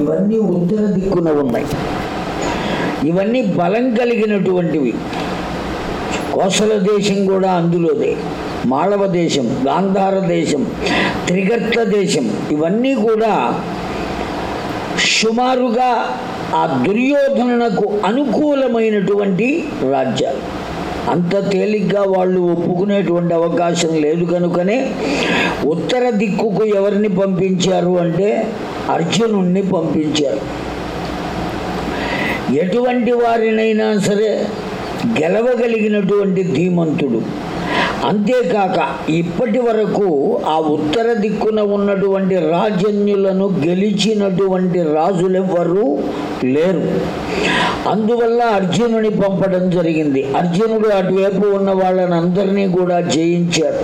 ఇవన్నీ ఉత్తర దిక్కున ఉన్నాయి. ఇవన్నీ బలం కలిగినటువంటివి. కోసల దేశం కూడా అందులోదే. మాళవ దేశం గాంధార దేశం త్రిగర్త దేశం ఇవన్నీ కూడా సుమారుగా ఆ దుర్యోధనకు అనుకూలమైనటువంటి రాజ్యాలు. అంత తేలిగ్గా వాళ్ళు ఒప్పుకునేటువంటి అవకాశం లేదు కనుకనే ఉత్తర దిక్కుకు ఎవరిని పంపించారు అంటే అర్జునుణ్ణి పంపించారు. ఎటువంటి వారినైనా సరే గెలవగలిగినటువంటి ధీమంతుడు. అంతేకాక ఇప్పటి వరకు ఆ ఉత్తర దిక్కున ఉన్నటువంటి రాజన్యులను గెలిచినటువంటి రాజులెవ్వరూ లేరు. అందువల్ల అర్జునుని పంపడం జరిగింది. అర్జునుడు అటువైపు ఉన్న వాళ్ళని అందరినీ కూడా జయించాడు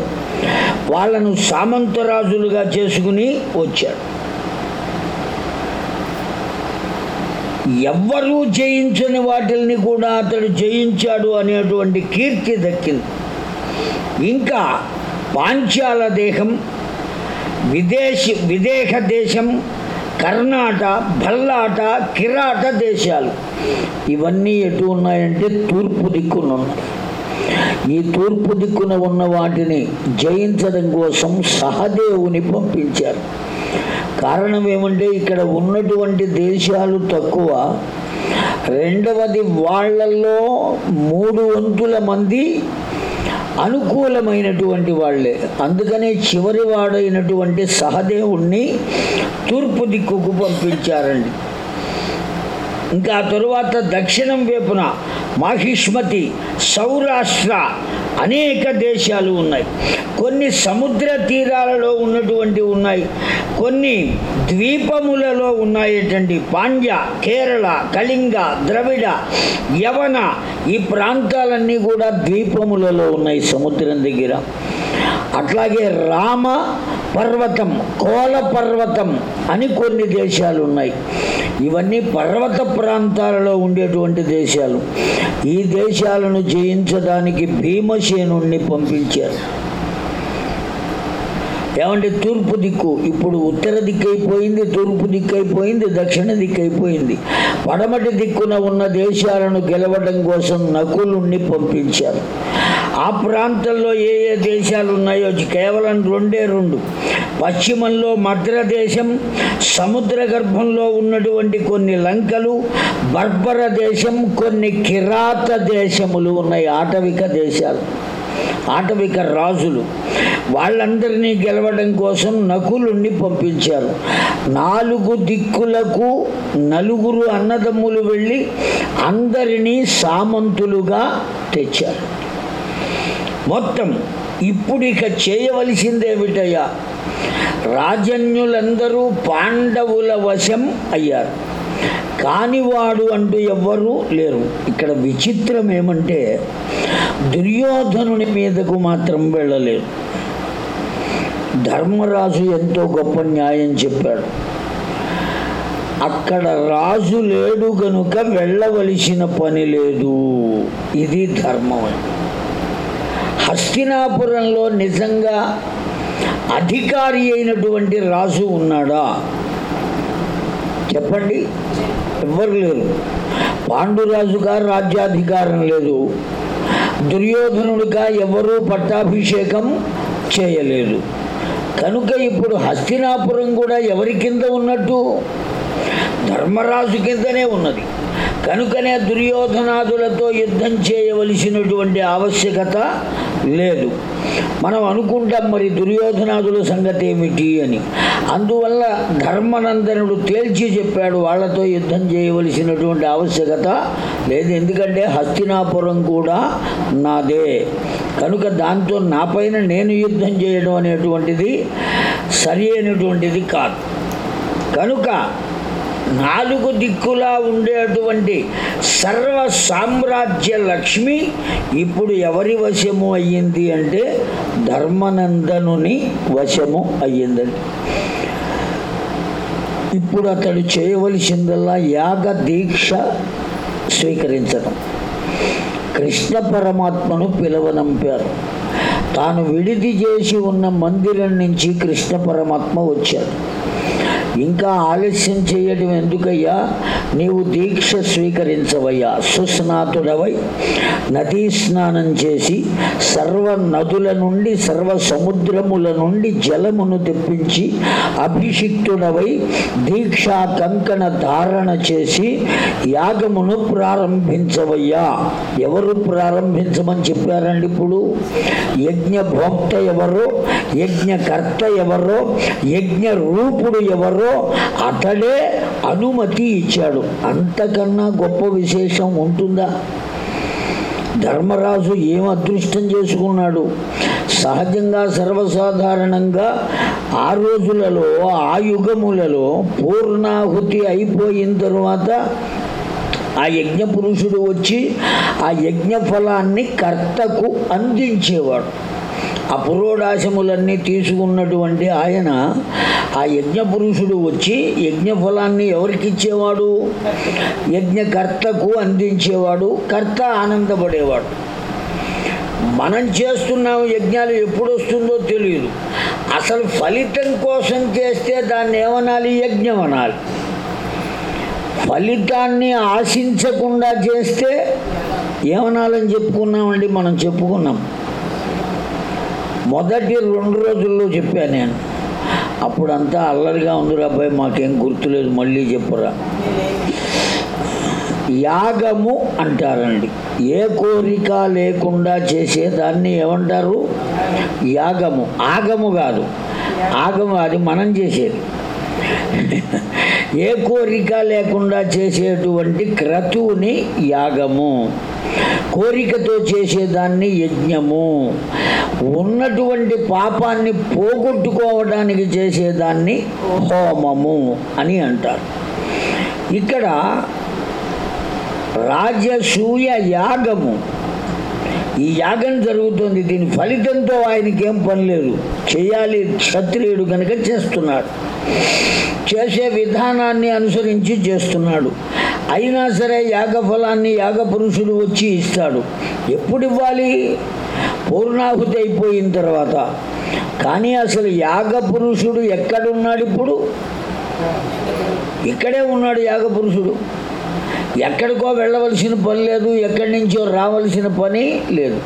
వాళ్ళను సామంతరాజులుగా చేసుకుని వచ్చాడు ఎవ్వరూ జయించని వాటిల్ని కూడా అతడు జయించాడు అనేటువంటి కీర్తి దక్కింది. ఇంకా పాంచాల దేశం విదేశీ విదేహ దేశం కర్ణాట భల్లాట కిరాట దేశాలు. ఇవన్నీ ఎటు ఉన్నాయంటే తూర్పు దిక్కున ఉన్నాయి. ఈ తూర్పు దిక్కున ఉన్న వాటిని జయించడం కోసం సహదేవుని పంపించారు. కారణం ఏమంటే ఇక్కడ ఉన్నటువంటి దేశాలు తక్కువ. రెండవది వాళ్ళల్లో మూడు వంతుల మంది అనుకూలమైనటువంటి వాళ్ళే. అందుకనే చివరి వాడైనటువంటి సహదేవుణ్ణి తూర్పు దిక్కుకు పంపించారండి. ఇంకా తరువాత దక్షిణం వైపున మాహిష్మతి సౌరాష్ట్ర అనేక దేశాలు ఉన్నాయి. కొన్ని సముద్ర తీరాలలో ఉన్నటువంటి ఉన్నాయి. కొన్ని ద్వీపములలో ఉన్నాయటండి పాండ్య కేరళ కళింగ ద్రవిడ యవన ఈ ప్రాంతాలన్నీ కూడా ద్వీపములలో ఉన్నాయి సముద్రం దగ్గర. అట్లాగే రామ పర్వతం కోల పర్వతం అని కొన్ని దేశాలు ఉన్నాయి. ఇవన్నీ పర్వత ప్రాంతాలలో ఉండేటువంటి దేశాలు. ఈ దేశాలను జయించడానికి భీమసేనుణ్ణి పంపించారు. ఏమంటే తూర్పు దిక్కు ఇప్పుడు ఉత్తర దిక్కైపోయింది తూర్పు దిక్కైపోయింది దక్షిణ దిక్కైపోయింది పడమటి దిక్కున ఉన్న దేశాలను గెలవడం కోసం నకులుణ్ణి పంపించారు. ఆ ప్రాంతంలో ఏ ఏ దేశాలు ఉన్నాయో కేవలం రెండే రెండు. పశ్చిమంలో మద్రదేశం సముద్ర గర్భంలో ఉన్నటువంటి కొన్ని లంకలు బర్బర దేశం కొన్ని కిరాత దేశములు ఉన్నాయి ఆటవిక దేశాలు ఆటవిక రాజులు. వాళ్ళందరినీ గెలవడం కోసం నకులుణ్ణి పంపించారు. నాలుగు దిక్కులకు నలుగురు అన్నదమ్ములు వెళ్ళి అందరినీ సామంతులుగా తెచ్చారు. మొత్తం ఇప్పుడు ఇక చేయవలసిందేమిటయ్యా? రాజన్యులందరూ పాండవుల వశం అయ్యారు. కానివాడు అంటూ ఎవ్వరూ లేరు. ఇక్కడ విచిత్రం ఏమంటే దుర్యోధనుని మీదకు మాత్రం వెళ్ళలేదు ధర్మరాజు ఎంతో గొప్ప న్యాయం చెప్పాడు. అక్కడ రాజు లేడు కనుక వెళ్ళవలసిన పని లేదు. ఇది ధర్మం. హస్తినాపురంలో నిజంగా అధికారి అయినటువంటి రాజు ఉన్నాడా? చెప్పండి. ఎవ్వరు లేరు. పాండురాజుగా రాజ్యాధికారం లేదు. దుర్యోధనుడిగా ఎవరూ పట్టాభిషేకం చేయలేదు. కనుక ఇప్పుడు హస్తినాపురం కూడా ఎవరి కింద ఉన్నట్టు? ధర్మరాజు కిందనే ఉన్నది. కనుకనే దుర్యోధనాదులతో యుద్ధం చేయవలసినటువంటి ఆవశ్యకత లేదు. మనం అనుకుంటాం మరి దుర్యోధనాదుల సంగతి ఏమిటి అని. అందువల్ల ధర్మనందనుడు తేల్చి చెప్పాడు వాళ్ళతో యుద్ధం చేయవలసినటువంటి ఆవశ్యకత లేదు. ఎందుకంటే హస్తినాపురం కూడా నాదే. కనుక దాంతో నా పైన నేను యుద్ధం చేయడం అనేటువంటిది సరి అయినటువంటిది కాదు. కనుక నాలుగు దిక్కులా ఉండేటువంటి సర్వ సామ్రాజ్య లక్ష్మి ఇప్పుడు ఎవరి వశము అయ్యింది అంటే ధర్మనందనుని వశము అయ్యిందండి. ఇప్పుడు అతడు చేయవలసిందల్లా యాగ దీక్ష స్వీకరించడం. కృష్ణ పరమాత్మను పిలవనంపారు. తాను విడిది చేసి ఉన్న మందిరం నుంచి కృష్ణ పరమాత్మ వచ్చాడు. ఇంకా ఆలస్యం చేయడం ఎందుకయ్యా? నీవు దీక్ష స్వీకరించవయ్యా. సుస్నాతుడవై నదీ స్నానం చేసి సర్వ నదుల నుండి సర్వ సముద్రముల నుండి జలమును తెప్పించి అభిషిక్తుడవై దీక్షా కంకణ ధారణ చేసి యాగమును ప్రారంభించవయ్యా. ఎవరు ప్రారంభించమని చెప్పారండి ఇప్పుడు? యజ్ఞ భోక్త ఎవరో? యజ్ఞకర్త ఎవరో? యజ్ఞ రూపుడు ఎవరో? అతడే అనుమతి ఇచ్చాడు. అంతకన్నా గొప్ప విశేషం ఉంటుందా? ధర్మరాజు ఏం అదృష్టం చేసుకున్నాడు? సహజంగా సర్వసాధారణంగా ఆ రోజులలో ఆ యుగములలో పూర్ణాహుతి అయిపోయిన తరువాత ఆ యజ్ఞ పురుషుడు వచ్చి ఆ యజ్ఞ ఫలాన్ని కర్తకు అందించేవాడు. ఆ పురోడాశములన్నీ తీసుకున్నటువంటి ఆయన ఆ యజ్ఞ పురుషుడు వచ్చి యజ్ఞ ఫలాన్ని ఎవరికి ఇచ్చేవాడు యజ్ఞకర్తకు అందించేవాడు కర్త ఆనందపడేవాడు. మనం చేస్తున్నాం యజ్ఞాలు ఎప్పుడు వస్తుందో తెలియదు. అసలు ఫలితం కోసం చేస్తే దాన్ని ఏమనాలి? యజ్ఞం అనాలి. ఫలితాన్ని ఆశించకుండా చేస్తే ఏమనాలని చెప్పుకున్నామండి? మనం చెప్పుకున్నాం. మొదటి రెండు రోజుల్లో చెప్పాను నేను. అప్పుడంతా అల్లరిగా ఉందిరా అబ్బాయి మాకేం గుర్తులేదు మళ్ళీ చెప్పురా. యాగము అంటారండి ఏ కోరిక లేకుండా చేసేదాన్ని ఏమంటారు? యాగము. ఆగము కాదు. ఆగము అది మనం చేసేది. ఏ కోరిక లేకుండా చేసేటువంటి క్రతువుని యాగము. కోరికతో చేసేదాన్ని యజ్ఞము. ఉన్నటువంటి పాపాన్ని పోగొట్టుకోవడానికి చేసేదాన్ని హోమము అని అంటారు. ఇక్కడ రాజసూయ యాగము. ఈ యాగం జరుగుతుంది దీని ఫలితంతో ఆయనకి ఏం పని లేదు. చేయాలి క్షత్రియుడు కనుక చేస్తున్నాడు. చేసే విధానాన్ని అనుసరించి చేస్తున్నాడు. అయినా సరే యాగ ఫలాన్ని యాగ పురుషుడు వచ్చి ఇస్తాడు. ఎప్పుడు ఇవ్వాలి? పూర్ణాహుతి అయిపోయిన తర్వాత. కానీ అసలు యాగ పురుషుడు ఎక్కడున్నాడు ఇప్పుడు? ఇక్కడే ఉన్నాడు యాగ పురుషుడు ఎక్కడికో వెళ్ళవలసిన పని లేదు ఎక్కడి నుంచో రావలసిన పని లేదు.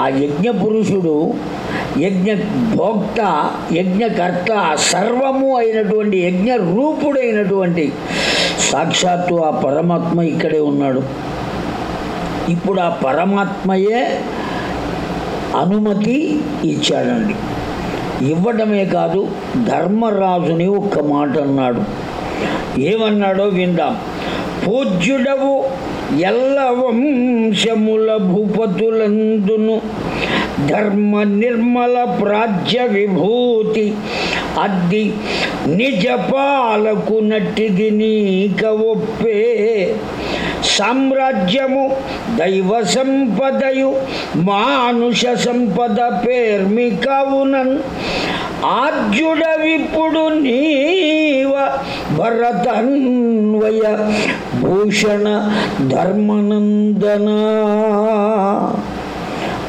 ఆ యజ్ఞ పురుషుడు యజ్ఞ భోక్త యజ్ఞకర్త సర్వము అయినటువంటి యజ్ఞ రూపుడైనటువంటి సాక్షాత్తు ఆ పరమాత్మ ఇక్కడే ఉన్నాడు. ఇప్పుడు ఆ పరమాత్మయే అనుమతి ఇచ్చాడండి. ఇవ్వడమే కాదు ధర్మరాజుని ఒక్క మాట అన్నాడు. ఏమన్నాడో విందాం. పూజ్యుడవు ఎల్ల వంశముల భూపతులందును ధర్మ నిర్మల ప్రాజ్య విభూతి అద్ది నిజపాలకు నట్టిది నీక ఒప్పే. సామ్రాజ్యము దైవ సంపదయు మానుష సంపద పేర్మి కవునన్. ఆద్యుడవిప్పుడు నీవ భరతన్వయ భూషణ ధర్మనందన.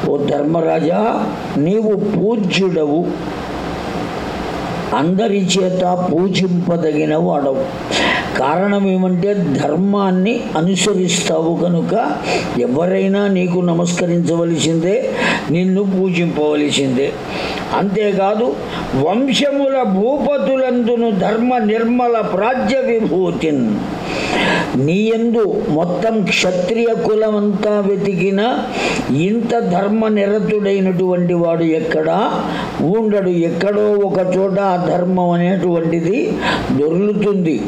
ఓ ధర్మరాజా నీవు పూజ్యుడవు. అందరి చేత పూజింపదగిన వాడవు. కారణం ఏమంటే ధర్మాన్ని అనుసరిస్తావు కనుక ఎవరైనా నీకు నమస్కరించవలసిందే నిన్ను పూజింపవలసిందే. అంతేకాదు వంశముల భూపతులందును ధర్మ నిర్మల ప్రాజ్య విభూతిన్ నీయందు మొత్తం క్షత్రియ కులమంతా వెతికిన ఇంత ధర్మ నిరతుడైనటువంటి వాడు ఎక్కడా? ఉండడు. ఎక్కడో ఒక చోట ఆ ధర్మం అనేటువంటిది దొర్లుతుంది.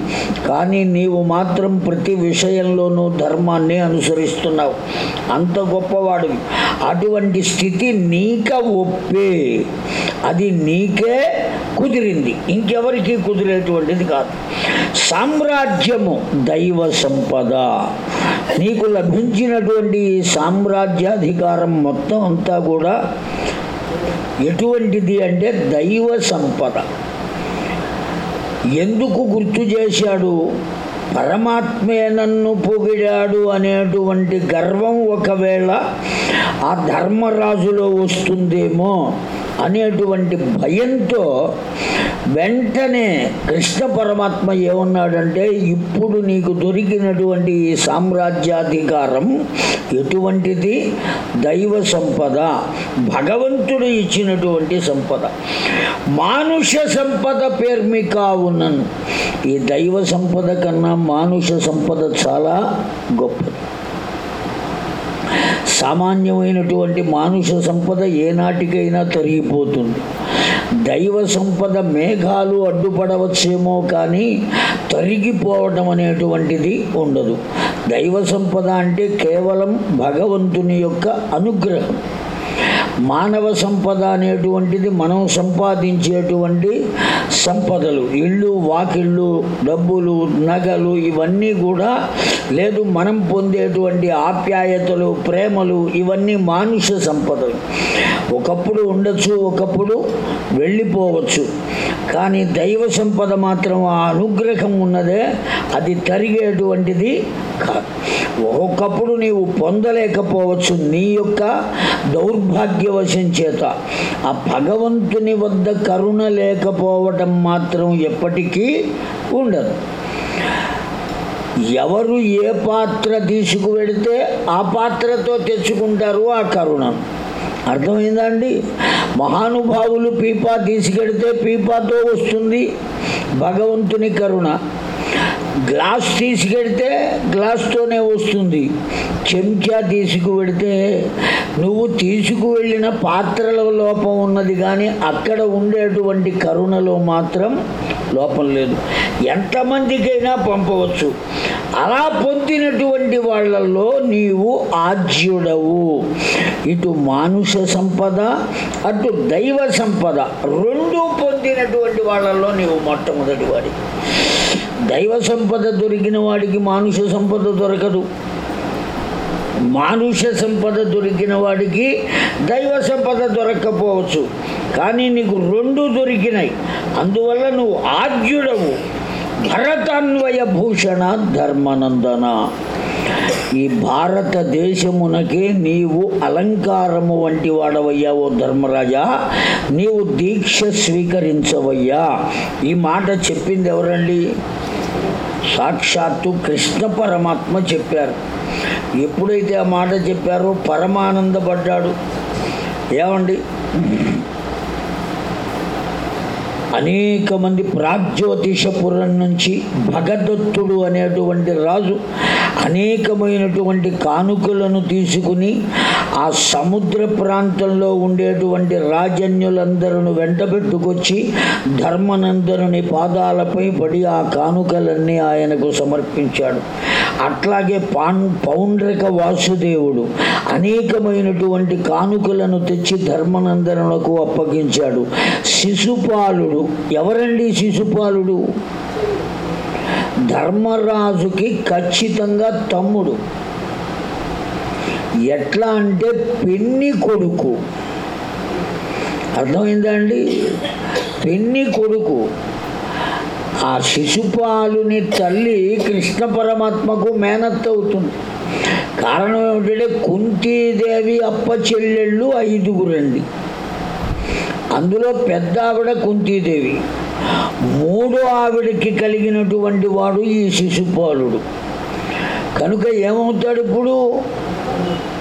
కానీ నీవు మాత్రం ప్రతి విషయంలోనూ ధర్మాన్ని అనుసరిస్తున్నావు. అంత గొప్పవాడివి. అటువంటి స్థితి నీక ఒప్పే. అది నీకే కుదిరింది. ఇంకెవరికి కుదిరేటువంటిది కాదు. సామ్రాజ్యము దైవ సంపద. నీకు లభించినటువంటి సామ్రాజ్యాధికారం మొత్తం అంతా కూడా ఎటువంటిది అంటే దైవ సంపద. ఎందుకు గుర్తు చేశాడు? పరమాత్మే నన్ను పొగిడాడు అనేటువంటి గర్వం ఒకవేళ ఆ ధర్మరాజులో వస్తుందేమో. అనేటువంటి భయంతో వెంటనే కృష్ణ పరమాత్మ ఏమన్నాడంటే ఇప్పుడు నీకు దొరికినటువంటి ఈ సామ్రాజ్యాధికారం ఎటువంటిది? దైవ సంపద భగవంతుడు ఇచ్చినటువంటి సంపద. మానుష సంపద పేర్మి కావునను. ఈ దైవ సంపద కన్నా మానుష సంపద చాలా గొప్పది. సామాన్యమైనటువంటి మానుష సంపద ఏనాటికైనా తరిగిపోతుంది దైవ సంపద మేఘాలు అడ్డుపడవచ్చేమో కానీ తొలగిపోవటం అనేటువంటిది ఉండదు. దైవ సంపద అంటే కేవలం భగవంతుని యొక్క అనుగ్రహం. మానవ సంపద అనేటువంటిది మనం సంపాదించేటువంటి సంపదలు. ఇళ్ళు వాకిళ్ళు డబ్బులు నగలు ఇవన్నీ కూడా లేదు మనం పొందేటువంటి ఆప్యాయతలు ప్రేమలు ఇవన్నీ మానుష సంపదలు. ఒకప్పుడు ఉండొచ్చు ఒకప్పుడు వెళ్ళిపోవచ్చు. కానీ దైవ సంపద మాత్రం ఆ అనుగ్రహం ఉన్నదే అది తరిగేటువంటిది కాదు. ఒక్కొక్కప్పుడు నీవు పొందలేకపోవచ్చు నీ యొక్క దౌర్భాగ్యవశం చేత. ఆ భగవంతుని వద్ద కరుణ లేకపోవటం మాత్రం ఎప్పటికీ ఉండదు. ఎవరు ఏ పాత్ర తీసుకువెడితే ఆ పాత్రతో తెచ్చుకుంటారు ఆ కరుణను. అర్థమైందా అండి మహానుభావులు పీపా తీసుకెడితే పీపాతో వస్తుంది. భగవంతుని కరుణ. గ్లాస్ తీసుకెడితే గ్లాస్తోనే వస్తుంది. చెంచా తీసుకువెడితే నువ్వు తీసుకువెళ్ళిన పాత్రల లోపం ఉన్నది కానీ అక్కడ ఉండేటువంటి కరుణలో మాత్రం లోపం లేదు. ఎంతమందికైనా పంపవచ్చు. అలా పొందినటువంటి వాళ్ళల్లో నీవు ఆజ్యుడవు. ఇటు మానుష సంపద అటు దైవ సంపద రెండు పొందినటువంటి వాళ్ళల్లో నీవు మొట్టమొదటి వాడి దైవ సంపద దొరికిన వాడికి మానుష సంపద దొరకదు. మానుష సంపద దొరికిన వాడికి దైవ సంపద దొరక్కపోవచ్చు. కానీ నీకు రెండు దొరికినాయి. అందువల్ల నువ్వు ఆద్యుడవు భరతాన్వయ భూషణ ధర్మనందన. ఈ భారతదేశమునకే నీవు అలంకారము వంటి వాడవయ్యావో ధర్మరాజా. నీవు దీక్ష స్వీకరించవయ్యా. ఈ మాట చెప్పింది ఎవరండి? సాక్షాత్తు కృష్ణ పరమాత్మ చెప్పారు. ఎప్పుడైతే ఆ మాట చెప్పారో పరమానందపడ్డాడు. ఏమండి? అనేక మంది ప్రాగ్జ్యోతిషపురం నుంచి భగదత్తుడు అనేటువంటి రాజు అనేకమైనటువంటి కానుకలను తీసుకుని ఆ సముద్ర ప్రాంతంలో ఉండేటువంటి రాజన్యులందరూ వెంటబెట్టుకొచ్చి ధర్మనందరుని పాదాలపై పడి ఆ కానుకలన్నీ ఆయనకు సమర్పించాడు. అట్లాగే పాన్ పౌండ్రిక వాసుదేవుడు అనేకమైనటువంటి కానుకలను తెచ్చి ధర్మనందరునకు అప్పగించాడు. శిశుపాలుడు ఎవరండి శిశుపాలుడు? ధర్మరాజుకి ఖచ్చితంగా తమ్ముడు. ఎట్లా అంటే పెన్ని కొడుకు. అర్థమైందా అండి పెన్ని కొడుకు. ఆ శిశుపాలుని తల్లి కృష్ణ పరమాత్మకు మేనత్ అవుతుంది. కారణం ఏమిటంటే కుంతీదేవి అప్ప చెల్లెళ్ళు ఐదుగురండి. అందులో పెద్ద ఆవిడ కుంతీదేవి. మూడో ఆవిడకి కలిగినటువంటి వాడు ఈ శిశుపాలుడు. కనుక ఏమవుతాడు ఇప్పుడు?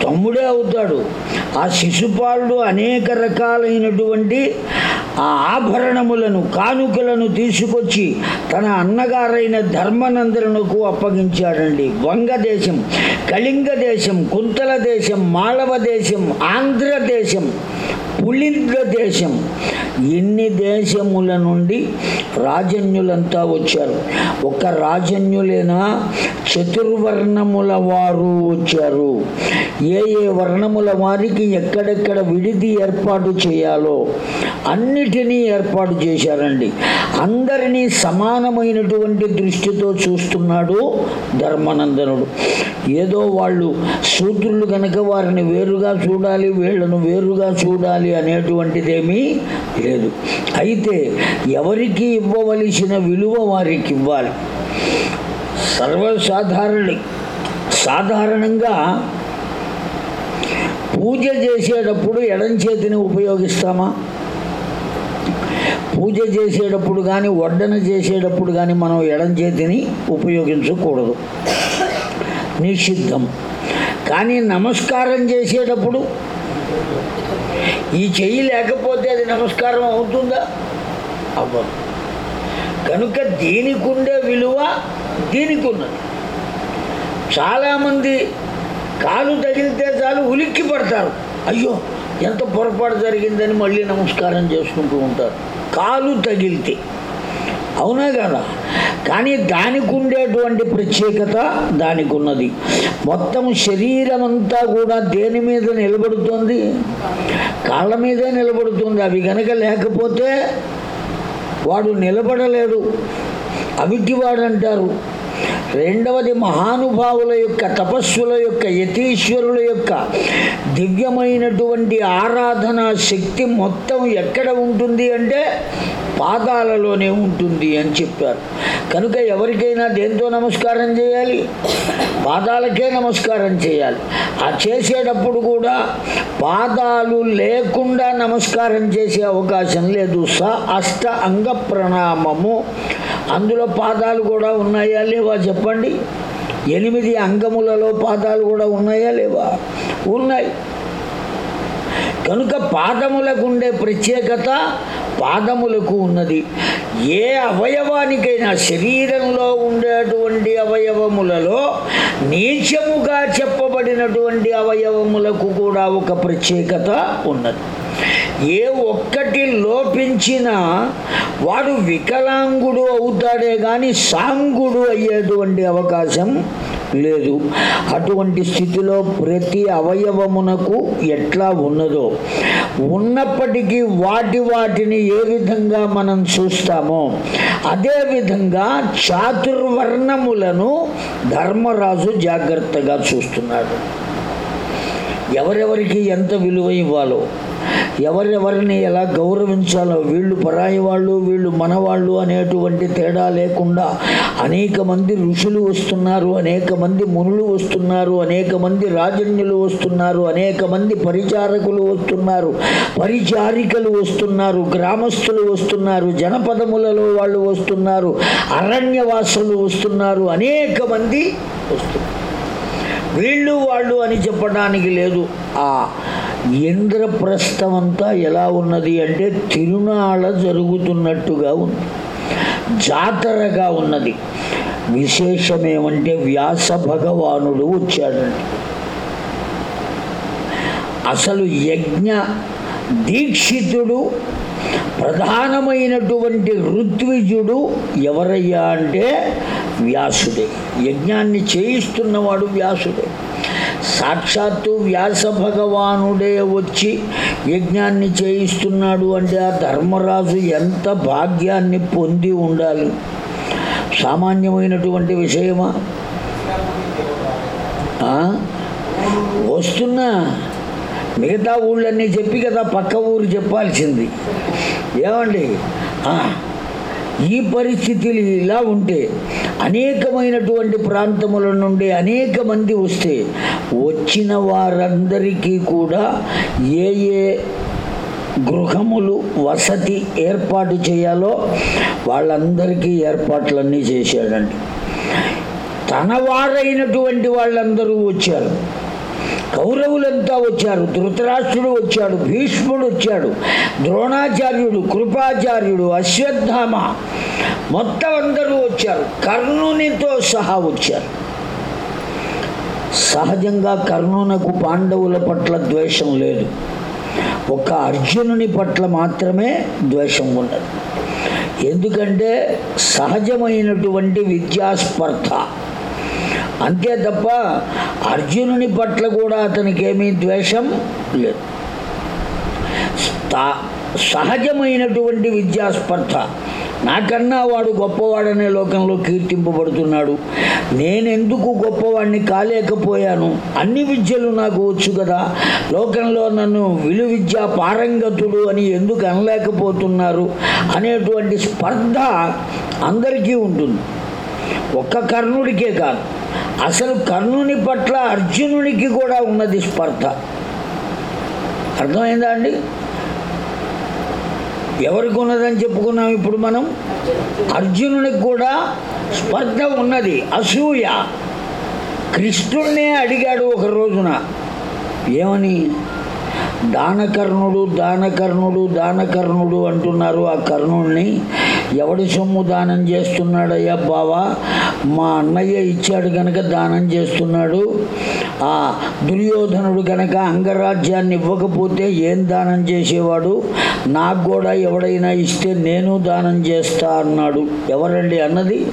తమ్ముడే అవుతాడు. ఆ శిశుపాలుడు అనేక రకాలైనటువంటి ఆ ఆభరణములను కానుకలను తీసుకొచ్చి తన అన్నగారైన ధర్మనందనుకు అప్పగించాడండి. వంగదేశం కళింగ దేశం కుంతల దేశం మాళవ దేశం ఆంధ్రదేశం పులింగ దేశం ఎన్ని దేశముల నుండి రాజన్యులంతా వచ్చారు? ఒక రాజన్యులేనా? చతుర్వర్ణముల వారు వచ్చారు. ఏ ఏ వర్ణముల వారికి ఎక్కడెక్కడ విడిది ఏర్పాటు చేయాలో అన్నిటినీ ఏర్పాటు చేశారండి. అందరినీ సమానమైనటువంటి దృష్టితో చూస్తున్నాడు ధర్మానందనుడు. ఏదో వాళ్ళు సూత్రులు కనుక వారిని వేరుగా చూడాలి వీళ్ళను వేరుగా చూడాలి అనేటువంటిదేమీ లేదు. అయితే ఎవరికి ఇవ్వవలసిన విలువ వారికి ఇవ్వాలి. సర్వసాధారణ సాధారణంగా పూజ చేసేటప్పుడు ఎడం చేతిని ఉపయోగిస్తామా? పూజ చేసేటప్పుడు కానీ వడ్డన చేసేటప్పుడు కానీ మనం ఎడం చేతిని ఉపయోగించకూడదు. నిషిద్ధం. కానీ నమస్కారం చేసేటప్పుడు ఈ చెయ్యి లేకపోతే అది నమస్కారం అవుతుందా? అవ్వదు. కనుక దీనికి ఉండే విలువ దీనికి ఉన్నది చాలామంది కాలు తగిలితే చాలు ఉలిక్కి పడతారు. అయ్యో ఎంత పొరపాటు జరిగిందని మళ్ళీ నమస్కారం చేసుకుంటూ ఉంటారు. కాలు తగిలితే. అవునా కదా? కానీ దానికి ఉండేటువంటి ప్రత్యేకత దానికి ఉన్నది మొత్తం శరీరం అంతా కూడా దేని మీద నిలబడుతుంది? కాళ్ళ మీదే నిలబడుతుంది. అవి గనక లేకపోతే వాడు నిలబడలేడు అవికి అంటారు రెండవది మహానుభావుల యొక్క తపస్సుల యొక్క యతీశ్వరుల యొక్క దివ్యమైనటువంటి ఆరాధన శక్తి మొత్తం ఎక్కడ ఉంటుంది అంటే పాదాలలోనే ఉంటుంది అని చెప్పారు. కనుక ఎవరికైనా దేంతో నమస్కారం చేయాలి? పాదాలకే నమస్కారం చేయాలి. ఆ చేసేటప్పుడు కూడా పాదాలు లేకుండా నమస్కారం చేసే అవకాశం లేదు. స అష్ట అంగ ప్రణామము. అందులో పాదాలు కూడా ఉన్నాయా లేవా చెప్పండి? ఎనిమిది అంగములలో పాదాలు కూడా ఉన్నాయా లేవా? ఉన్నాయి. కనుక పాదములకు ఉండే ప్రత్యేకత పాదములకు ఉన్నది. ఏ అవయవానికైనా శరీరంలో ఉండేటువంటి అవయవములలో నీచముగా చెప్పబడినటువంటి అవయవములకు కూడా ఒక ప్రత్యేకత ఉన్నది. ఏ ఒక్కటి లోపించినా వాడు వికలాంగుడు అవుతాడే కానీ సాంగుడు అయ్యేటువంటి అవకాశం లేదు. అటువంటి స్థితిలో ప్రతి అవయవమునకు ఎట్లా ఉన్నదో ఉన్నప్పటికీ వాటి వాటిని ఏ విధంగా మనం చూస్తామో అదేవిధంగా చాతుర్వర్ణములను ధర్మరాజు జాగ్రత్తగా చూస్తున్నాడు. ఎవరెవరికి ఎంత విలువ ఇవ్వాలో ఎవరెవరిని ఎలా గౌరవించాలో వీళ్ళు పరాయి వాళ్ళు వీళ్ళు మనవాళ్ళు అనేటువంటి తేడా లేకుండా అనేక మంది ఋషులు వస్తున్నారు అనేక మంది మునులు వస్తున్నారు అనేక మంది రాజన్యులు వస్తున్నారు అనేక మంది పరిచారకులు వస్తున్నారు పరిచారికలు వస్తున్నారు గ్రామస్తులు వస్తున్నారు జనపదములలో వాళ్ళు వస్తున్నారు అరణ్యవాసులు వస్తున్నారు అనేక మంది వస్తున్నారు. వీళ్ళు వాళ్ళు అని చెప్పడానికి లేదు. ఆ ఇంద్రప్రస్థం అంతా ఎలా ఉన్నది అంటే తిరునాళ జరుగుతున్నట్టుగా ఉంది. జాతరగా ఉన్నది. విశేషమేమంటే వ్యాస భగవానుడు వచ్చాడండి. అసలు యజ్ఞ దీక్షితుడు ప్రధానమైనటువంటి ఋత్విజుడు ఎవరయ్యా అంటే వ్యాసుడే. యజ్ఞాన్ని చేయిస్తున్నవాడు వ్యాసుడే. సాక్షాత్తు వ్యాస భగవానుడే వచ్చి యజ్ఞాన్ని చేయిస్తున్నాడు అంటే ఆ ధర్మరాజు ఎంత భాగ్యాన్ని పొంది ఉండాలి? సామాన్యమైనటువంటి విషయమా? వస్తున్నా. మిగతా ఊళ్ళన్నీ చెప్పి కదా పక్క ఊరు చెప్పాల్సింది. ఏమండి? ఈ పరిస్థితులు ఇలా ఉంటే అనేకమైనటువంటి ప్రాంతముల నుండి అనేక మంది వస్తే వచ్చిన వారందరికీ కూడా ఏ ఏ గృహములు వసతి ఏర్పాటు చేయాలో వాళ్ళందరికీ ఏర్పాట్లన్నీ చేశాడండి. తన వారైనటువంటి వాళ్ళందరూ వచ్చారు. కౌరవులంతా వచ్చారు ధృతరాష్ట్రుడు వచ్చాడు భీష్ముడు వచ్చాడు ద్రోణాచార్యుడు కృపాచార్యుడు అశ్వత్థామ మొత్తం అందరూ వచ్చారు కర్ణునితో సహా వచ్చారు. సహజంగా కర్ణునకు పాండవుల పట్ల ద్వేషం లేదు. ఒక అర్జునుని పట్ల మాత్రమే ద్వేషం ఉన్నది. ఎందుకంటే సహజమైనటువంటి విద్యాస్పర్ధ. అంతే తప్ప అర్జునుని పట్ల కూడా అతనికి ఏమీ ద్వేషం లేదు. సహజమైనటువంటి విద్యాస్పర్ధ. నాకన్నా వాడు గొప్పవాడనే లోకంలో కీర్తింపబడుతున్నాడు. నేనెందుకు గొప్పవాడిని కాలేకపోయాను? అన్ని విద్యలు నాకు వచ్చు కదా. లోకంలో నన్ను విలు విద్య పారంగతుడు అని ఎందుకు అనలేకపోతున్నారు? అనేటువంటి స్పర్ధ అందరికీ ఉంటుంది. ఒక్క కర్ణుడికే కాదు. అసలు కర్ణుని పట్ల అర్జునునికి కూడా ఉన్నది స్పర్ధ. అర్థమైందా అండి? ఎవరికి ఉన్నదని చెప్పుకున్నాం ఇప్పుడు మనం? అర్జునునికి కూడా స్పర్ధ ఉన్నది. అసూయ. కృష్ణుడినే అడిగాడు ఒక రోజున. ఏమని? దానకర్ణుడు దానకర్ణుడు దానకర్ణుడు అంటున్నారు ఆ కర్ణుడిని ఎవడి సొమ్ము దానం చేస్తున్నాడయ్యా బావా? మా అన్నయ్య ఇచ్చాడు గనక దానం చేస్తున్నాడు. ఆ దుర్యోధనుడు గనక అంగరాజ్యాన్ని ఇవ్వకపోతే ఏం దానం చేసేవాడు? నాకు కూడా ఎవడైనా ఇస్తే నేను దానం చేస్తా అన్నాడు. ఎవరండి అన్నది?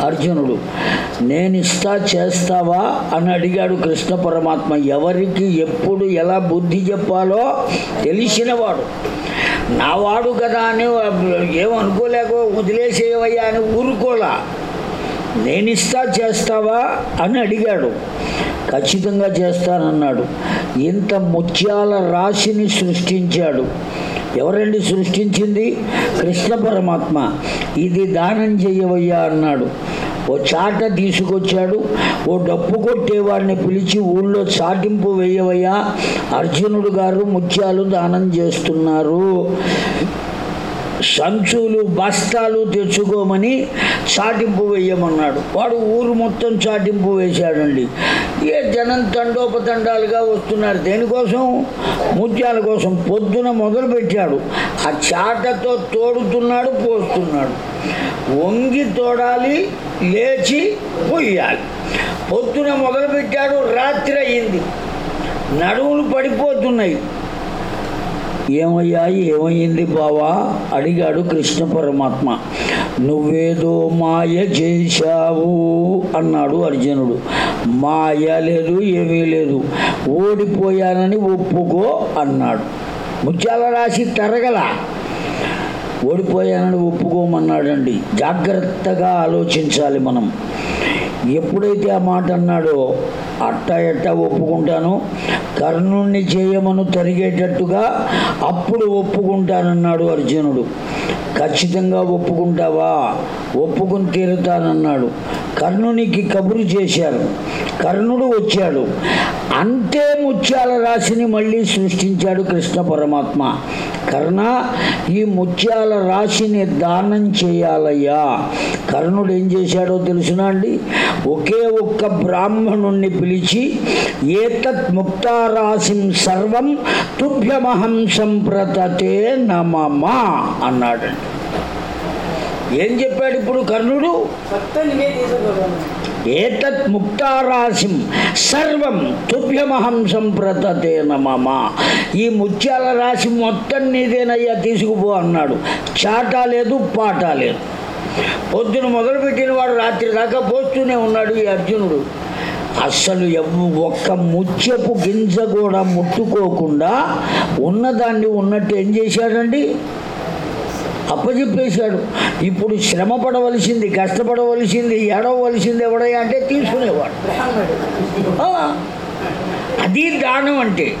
అర్జునుడు. నేను ఇస్తా చేస్తావా? అని అడిగాడు కృష్ణ పరమాత్మ. ఎవరికి ఎప్పుడు ఎలా బుద్ధి చెప్పాలో తెలిసినవాడు. నావాడు కదా అని ఏమనుకోలేక వదిలేసేవయ్యా అని ఊరుకోలా. నేను ఇస్తా చేస్తావా అని అడిగాడు. ఖచ్చితంగా చేస్తానన్నాడు. ఇంత ముత్యాల రాశిని సృష్టించాడు. ఎవరండి సృష్టించింది? కృష్ణ పరమాత్మ. ఇది దానం చేయవయ్యా అన్నాడు. ఓ చాట తీసుకొచ్చాడు. ఓ డప్పు కొట్టేవాడిని పిలిచి ఊళ్ళో చాటింపు వేయవయ్యా. అర్జునుడు గారు ముత్యాలు దానం చేస్తున్నారు. సంచులు బస్తాలు తెచ్చుకోమని చాటింపు వేయమన్నాడు. వాడు ఊరు మొత్తం చాటింపు వేశాడండి. ఏ జనం తండోపతండాలుగా వస్తున్నారు? దేనికోసం? ముత్యాల కోసం. పొద్దున మొదలు పెట్టాడు ఆ చాటతో తోడుతున్నాడు పోస్తున్నాడు. వంగి తోడాలి లేచి పొయ్యాలి. పొద్దున మొదలు పెట్టాడు రాత్రి అయ్యింది నడువులు పడిపోతున్నాయి. ఏమయ్యా ఏమైంది బావా? అడిగాడు కృష్ణ పరమాత్మ. నువ్వేదో మాయ చేశావు అన్నాడు అర్జునుడు. మాయ లేదు ఏమీ లేదు. ఓడిపోయానని ఒప్పుకో అన్నాడు. ముత్యాల రాశి తరగల. ఓడిపోయానని ఒప్పుకోమన్నాడండి. జాగ్రత్తగా ఆలోచించాలి మనం. ఎప్పుడైతే ఆ మాట అన్నాడో అట్ట ఎట్ట ఒప్పుకుంటాను. కర్ణుణ్ణి చేయమను తరిగేటట్టుగా అప్పుడు ఒప్పుకుంటానన్నాడు అర్జునుడు. ఖచ్చితంగా ఒప్పుకుంటావా? ఒప్పుకుని తీరుతానన్నాడు. కర్ణునికి కబురు చేశారు. కర్ణుడు వచ్చాడు. అంతే ముత్యాల రాశిని మళ్ళీ సృష్టించాడు కృష్ణ పరమాత్మ. కర్ణ ఈ ముత్యాల రాశిని దానం చేయాలయ్యా. కర్ణుడు ఏం చేశాడో తెలుసునా అండి? ఒకే ఒక్క బ్రాహ్మణుణ్ణి పిలిచి ఏతత్ ముక్తారాశిం సర్వం తుభ్యమహం సంప్రతతే నమమా అన్నాడండి ఏం చెప్పాడు ఇప్పుడు కర్ణుడు? ఏతత్ ముక్తారాశిం సర్వం తుభ్యమహం సంప్రతతే నమమ. ఈ ముత్యాల రాశి మొత్తం నీదేనయ్యా తీసుకుపో అన్నాడు. చాట లేదు పాట లేదు. పొద్దున మొదలుపెట్టిన వాడు రాత్రి దాకా పోస్తూనే ఉన్నాడు ఈ అర్జునుడు. అస్సలు ఎవ్వు ఒక్క ముత్యపు గింజ కూడా ముట్టుకోకుండా ఉన్నదాన్ని ఉన్నట్టు ఏం చేశాడండి? అప్పచెప్పేశాడు ఇప్పుడు శ్రమ పడవలసింది కష్టపడవలసింది ఏడవలసింది ఎవడయ్యా అంటే తీసుకునేవాడు. అది దానం అంటే.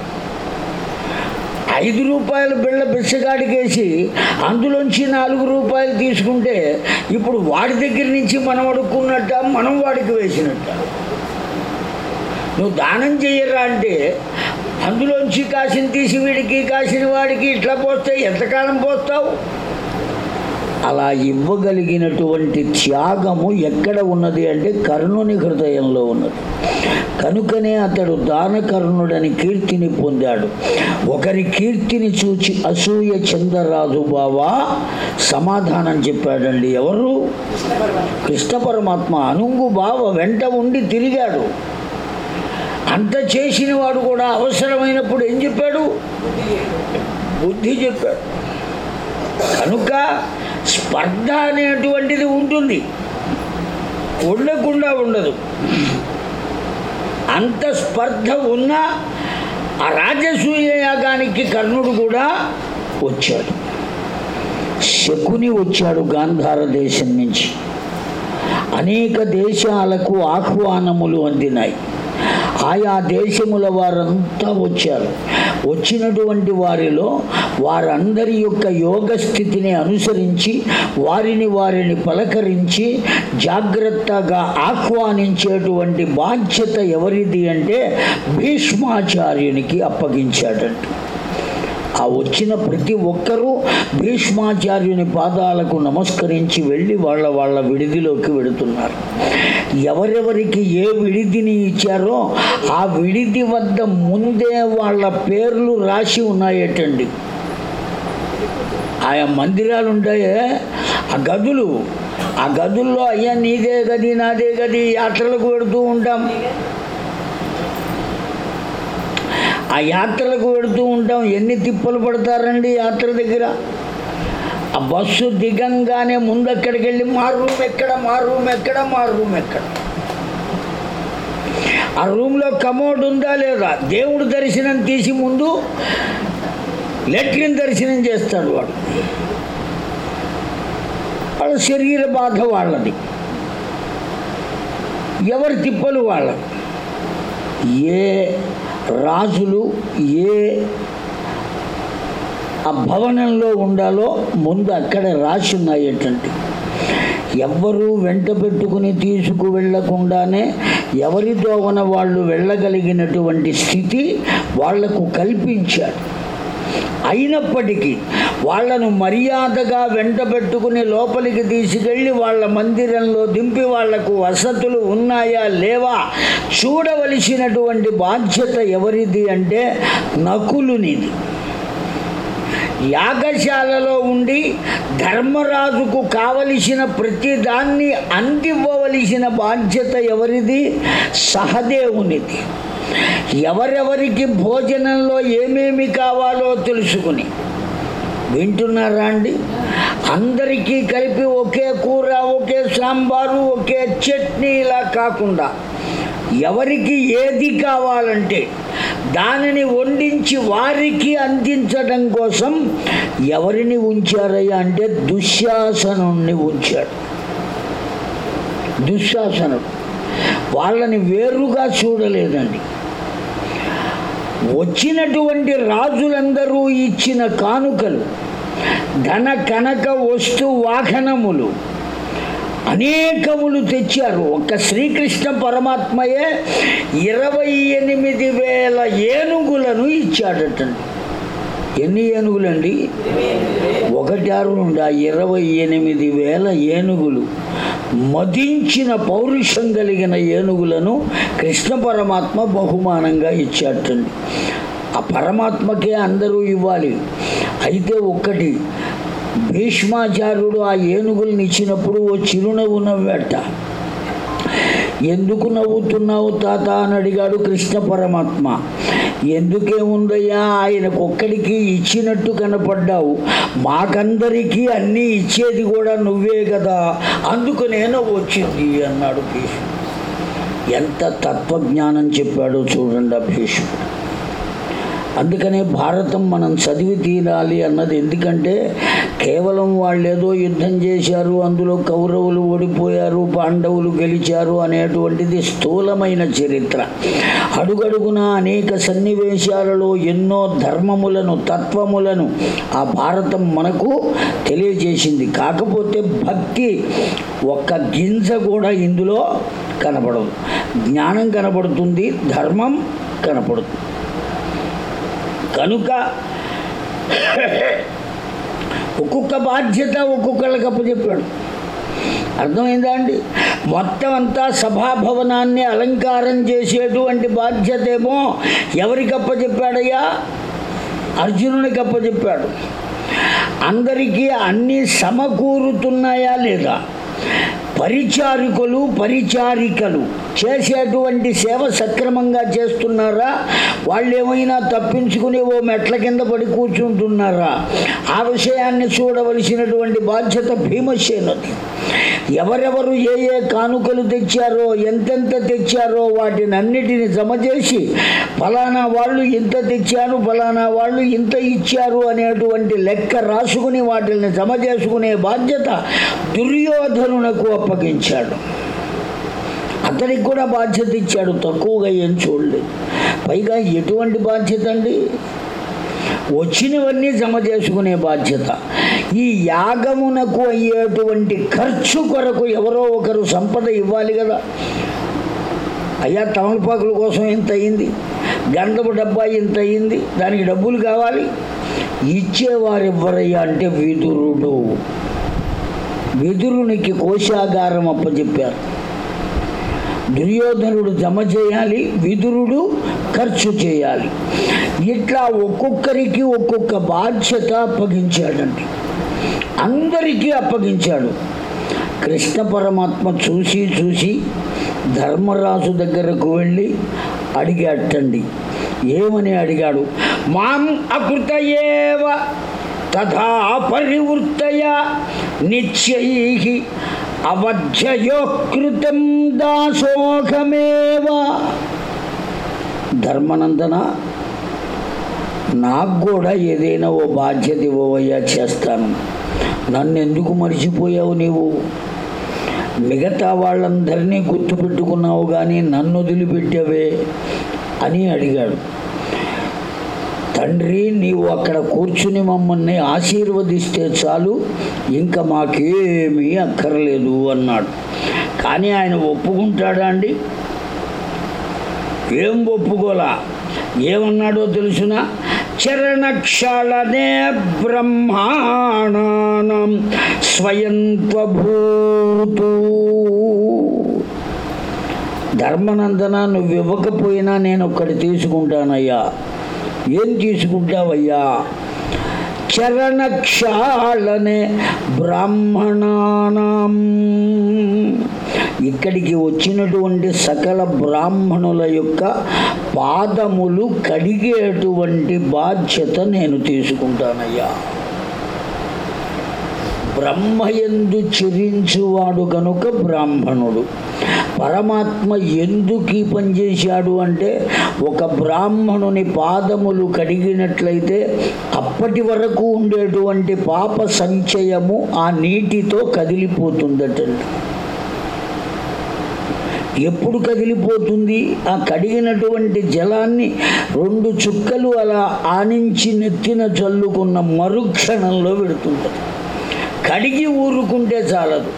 ఐదు రూపాయల బిళ్ళ బిచ్చగాడికేసి అందులోంచి నాలుగు రూపాయలు తీసుకుంటే ఇప్పుడు వాడి దగ్గర నుంచి మనం అడుక్కున్నట్ట మనం వాడికి వేసినట్ట. నువ్వు దానం చేయరా అంటే అందులోంచి కాసిన తీసి వీడికి కాసిన వాడికి ఇట్లా పోస్తే ఎంతకాలం పోస్తావు? అలా ఇవ్వగలిగినటువంటి త్యాగము ఎక్కడ ఉన్నది అంటే కర్ణుని హృదయంలో ఉన్నది. కనుకనే అతడు దానకర్ణుడని కీర్తిని పొందాడు. ఒకరి కీర్తిని చూచి అసూయ చందరాజు బావా సమాధానం చెప్పాడండి ఎవరు? కృష్ణ పరమాత్మ. అనుంగు బావ వెంట ఉండి తిరిగాడు. అంత చేసిన వాడు కూడా అవసరమైనప్పుడు ఏం చెప్పాడు? బుద్ధి చెప్పాడు. కనుక స్పర్ధ అనేటువంటిది ఉంటుంది. ఉండకుండా ఉండదు. అంత స్పర్ధ ఉన్నా ఆ రాజసూయ యాగానికి కర్ణుడు కూడా వచ్చాడు. శకుని వచ్చాడు గాంధార దేశం నుంచి. అనేక దేశాలకు ఆహ్వానములు అందినాయి. ఆయా దేశముల వారంతా వచ్చారు. వచ్చినటువంటి వారిలో వారందరి యొక్క యోగ స్థితిని అనుసరించి వారిని వారిని పలకరించి జాగ్రత్తగా ఆహ్వానించేటువంటి బాధ్యత ఎవరిది అంటే భీష్మాచార్యునికి అప్పగించాడంట. ఆ వచ్చిన ప్రతి ఒక్కరూ భీష్మాచార్యుని పాదాలకు నమస్కరించి వెళ్ళి వాళ్ళ వాళ్ళ విడిదిలోకి వెడుతున్నారు. ఎవరెవరికి ఏ విడిదిని ఇచ్చారో ఆ విడిది వద్ద ముందే వాళ్ళ పేర్లు రాసి ఉన్నాయటండి. ఆయా మందిరాలు ఉంటాయే ఆ గదులు. ఆ గదుల్లో అయ్యా నీదే గది నాదే గది యాత్రలకు పెడుతూ ఉంటాం. ఆ యాత్రలకు వెళుతూ ఉంటాం. ఎన్ని తిప్పలు పడతారండి యాత్ర దగ్గర? ఆ బస్సు దిగంగానే ముందు అక్కడికి వెళ్ళి మా రూమ్ ఎక్కడ మా రూమ్ ఎక్కడ మా రూమ్ ఎక్కడ? ఆ రూమ్లో కమోడ్ ఉందా లేదా? దేవుడు దర్శనం తీసి ముందు లెట్రిన్ దర్శనం చేస్తాడు వాడు. వాళ్ళ శరీర బాధ వాళ్ళది. ఎవరి తిప్పలు వాళ్ళది? ఏ రాజులు ఏ ఆ భవనంలో ఉండాలో ముందు అక్కడ రాసి ఉన్నాయి ఏంటంటే ఎవ్వరూ వెంట పెట్టుకుని తీసుకు వెళ్ళకుండానే ఎవరితో ఉన్న వాళ్ళు వెళ్ళగలిగినటువంటి స్థితి వాళ్ళకు కల్పించాడు అయినప్పటికీ వాళ్ళను మర్యాదగా వెంటబెట్టుకుని లోపలికి తీసుకెళ్ళి వాళ్ళ మందిరంలో దింపి వాళ్ళకు వసతులు ఉన్నాయా లేవా చూడవలసినటువంటి బాధ్యత ఎవరిది అంటే నకులునిది. యాగశాలలో ఉండి ధర్మరాజుకు కావలసిన ప్రతిదాన్ని అందివ్వవలసిన బాధ్యత ఎవరిది? సహదేవునిది. ఎవరెవరికి భోజనంలో ఏమేమి కావాలో తెలుసుకుని. వింటున్నారా అండి? అందరికీ కలిపి ఒకే కూర ఒకే సాంబారు ఒకే చట్నీ ఇలా కాకుండా ఎవరికి ఏది కావాలంటే దానిని వండించి వారికి అందించడం కోసం ఎవరిని ఉంచారయ్యా అంటే దుశ్శాసనుణ్ణి ఉంచాడు. దుశ్శాసనుడు. వాళ్ళని వేరుగా చూడలేదండి. వచ్చినటువంటి రాజులందరూ ఇచ్చిన కానుకలు ధన కనక వస్తు వాహనములు అనేకములు తెచ్చారు. ఒక్క శ్రీకృష్ణ పరమాత్మయే ఇరవై ఎనిమిది వేల ఏనుగులను ఇచ్చాడటండి. ఎన్ని ఏనుగులండి? ఒకటి ఆరు నుండి ఇరవై ఎనిమిది వేల ఏనుగులు. మదించిన పౌరుషం కలిగిన ఏనుగులను కృష్ణ పరమాత్మ బహుమానంగా ఇచ్చాటండి ఆ పరమాత్మకే అందరూ ఇవ్వాలి. అయితే ఒక్కటి భీష్మాచార్యుడు ఆ ఏనుగుల్ని ఇచ్చినప్పుడు ఓ చిరునవ్వు నవ్వేట ఎందుకు నవ్వుతున్నావు తాత అని అడిగాడు కృష్ణ పరమాత్మ. ఎందుకేముందయ్యా ఆయనకు ఒక్కడికి ఇచ్చినట్టు కనపడ్డావు. మాకందరికీ అన్నీ ఇచ్చేది కూడా నువ్వే కదా. అందుకు నేను వచ్చింది అన్నాడు భీష్ముడు. ఎంత తత్వజ్ఞానం చెప్పాడో చూడండి ఆ భీష్ముడు. అందుకనే భారతం మనం చదివి తీరాలి అన్నది. ఎందుకంటే కేవలం వాళ్ళు ఏదో యుద్ధం చేశారు అందులో కౌరవులు ఓడిపోయారు పాండవులు గెలిచారు అనేటువంటిది స్థూలమైన చరిత్ర. అడుగడుగున అనేక సన్నివేశాలలో ఎన్నో ధర్మములను తత్వములను ఆ భారతం మనకు తెలియజేసింది. కాకపోతే భక్తి ఒక్క గింజ కూడా ఇందులో కనపడదు జ్ఞానం కనపడుతుంది ధర్మం కనపడుతుంది. కనుక ఒక్కొక్క బాధ్యత ఒక్కొక్కళ్ళకి అప్పచెప్పాడు. అర్థమైందా అండి? మొత్తం అంతా సభాభవనాన్ని అలంకారం చేసేటువంటి బాధ్యత ఏమో ఎవరికి అప్పచెప్పాడయ్యా? అర్జునునికి అప్పచెప్పాడు. అందరికీ అన్నీ సమకూరుతున్నాయా లేదా? పరిచారికులు పరిచారికలు చేసేటువంటి సేవ సక్రమంగా చేస్తున్నారా? వాళ్ళు ఏమైనా తప్పించుకుని ఓ మెట్ల కింద పడి కూర్చుంటున్నారా? ఆ విషయాన్ని చూడవలసినటువంటి బాధ్యత భీమసేనది. ఎవరెవరు ఏ ఏ కానుకలు తెచ్చారో ఎంతెంత తెచ్చారో వాటిని అన్నిటిని జమ చేసి ఫలానా వాళ్ళు ఇంత తెచ్చారు ఫలానా వాళ్ళు ఇంత ఇచ్చారు అనేటువంటి లెక్క రాసుకుని వాటిని జమ చేసుకునే బాధ్యత దుర్యోధనునకు అప్పగించాడు. అతనికి కూడా బాధ్యత ఇచ్చాడు. తక్కువగా ఏం చూడలేదు. పైగా ఎటువంటి బాధ్యత అండి? వచ్చినవన్నీ జమ చేసుకునే బాధ్యత. ఈ యాగమునకు అయ్యేటువంటి ఖర్చు కొరకు ఎవరో ఒకరు సంపద ఇవ్వాలి కదా. అయ్యా తమలపాకుల కోసం ఇంత అయింది. గంధపు డబ్బా ఇంత అయింది. దానికి డబ్బులు కావాలి. ఇచ్చేవారు ఎవరయ్యా అంటే విదురుడు. విదురునికి కోశాగారం అప్పచెప్పారు దుర్యోధనుడు జమ చేయాలి విదురుడు ఖర్చు చేయాలి. ఇట్లా ఒక్కొక్కరికి ఒక్కొక్క బాధ్యత అప్పగించాడండి. అందరికీ అప్పగించాడు. కృష్ణ పరమాత్మ చూసి చూసి ధర్మరాజు దగ్గరకు వెళ్ళి అడిగాటండి ఏమని అడిగాడు? మాం అకృత ఏవ తథా పరివృత్తయ నిత్యై అవధ్యయోకృతం దాసోహమేవ. ధర్మనందన నాకు కూడా ఏదైనా ఓ బాధ్యత ఇవ్వవయ్యా చేస్తాను. నన్ను ఎందుకు మర్చిపోయావు నీవు? మిగతా వాళ్ళందరినీ గుర్తుపెట్టుకున్నావు కానీ నన్ను వదిలిపెట్టావే అని అడిగాడు. తండ్రి నీవు అక్కడ కూర్చుని మమ్మల్ని ఆశీర్వదిస్తే చాలు ఇంకా మాకేమీ అక్కర్లేదు అన్నాడు. కానీ ఆయన ఒప్పుకుంటాడా అండి? ఏం ఒప్పుకోలా? ఏమన్నాడో తెలుసునా? చరణక్షాళనే బ్రహ్మాణం స్వయంత్వభూతు. ధర్మనందన నువ్వు ఇవ్వకపోయినా నేను ఒక్కటి తీసుకుంటానయ్యా. ఏం తీసుకుంటావయ్యా చరణక్షాళనే బ్రాహ్మణానం. ఇక్కడికి వచ్చినటువంటి సకల బ్రాహ్మణుల యొక్క పాదములు కడిగేటువంటి బాధ్యత నేను తీసుకుంటానయ్యా. బ్రహ్మయందు చిరించువాడు కనుక బ్రాహ్మణుడు. పరమాత్మ ఎందుకు ఈ అంటే ఒక బ్రాహ్మణుని పాదములు కడిగినట్లయితే అప్పటి వరకు ఉండేటువంటి పాప సంచయము ఆ నీటితో కదిలిపోతుందటండి ఎప్పుడు కదిలిపోతుంది? ఆ కడిగినటువంటి జలాన్ని రెండు చుక్కలు అలా ఆనించి నెత్తిన చల్లుకున్న మరుక్షణంలో పెడుతుంటుంది కడిగి ఊరుకుంటే చాలదు.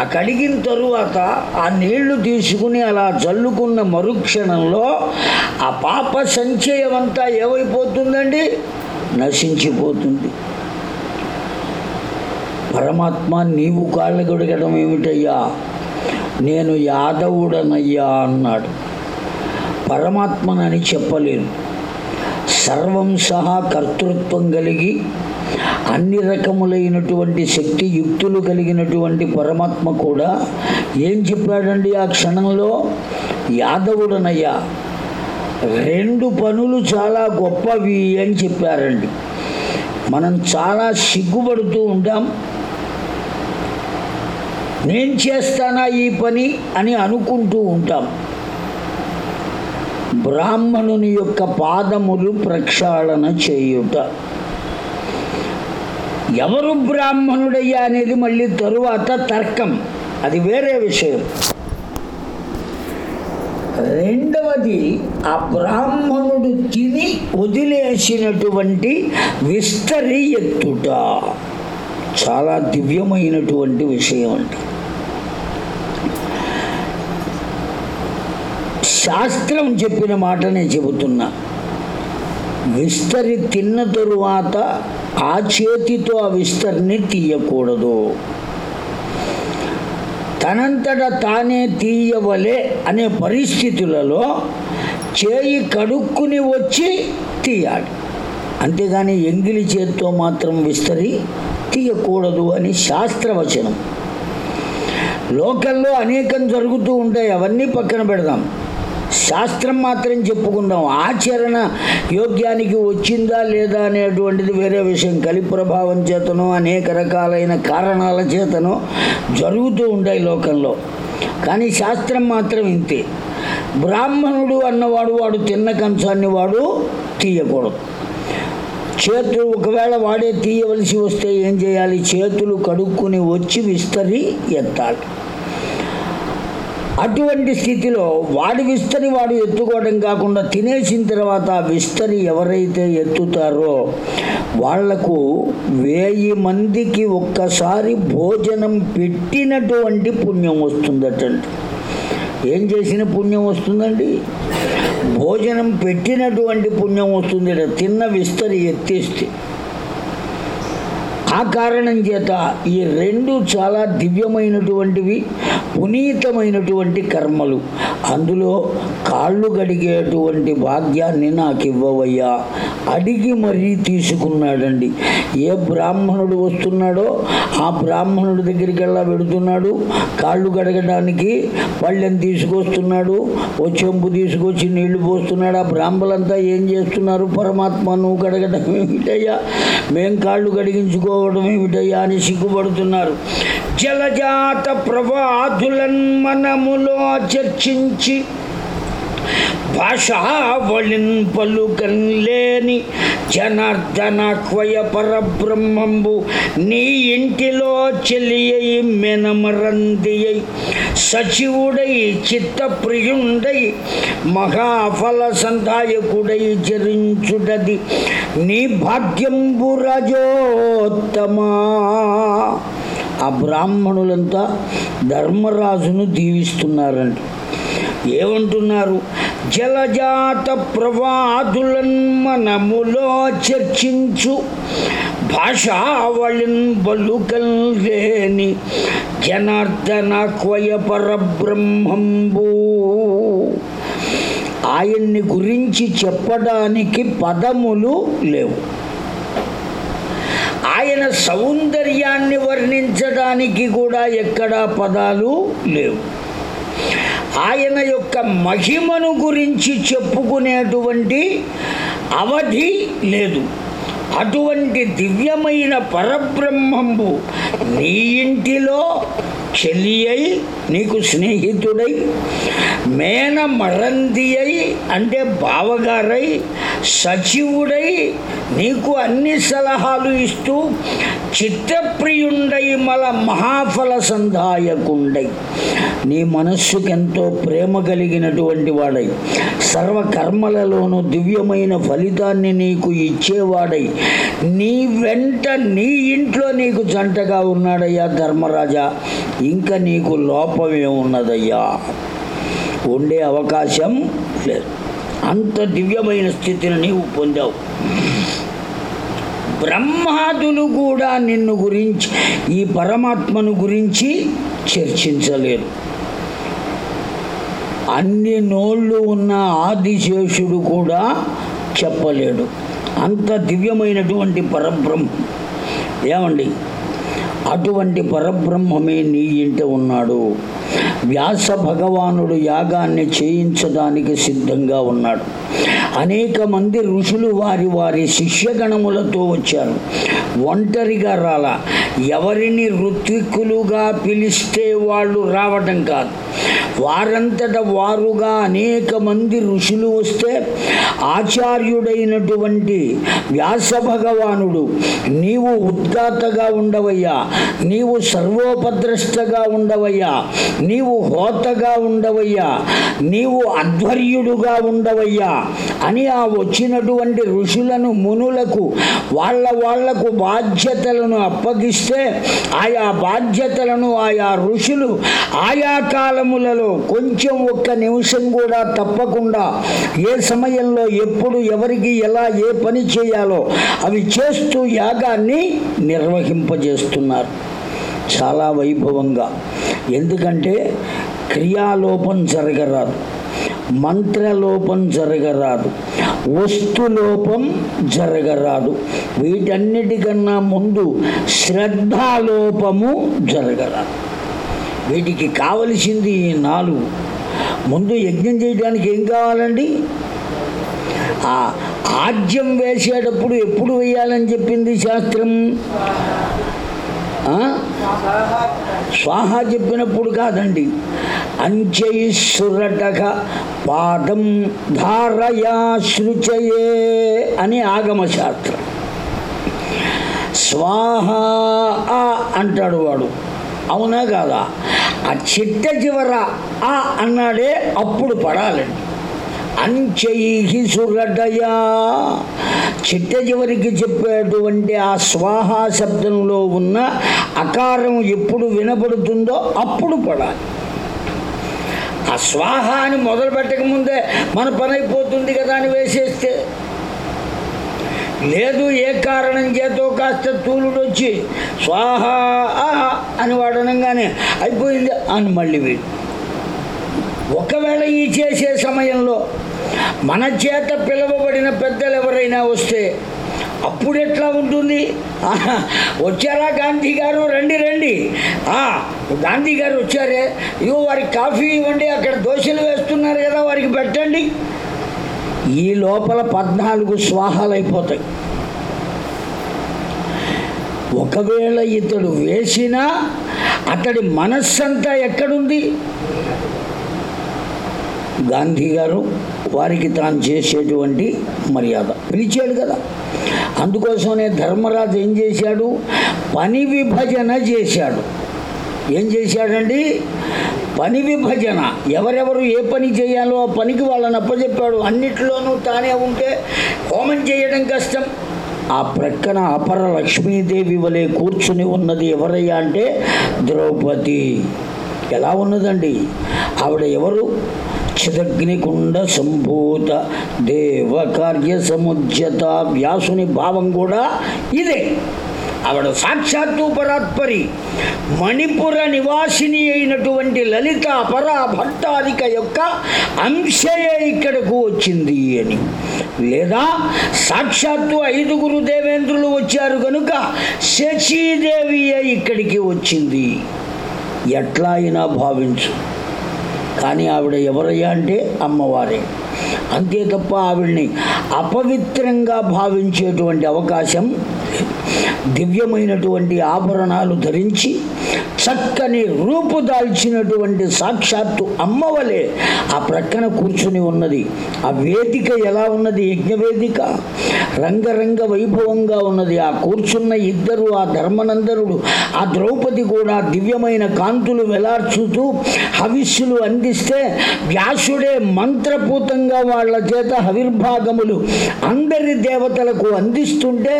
ఆ కడిగిన తరువాత ఆ నీళ్ళు తీసుకుని అలా చల్లుకున్న మరుక్షణంలో ఆ పాప సంచయం అంతా ఏమైపోతుందండి? నశించిపోతుంది. పరమాత్మ నీవు కాళ్ళు గొడగడం ఏమిటయ్యా? నేను యాదవుడనయ్యా అన్నాడు. పరమాత్మనని చెప్పలేను. సర్వం సహా కర్తృత్వం కలిగి అన్ని రకములైనటువంటి శక్తి యుక్తులు కలిగినటువంటి పరమాత్మ కూడా ఏం చెప్పాడండి ఆ క్షణంలో? యాదవుడనయ్యా రెండు పనులు చాలా గొప్పవి అని చెప్పారండి. మనం చాలా సిగ్గుపడుతూ ఉంటాం నేను చేస్తానా ఈ పని? అని అనుకుంటూ ఉంటాం. బ్రాహ్మణుని యొక్క పాదములు ప్రక్షాళన చేయుట. ఎవరు బ్రాహ్మణుడయ్యా అనేది మళ్ళీ తరువాత తర్కం. అది వేరే విషయం. రెండవది ఆ బ్రాహ్మణుడు తిని వదిలేసినటువంటి విస్తరి ఎత్తుట చాలా దివ్యమైనటువంటి విషయం అండి. శాస్త్రం చెప్పిన మాటనే చెబుతున్నా. విస్తరి తిన్న తరువాత ఆ చేతితో ఆ విస్తరిని తీయకూడదు. తనంతట తానే తీయవలే అనే పరిస్థితులలో చేయి కడుక్కుని వచ్చి తీయాలి. అంతేగాని ఎంగిలి చేత్తో మాత్రం విస్తరి తీయకూడదు అని శాస్త్రవచనం. లోకల్లో అనేకం జరుగుతూ ఉంటాయి అవన్నీ పక్కన పెడదాం. శాస్త్రం మాత్రం చెప్పుకుందాం. ఆచరణ యోగ్యానికి వచ్చిందా లేదా అనేటువంటిది వేరే విషయం. కలి ప్రభావం చేతను అనేక రకాలైన కారణాల చేతను జరుగుతూ ఉంటాయి లోకంలో. కానీ శాస్త్రం మాత్రం ఇంతే. బ్రాహ్మణుడు అన్నవాడు వాడు తిన్న కంచాన్ని వాడు తీయకూడదు. చేతులు ఒకవేళ వాడే తీయవలసి వస్తే ఏం చేయాలి? చేతులు కడుక్కుని వచ్చి విస్తరి ఎత్తాలి. అటువంటి స్థితిలో వాడి విస్తరి వాడు ఎత్తుకోవడం కాకుండా తినేసిన తర్వాత ఆ విస్తరి ఎవరైతే ఎత్తుతారో వాళ్ళకు వేయి మందికి ఒక్కసారి భోజనం పెట్టినటువంటి పుణ్యం వస్తుందటండి. ఏం చేసిన పుణ్యం వస్తుందండి? భోజనం పెట్టినటువంటి పుణ్యం వస్తుంది తిన్న విస్తరి ఎత్తేస్తే. కారణం చేత ఈ రెండు చాలా దివ్యమైనటువంటివి పునీతమైనటువంటి కర్మలు. అందులో కాళ్ళు గడిగేటువంటి భాగ్యాన్ని నాకు ఇవ్వవయ్యా అడిగి మరీ తీసుకున్నాడండి. ఏ బ్రాహ్మణుడు వస్తున్నాడో ఆ బ్రాహ్మణుడి దగ్గరికి వెళ్ళా పెడుతున్నాడు కాళ్ళు గడగడానికి పళ్ళెం తీసుకొస్తున్నాడు. ఓ తీసుకొచ్చి నీళ్ళు పోస్తున్నాడు. ఆ బ్రాహ్మలంతా ఏం చేస్తున్నారు? పరమాత్మ నువ్వు గడగడం ఏమిటయ్యా? మేం కాళ్ళు గడిగించుకోవడం ఏమిటయ్యా అని సిగ్గుపడుతున్నారు. జలజాత ప్రవాదులన్ మనములో చర్చించి భాషావళిన్ పలుకన్ లేని జనార్దన క్వయ పరబ్రహ్మంబు నీ ఇంటిలో చెలియై మెనమరందియై. సచివుడై చిత్తప్రియుండై మహాఫల సందాయకుడై జరించుడది. నీ భాగ్యంబు రజోత్తమా. ఆ బ్రాహ్మణులంతా ధర్మరాజును దీవిస్తున్నారండి. ఏమంటున్నారు? జలజాత ప్రవాదులన్ మనములో చర్చించు. భాషావళిన్ బలుకల్ లేని జనార్దన క్వయ పరబ్రహ్మంబు ఆయన్ని గురించి చెప్పడానికి పదములు లేవు. ఆయన సౌందర్యాన్ని వర్ణించడానికి కూడా ఎక్కడా పదాలు లేవు. ఆయన యొక్క మహిమను గురించి చెప్పుకునేటువంటి అవధి లేదు. అటువంటి దివ్యమైన పరబ్రహ్మంబు నీ ఇంటిలో చెల్లి అయి నీకు స్నేహితుడై మేన మరంది అయి అంటే బావగారై సచివుడై నీకు అన్ని సలహాలు ఇస్తూ చిత్తప్రియుండై మల మహాఫల సంధాయకుండై. నీ మనస్సుకెంతో ప్రేమ కలిగినటువంటి వాడై. సర్వకర్మలలోనూ దివ్యమైన ఫలితాన్ని నీకు ఇచ్చేవాడై. నీ వెంట నీ ఇంట్లో నీకు జంటగా ఉన్నాడయ్యా ధర్మరాజా. ఇంకా నీకు లోపమేమున్నదయ్యా ఉండే అవకాశం లేదు. అంత దివ్యమైన స్థితిని నీవు పొందావు. బ్రహ్మాదులు కూడా నిన్ను గురించి ఈ పరమాత్మను గురించి చర్చించలేరు. అన్ని నోళ్ళు ఉన్న ఆదిశేషుడు కూడా చెప్పలేడు. అంత దివ్యమైనటువంటి పరబ్రహ్మ. ఏమండి? అటువంటి పరబ్రహ్మమే నీ ఇంట ఉన్నాడు. వ్యాస భగవానుడు యాగాన్ని చేయించడానికి సిద్ధంగా ఉన్నాడు. అనేక మంది ఋషులు వారి వారి శిష్యగణములతో వచ్చారు. ఒంటరిగా రాల. ఎవరిని ఋత్విక్కులుగా పిలిస్తే వాళ్ళు రావటం కాదు. వారంతట వారుగా అనేక మంది ఋషులు వస్తే ఆచార్యుడైనటువంటి వ్యాస భగవానుడు నీవు ఉద్గాతగా ఉండవయ్యా నీవు సర్వోపద్రష్టగా ఉండవయ్యా నీవు హోతగా ఉండవయ్యా నీవు అధ్వర్యుడుగా ఉండవయ్యా అని ఆ వచ్చినటువంటి ఋషులను మునులకు వాళ్ళ వాళ్ళకు బాధ్యతలను అప్పగిస్తే ఆయా బాధ్యతలను ఆయా ఋషులు ఆయా కాలములలో కొంచెం ఒక్క నిమిషం కూడా తప్పకుండా ఏ సమయంలో ఎప్పుడు ఎవరికి ఎలా ఏ పని చేయాలో అవి చేస్తూ యాగాన్ని నిర్వహింపజేస్తున్నారు. చాలా వైభవంగా. ఎందుకంటే క్రియాలోపం జరగరాదు. మంత్రలోపం జరగరాదు వస్తులోపం జరగరాదు. వీటన్నిటికన్నా ముందు శ్రద్ధాలోపము జరగరాదు. వీటికి కావలసింది ఈ నాలుగు. ముందు యజ్ఞం చేయడానికి ఏం కావాలండి? ఆజ్యం వేసేటప్పుడు ఎప్పుడు వేయాలని చెప్పింది శాస్త్రం? స్వాహ చెప్పినప్పుడు కాదండి. అంచైసురటక పాదం ధారయా శృచయే అని ఆగమశాస్త్రం. స్వాహ ఆ అంటాడు వాడు. అవునా కాదా? ఆ చిట్ట చివర ఆ అన్నాడే అప్పుడు పడాలండి. అంచైహి సురటయా చిట్ట చివరికి చెప్పేటువంటి ఆ స్వాహ శబ్దంలో ఉన్న అకారం ఎప్పుడు వినపడుతుందో అప్పుడు పడాలి. ఆ స్వాహ అని మొదలు పెట్టక ముందే మన పని అయిపోతుంది కదా అని వేసేస్తే. లేదు ఏ కారణం చేతో కాస్త తూలుడు వచ్చి స్వాహ అని వాడనంగానే అయిపోయింది. అని మళ్ళీ వీడు. ఒకవేళ ఈ చేసే సమయంలో మన చేత పిలువబడిన పెద్దలు ఎవరైనా వస్తే అప్పుడు ఎట్లా ఉంటుంది? ఆహా, వచ్చారా గాంధీ గారు? రండి రండి. గాంధీ గారు వచ్చారే. ఇగో వారికి కాఫీ ఇవ్వండి అక్కడ దోశలు వేస్తున్నారు కదా వారికి పెట్టండి. ఈ లోపల పద్నాలుగు స్వాహాలు అయిపోతాయి. ఒకవేళ ఇతడు వేసినా అతడి మనస్సంతా ఎక్కడుంది? గాంధీ గారు వారికి తాను చేసేటువంటి మర్యాద. పిలిచాడు కదా. అందుకోసమే ధర్మరాజు ఏం చేశాడు? పని విభజన చేశాడు. ఏం చేశాడండి? పని విభజన. ఎవరెవరు ఏ పని చేయాలో ఆ పనికి వాళ్ళని అప్పచెప్పాడు అన్నిట్లోనూ తానే ఉంటే హోమం చేయడం కష్టం. ఆ ప్రక్కన అపర లక్ష్మీదేవి వలె కూర్చుని ఉన్నది ఎవరయ్యా అంటే ద్రౌపది. ఎలా ఉన్నదండి? ఆవిడ ఎవరు? చిదగ్నికుండ సంభూత దేవ కార్య సముజ్యత వ్యాసుని భావం కూడా ఇదే. ఆవిడ సాక్షాత్తు పరాత్పరి మణిపుర నివాసిని అయినటువంటి లలిత పరా భట్టాదిక యొక్క అంశయే ఇక్కడకు వచ్చింది అని. లేదా సాక్షాత్తు ఐదుగురు దేవేంద్రులు వచ్చారు కనుక శచీదేవియే ఇక్కడికి వచ్చింది. ఎట్లా అయినా భావించు. కానీ ఆవిడ ఎవరయ్యా అంటే అమ్మవారే. అంతే తప్ప ఆవిడ్ని అపవిత్రంగా భావించేటువంటి అవకాశం దివ్యమైనటువంటి ఆభరణాలు ధరించి చక్కని రూపు దాల్చినటువంటి సాక్షాత్తు అమ్మవలే ఆ ప్రక్కన కూర్చుని ఉన్నది. ఆ వేదిక ఎలా ఉన్నది? యజ్ఞవేదిక. రంగరంగ వైభవంగా ఉన్నది. ఆ కూర్చున్న ఇద్దరు ఆ ధర్మనందరుడు ఆ ద్రౌపది కూడా దివ్యమైన కాంతులు వెలార్చుతూ హవిస్సులు అందిస్తే వ్యాసుడే మంత్రపూతంగా వాళ్ళ చేత హవిర్భాగములు అందరి దేవతలకు అందిస్తుంటే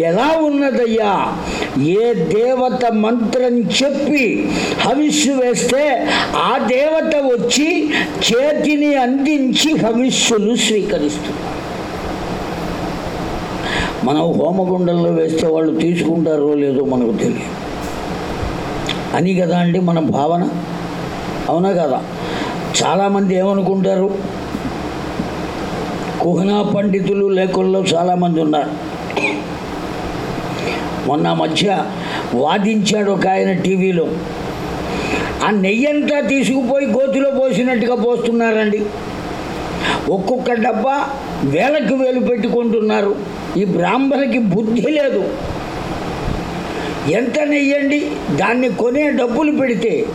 ఎలా ఉన్నదయ్యా. ఏ దేవత మంత్రం చెప్పి హవిస్సు వేస్తే ఆ దేవత వచ్చి చేతిని అందించి హవిస్సులు స్వీకరిస్తుంది. మనం హోమగుండంలో వేస్తే వాళ్ళు తీసుకుంటారో లేదో మనకు తెలియదు. అని కదా అండి మన భావన? అవునా కదా? చాలామంది ఏమనుకుంటారు? కుహనా పండితులు లేకుండా చాలామంది ఉన్నారు. మొన్న మధ్య వాదించాడు ఒక ఆయన టీవీలో. ఆ నెయ్యంతా తీసుకుపోయి గోతిలో పోసినట్టుగా పోస్తున్నారండి. ఒక్కొక్క డబ్బా వేలకు వేలు పెట్టుకుంటున్నారు. ఈ బ్రాహ్మణకి బుద్ధి లేదు. ఎంత నెయ్యండి? దాన్ని కొనే డబ్బులు పెడితే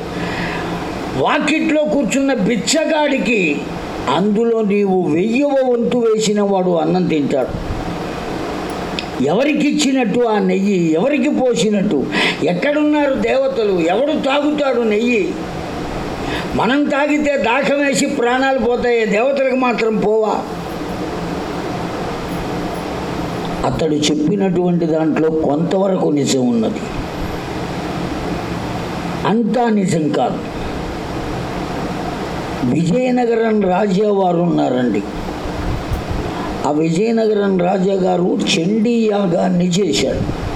వాకిట్లో కూర్చున్న బిచ్చగాడికి అందులో నీవు వెయ్యవ వంతు వేసిన వాడు అన్నం తింటాడు. ఎవరికి ఇచ్చినట్టు ఆ నెయ్యి ఎవరికి పోసినట్టు? ఎక్కడున్నారు దేవతలు? ఎవడు తాగుతాడు నెయ్యి? మనం తాగితే దాహం వేసి ప్రాణాలు పోతాయి దేవతలకు మాత్రం పోవా? అతడు చెప్పినటువంటి దాంట్లో కొంతవరకు నిజం ఉన్నది. అంతా నిజం కాదు. విజయనగరం రాజేవారు ఉన్నారండి. ఆ విజయనగరం రాజా గారు చండీ యాగాన్ని చేశాడు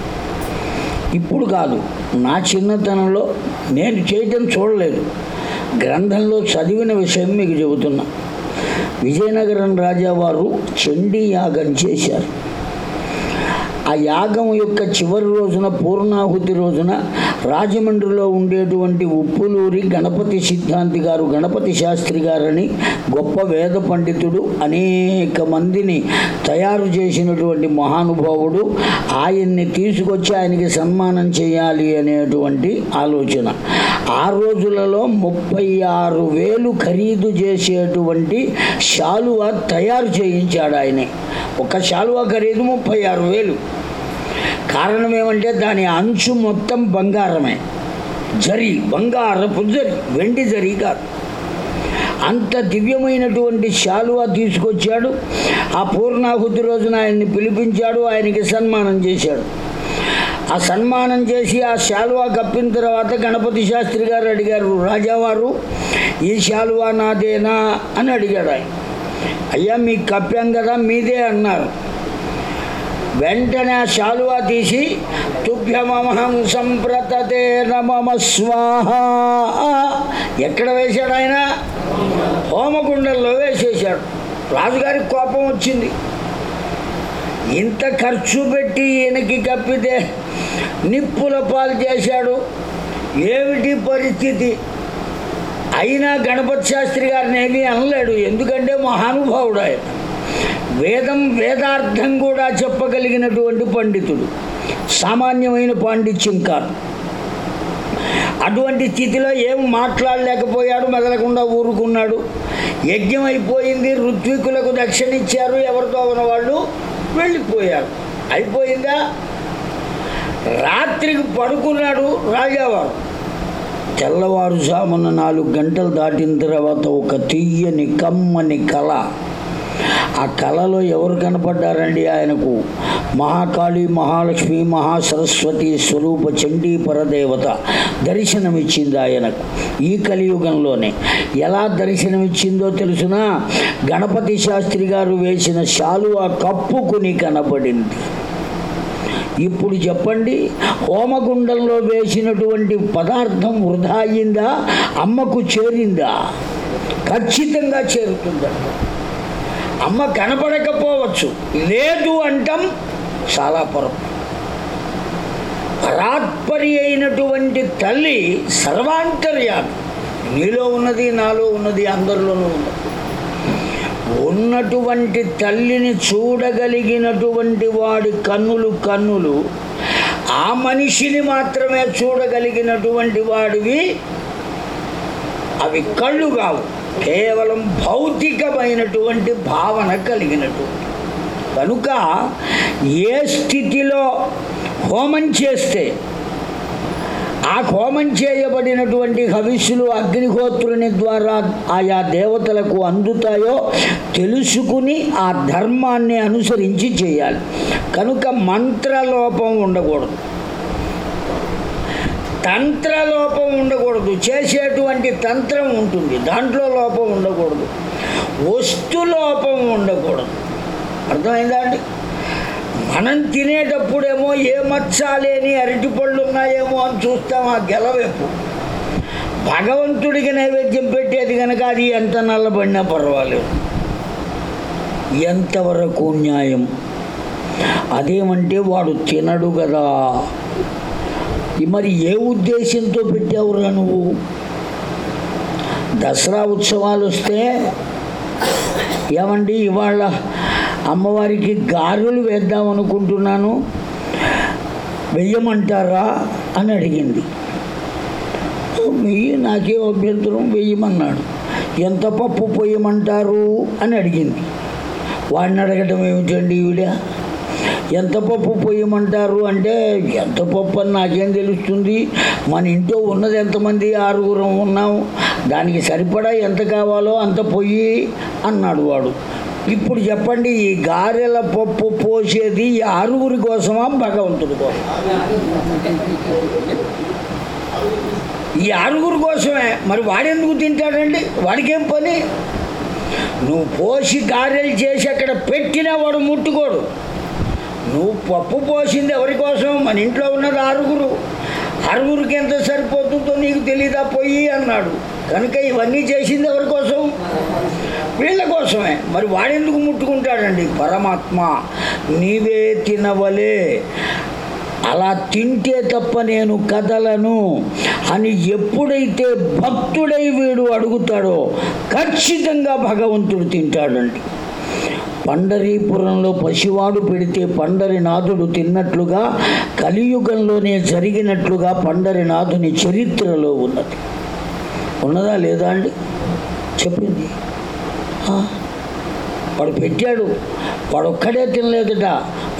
ఇప్పుడు కాదు నా చిన్నతనంలో నేను చేయటం చూడలేదు. గ్రంథంలో చదివిన విషయం మీకు చెబుతున్నా. విజయనగరం రాజా వారు చండీ యాగం చేశారు. ఆ యాగం యొక్క చివరి రోజున పూర్ణాహుతి రోజున రాజమండ్రిలో ఉండేటువంటి ఉప్పులూరి గణపతి సిద్ధాంతి గారు గణపతి శాస్త్రి గారని గొప్ప వేద పండితుడు అనేక మందిని తయారు చేసినటువంటి మహానుభావుడు ఆయన్ని తీసుకొచ్చి ఆయనకి సన్మానం చేయాలి అనేటువంటి ఆలోచన. ఆ రోజులలో ముప్పై ఆరు వేలు ఖరీదు చేసేటువంటి శాలువా తయారు చేయించాడు ఆయనే. ఒక శాలువా ఖరీదు ముప్పై ఆరు వేలు. కారణం ఏమంటే దాని అంచు మొత్తం బంగారమే. జరి బంగారపు జరి వెండి జరి కాదు. అంత దివ్యమైనటువంటి శాలువా తీసుకొచ్చాడు. ఆ పూర్ణాహుతి రోజున ఆయన్ని పిలిపించాడు ఆయనకి సన్మానం చేశాడు. ఆ సన్మానం చేసి ఆ శాలువా కప్పిన తర్వాత గణపతి శాస్త్రి గారు అడిగారు రాజావారు ఈ శాలువా నాదేనా? అని అడిగాడు ఆయన. అయ్యా మీకు కప్పాం కదా మీదే అన్నారు. వెంటనే శాలువా తీసి తుభ్యమహం సంప్రతతే నమమ స్వాహ ఎక్కడ వేశాడు ఆయన? హోమకుండంలో వేసేశాడు. రాజుగారికి కోపం వచ్చింది. ఇంత ఖర్చు పెట్టి ఈయనకి కప్పితే నిప్పుల పాలు చేశాడు. ఏమిటి పరిస్థితి? అయినా గణపతి శాస్త్రి గారిని ఏమీ అనలేడు. ఎందుకంటే మహానుభావుడు ఆయన. వేదం వేదార్థం కూడా చెప్పగలిగినటువంటి పండితుడు. సామాన్యమైన పాండిత్యం కాదు. అటువంటి స్థితిలో ఏం మాట్లాడలేకపోయాడు మెదలకుండా ఊరుకున్నాడు. యజ్ఞం అయిపోయింది ఋత్వికులకు దక్షిణిచ్చారు ఎవరితో ఉన్నవాళ్ళు వెళ్ళిపోయారు. అయిపోయిందా? రాత్రికి పడుకున్నాడు రాజావారు. తెల్లవారుజామున నాలుగు గంటలు దాటిన తర్వాత ఒక తీయని కమ్మని కళ ఆ కళలో ఎవరు కనపడ్డారండి ఆయనకు? మహాకాళి మహాలక్ష్మి మహాసరస్వతి స్వరూప చండీ పరదేవత దర్శనమిచ్చింది ఆయనకు ఈ కలియుగంలోనే. ఎలా దర్శనమిచ్చిందో తెలుసునా? గణపతి శాస్త్రి గారు వేసిన శాలువా కప్పుకుని కనపడింది. ఇప్పుడు చెప్పండి హోమగుండంలో వేసినటువంటి పదార్థం వృధా అయిందా? అమ్మకు చేరిందా? ఖచ్చితంగా చేరుతుందంట. అమ్మ కనపడకపోవచ్చు. లేదు అంటాం చాలా పొరపాటు. పరాత్పరి అయినటువంటి తల్లి సర్వాంతర్యాలు నీలో ఉన్నది నాలో ఉన్నది అందరిలోనూ ఉన్నది. ఉన్నటువంటి తల్లిని చూడగలిగినటువంటి వాడి కన్నులు కన్నులు ఆ మనిషిని మాత్రమే చూడగలిగినటువంటి వాడివి అవి కళ్ళు కావు. కేవలం భౌతికమైనటువంటి భావన కలిగినటువంటి. కనుక ఏ స్థితిలో హోమం చేస్తే ఆ హోమం చేయబడినటువంటి హవిస్సులు అగ్నిహోత్రుని ద్వారా ఆయా దేవతలకు అందుతాయో తెలుసుకుని ఆ ధర్మాన్ని అనుసరించి చేయాలి. కనుక మంత్రలోపం ఉండకూడదు. తంత్రలోపం ఉండకూడదు. చేసేటువంటి తంత్రం ఉంటుంది. దాంట్లో లోపం ఉండకూడదు. వస్తు లోపం ఉండకూడదు. అర్థమైందా అండి? మనం తినేటప్పుడేమో ఏ మచ్చాలేని అరటిపళ్ళు ఉన్నాయేమో అని చూస్తాం ఆ గెలవెప్పు. భగవంతుడికి నైవేద్యం పెట్టేది కనుక అది ఎంత నల్లబడినా పర్వాలేదు. ఎంతవరకు న్యాయం? అదేమంటే వాడు తినడు కదా మరి ఏ ఉద్దేశంతో పెట్టావురా నువ్వు? దసరా ఉత్సవాలు వస్తే ఏమండి ఇవాళ అమ్మవారికి గారెలు వేద్దాం అనుకుంటున్నాను వెయ్యమంటారా అని అడిగింది. వెయ్యి నాకే అభ్యంతరం వెయ్యమన్నాడు. ఎంత పప్పు పొయ్యమంటారు అని అడిగింది. వాడిని అడగటం ఏమిటండి ఈవిడ? ఎంత పప్పు పొయ్యమంటారు అంటే ఎంత పప్పు అని నాకేం తెలుస్తుంది? మన ఇంట్లో ఉన్నది ఎంతమంది ఆరుగురం ఉన్నాం? దానికి సరిపడా ఎంత కావాలో అంత పొయ్యి అన్నాడు వాడు. ఇప్పుడు చెప్పండి ఈ గారెల పప్పు పోసేది ఈ ఆరుగురి కోసమా భగవంతుడి కోసం ఈ ఆరుగురు కోసమే. మరి వాడెందుకు తింటాడండి? వాడికేం పని? నువ్వు పోసి గారెలు చేసి అక్కడ పెట్టినా వాడు ముట్టుకోడు. నువ్వు పప్పు పోసింది ఎవరి కోసం? మన ఇంట్లో ఉన్నది ఆరుగురు. ఆరుగురికి ఎంత సరిపోతుందో నీకు తెలీదా పోయి అన్నాడు. కనుక ఇవన్నీ చేసింది ఎవరి కోసం? వీళ్ళ కోసమే. మరి వాడెందుకు ముట్టుకుంటాడండి? పరమాత్మ నీవే తినవలే. అలా తింటే తప్ప నేను కదలను అని ఎప్పుడైతే భక్తుడై వీడు అడుగుతాడో ఖచ్చితంగా భగవంతుడు తింటాడండి. పండరీపురంలో పసివాడు పెడితే పండరినాథుడు తిన్నట్లుగా కలియుగంలోనే జరిగినట్లుగా పండరినాథుని చరిత్రలో ఉన్నది. ఉన్నదా లేదా అండి? చెప్పింది. వాడు పెట్టాడు. వాడు ఒక్కడే తినలేదట.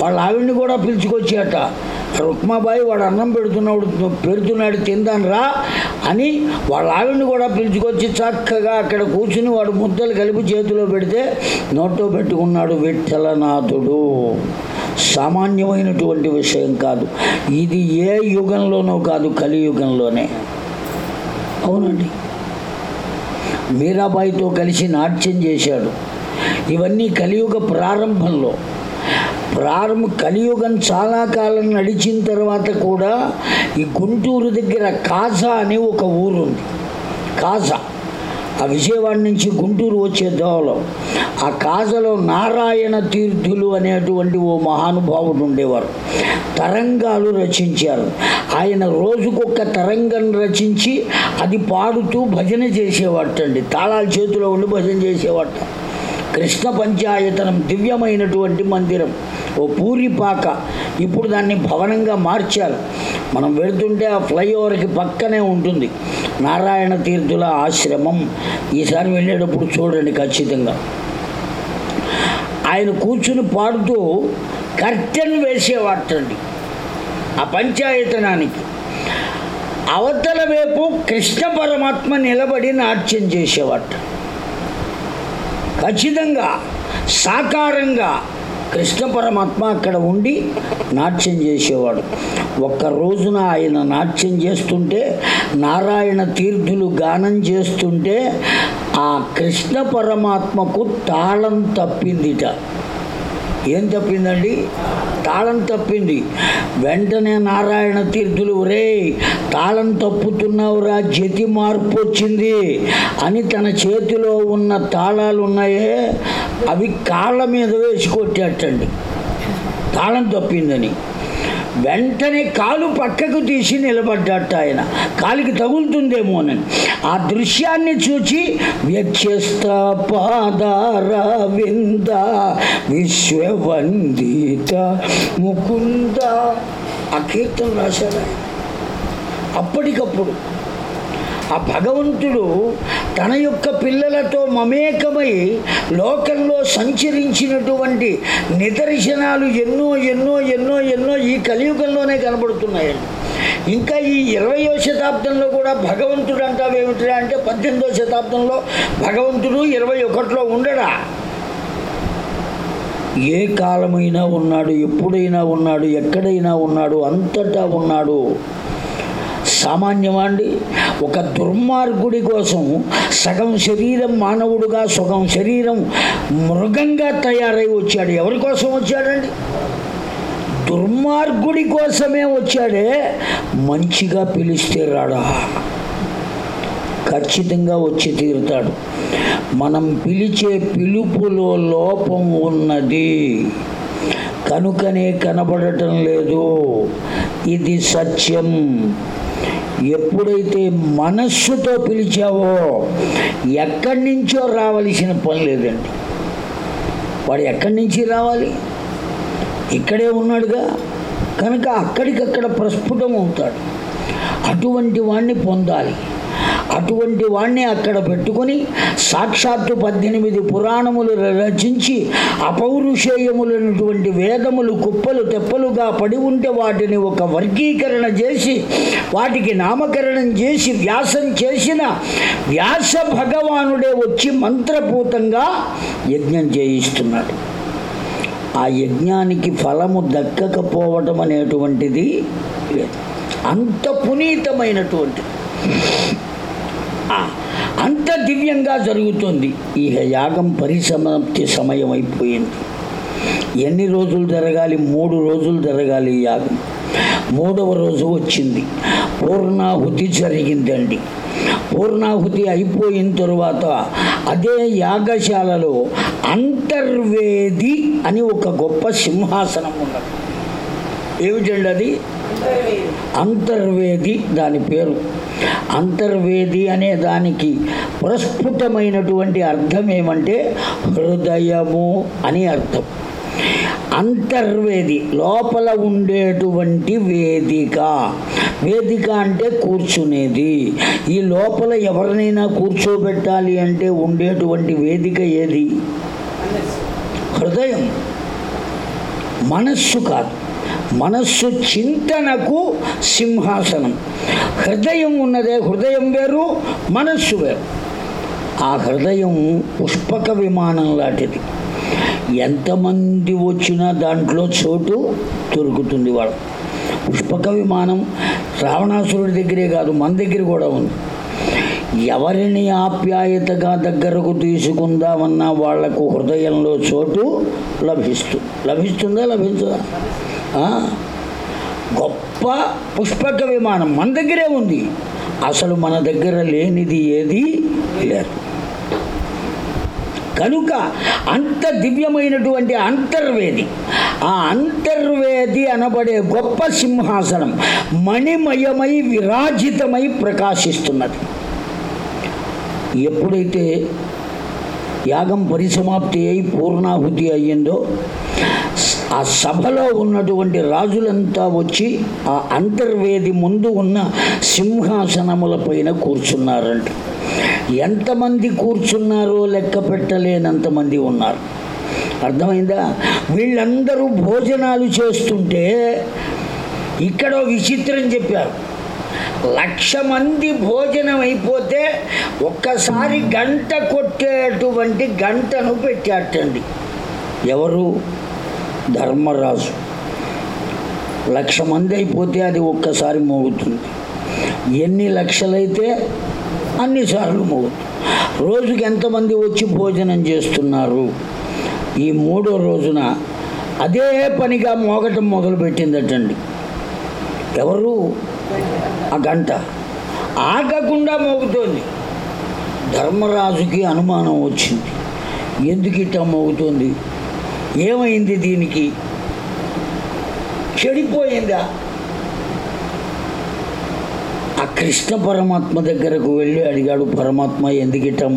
వాళ్ళ ఆవిడ్ని కూడా పిలుచుకొచ్చాట. రుక్మాబాయి వాడు అన్నం పెడుతున్నాడు పెడుతున్నాడు తిందాను రా అని వాళ్ళ ఆవిడ్ని కూడా పిలుచుకొచ్చి చక్కగా అక్కడ కూర్చుని వాడు ముద్దలు కలిపి చేతిలో పెడితే నోట్లో పెట్టుకున్నాడు విఠలనాథుడు. సామాన్యమైనటువంటి విషయం కాదు. ఇది ఏ యుగంలోనూ కాదు కలియుగంలోనే. అవునండి. మీరాబాయితో కలిసి నాట్యం చేశాడు. ఇవన్నీ కలియుగ ప్రారంభంలో. ప్రారంభ కలియుగం చాలా కాలం నడిచిన తర్వాత కూడా ఈ గుంటూరు దగ్గర కాజా అని ఒక ఊరు ఉంది కాజా. ఆ విజయవాడ నుంచి గుంటూరు వచ్చే దోవలో. ఆ కాజలో నారాయణ తీర్థులు అనేటువంటి ఓ మహానుభావుడు ఉండేవారు. తరంగాలు రచించారు. ఆయన రోజుకొక తరంగం రచించి అది పాడుతూ భజన చేసేవాటండి తాళాల చేతిలో ఉండి భజన చేసేవాట కృష్ణ పంచాయతనం దివ్యమైనటువంటి మందిరం. ఓ పూరిపాక ఇప్పుడు దాన్ని భవనంగా మార్చారు. మనం వెళుతుంటే ఆ ఫ్లైఓవర్కి పక్కనే ఉంటుంది. నారాయణ తీర్థుల ఆశ్రమం. ఈసారి వెళ్ళేటప్పుడు చూడండి ఖచ్చితంగా. ఆయన కూర్చుని పాడుతూ కర్టెన్ వేసేవాటండి. ఆ పంచాయతనానికి. అవతల వైపు కృష్ణ పరమాత్మ నిలబడి నాట్యం చేసేవాట. ఖచ్చితంగా సాకారంగా కృష్ణ పరమాత్మ అక్కడ ఉండి నాట్యం చేసేవాడు. ఒక్క రోజున ఆయన నాట్యం చేస్తుంటే నారాయణ తీర్థులు గానం చేస్తుంటే ఆ కృష్ణ పరమాత్మకు తాళం తప్పిందిట. ఏం తప్పిందండి తాళం తప్పింది. వెంటనే నారాయణ తీర్థులు రే తాళం తప్పుతున్నావురా జతి మార్పు వచ్చింది. అని తన చేతిలో ఉన్న తాళాలు ఉన్నాయే అవి కాళ్ళ మీద వేసి కొట్టేటండి. తాళం తప్పిందని. వెంటనే కాలు పక్కకు తీసి నిలబడ్డట ఆయన. కాలికి తగులుతుందేమోనని ఆ దృశ్యాన్ని చూచి వ్యత్యస్త పాదార వింద విశ్వవందిత ముకుంద. ఆ కీర్తన రాశాడు ఆయన. అప్పటికప్పుడు ఆ భగవంతుడు తన యొక్క పిల్లలతో మమేకమై లోకంలో సంచరించినటువంటి నిదర్శనాలు ఎన్నో ఎన్నో ఎన్నో ఎన్నో ఈ కలియుగంలోనే కనబడుతున్నాయండి. ఇంకా ఈ ఇరవయో శతాబ్దంలో కూడా భగవంతుడు అంటావేమిటిరా అంటే పద్దెనిమిదో శతాబ్దంలో భగవంతుడు ఇరవై ఒకటిలో ఉండడా? ఏ కాలమైనా ఉన్నాడు ఎప్పుడైనా ఉన్నాడు ఎక్కడైనా ఉన్నాడు అంతటా ఉన్నాడు. సామాన్యమా అండి? ఒక దుర్మార్గుడి కోసం సగం శరీరం మానవుడుగా సగం శరీరం మృగంగా తయారై వచ్చాడు. ఎవరి కోసం వచ్చాడండి? దుర్మార్గుడి కోసమే వచ్చాడే మంచిగా పిలిస్తే రాడా? ఖచ్చితంగా వచ్చి తీరుతాడు. మనం పిలిచే పిలుపులో లోపం ఉన్నది. కనుకనే కనబడటం లేదు. ఇది సత్యం. ఎప్పుడైతే మనస్సుతో పిలిచావో ఎక్కడి నుంచో రావలసిన పని లేదండి. వాడు ఎక్కడి నుంచి రావాలి? ఇక్కడే ఉన్నాడుగా. కనుక అక్కడికక్కడ ప్రస్ఫుటం అవుతాడు అటువంటి వాణ్ణి పొందాలి. అటువంటి వాణ్ణి అక్కడ పెట్టుకొని సాక్షాత్తు పద్దెనిమిది పురాణములు రచించి అపౌరుషేయములైనటువంటి వేదములు కుప్పలు తెప్పలుగా పడి ఉంటే వాటిని ఒక వర్గీకరణ చేసి వాటికి నామకరణం చేసి వ్యాసం చేసిన వ్యాస భగవానుడే వచ్చి మంత్రపూతంగా యజ్ఞం చేయిస్తున్నాడు. ఆ యజ్ఞానికి ఫలము దక్కకపోవటం అనేటువంటిది లేదు అంత పునీతమైనటువంటిది అంత దివ్యంగా జరుగుతుంది. ఈ యాగం పరిసమాప్తి సమయం అయిపోయింది ఎన్ని రోజులు జరగాలి? మూడు రోజులు జరగాలి ఈ యాగం. మూడవ రోజు వచ్చింది. పూర్ణాహుతి జరిగిందండి. పూర్ణాహుతి అయిపోయిన తరువాత అదే యాగశాలలో అంతర్వేది అని ఒక గొప్ప సింహాసనం ఉన్నది. ఏమిటండి అది? అంతర్వేది దాని పేరు. అంతర్వేది అనే దానికి ప్రస్ఫుటమైనటువంటి అర్థం ఏమంటే హృదయము అని అర్థం. అంతర్వేది లోపల ఉండేటువంటి వేదిక. వేదిక అంటే కూర్చునేది. ఈ లోపల ఎవరినైనా కూర్చోబెట్టాలి అంటే ఉండేటువంటి వేదిక ఏది? హృదయం. మనస్సు కాదు. మనస్సు చింతనకు సింహాసనం. హృదయం ఉన్నదే హృదయం వేరు మనస్సు వేరు. ఆ హృదయం పుష్పక విమానం లాంటిది. ఎంతమంది వచ్చినా దాంట్లో చోటు దొరుకుతుంది వాళ్ళ. పుష్పక విమానం రావణాసురుడి దగ్గరే కాదు మన దగ్గర కూడా ఉంది. ఎవరిని ఆప్యాయతగా దగ్గరకు తీసుకుందామన్నా వాళ్ళకు హృదయంలో చోటు లభిస్తు లభిస్తుందా లభించదా? గొప్ప పుష్పక విమానం మన దగ్గరే ఉంది. అసలు మన దగ్గర లేనిది ఏది లేదు. కనుక అంత దివ్యమైనటువంటి అంతర్వేది. ఆ అంతర్వేది అనబడే గొప్ప సింహాసనం మణిమయమై విరాజితమై ప్రకాశిస్తున్నది. ఎప్పుడైతే యాగం పరిసమాప్తి అయి పూర్ణాహుతి అయ్యిందో ఆ సభలో ఉన్నటువంటి రాజులంతా వచ్చి ఆ అంతర్వేది ముందు ఉన్న సింహాసనముల పైన కూర్చున్నారంట. ఎంతమంది కూర్చున్నారో లెక్క పెట్టలేనంతమంది ఉన్నారు. అర్థమైందా? వీళ్ళందరూ భోజనాలు చేస్తుంటే ఇక్కడ విచిత్రం చెప్పారు. లక్ష మంది భోజనం అయిపోతే ఒక్కసారి గంట కొట్టేటువంటి గంటను పెట్టాటండి. ఎవరు? ధర్మరాజు. లక్ష మంది అయిపోతే అది ఒక్కసారి మోగుతుంది. ఎన్ని లక్షలైతే అన్నిసార్లు మూడు. రోజుకి ఎంతమంది వచ్చి భోజనం చేస్తున్నారు? ఈ మూడో రోజున అదే పనిగా మోగటం మొదలుపెట్టిందటండి. ఎవరు? ఆ గంట. ఆగకుండా మోగుతోంది. ధర్మరాజుకి అనుమానం వచ్చింది. ఎందుకు ఇట్లా మోగుతోంది? ఏమైంది దీనికి? చెడిపోయిందా ఆ కృష్ణ పరమాత్మ దగ్గరకు వెళ్ళి అడిగాడు పరమాత్మ ఎందుకు ఇట్లా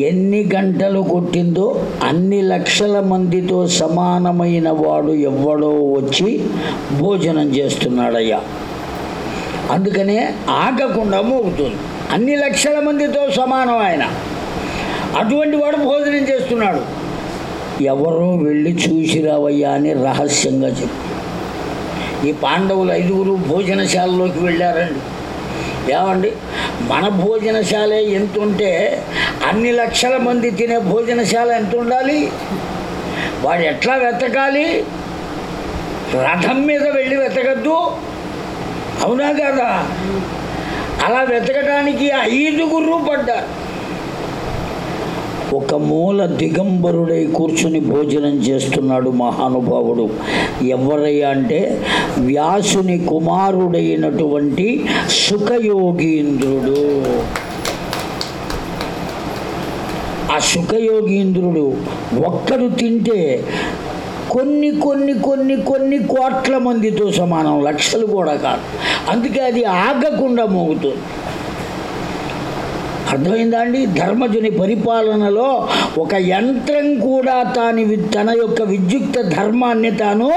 ఎన్ని గంటలు కొట్టిందో అన్ని లక్షల మందితో సమానమైన వాడు ఎవ్వడో వచ్చి భోజనం చేస్తున్నాడయ్యా. అందుకనే ఆగకుండా మోగుతుంది. అన్ని లక్షల మందితో సమానం ఆయన. అటువంటి వాడు భోజనం చేస్తున్నాడు. ఎవరో వెళ్ళి చూసిరావయ్యా అని రహస్యంగా చెప్పి ఈ పాండవులు ఐదుగురు భోజనశాలలోకి వెళ్ళారండి. ఏమండి? మన భోజనశాల ఎంత ఉంటే అన్ని లక్షల మంది తినే భోజనశాల ఎంత ఉండాలి వాడు ఎట్లా వెతకాలి? రథం మీద వెళ్ళి వెతకద్దు? అవునా కదా? అలా వెతకడానికి ఐదుగురు పడ్డారు. ఒక మూల దిగంబరుడై కూర్చుని భోజనం చేస్తున్నాడు మహానుభావుడు. ఎవరయ్యా అంటే వ్యాసుని కుమారుడైనటువంటి సుఖయోగీంద్రుడు. ఆ సుఖయోగీంద్రుడు ఒక్కడు తింటే కొన్ని కొన్ని కొన్ని కొన్ని కోట్ల మందితో సమానం లక్షలు కూడా కాదు. అందుకే అది ఆగకుండా మోగుతుంది. అర్థమైందా అండి? ధర్మజుని పరిపాలనలో ఒక యంత్రం కూడా తాని తన యొక్క విద్యుక్త ధర్మాన్ని తాను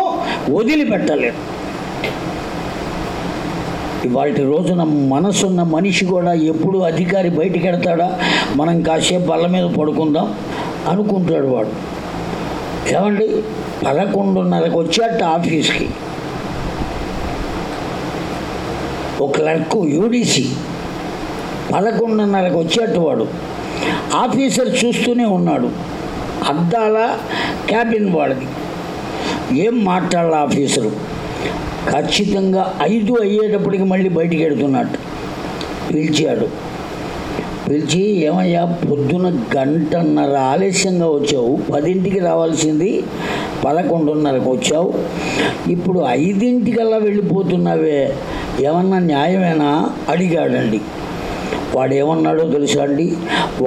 వదిలిపెట్టలేదు. వాటి రోజున మనసున్న మనిషి కూడా ఎప్పుడు అధికారి బయటికి వెడతాడా మనం కాసేపు బల్ల మీద పడుకుందాం అనుకుంటాడు వాడు. ఏమండి? పదకొండున్నరకు వచ్చాట ఆఫీస్కి. ఒక క్లర్క్ యూడీసీ. పదకొండున్నరకు వచ్చేట్టు వాడు. ఆఫీసర్ చూస్తూనే ఉన్నాడు. అద్దాల క్యాబిన్ వాళ్ళది ఏం మాట్లాడాల ఆఫీసరు? ఖచ్చితంగా ఐదు అయ్యేటప్పటికి మళ్ళీ బయటికి వెడుతున్నట్టు పిలిచాడు. పిలిచి ఏమయ్యా పొద్దున గంటన్నర ఆలస్యంగా వచ్చావు. పదింటికి రావాల్సింది పదకొండున్నరకు వచ్చావు. ఇప్పుడు ఐదింటికల్లా వెళ్ళిపోతున్నావే. ఏమన్నా న్యాయమేనా? అడిగాడండి. వాడేమన్నాడో తెలుసా అండి?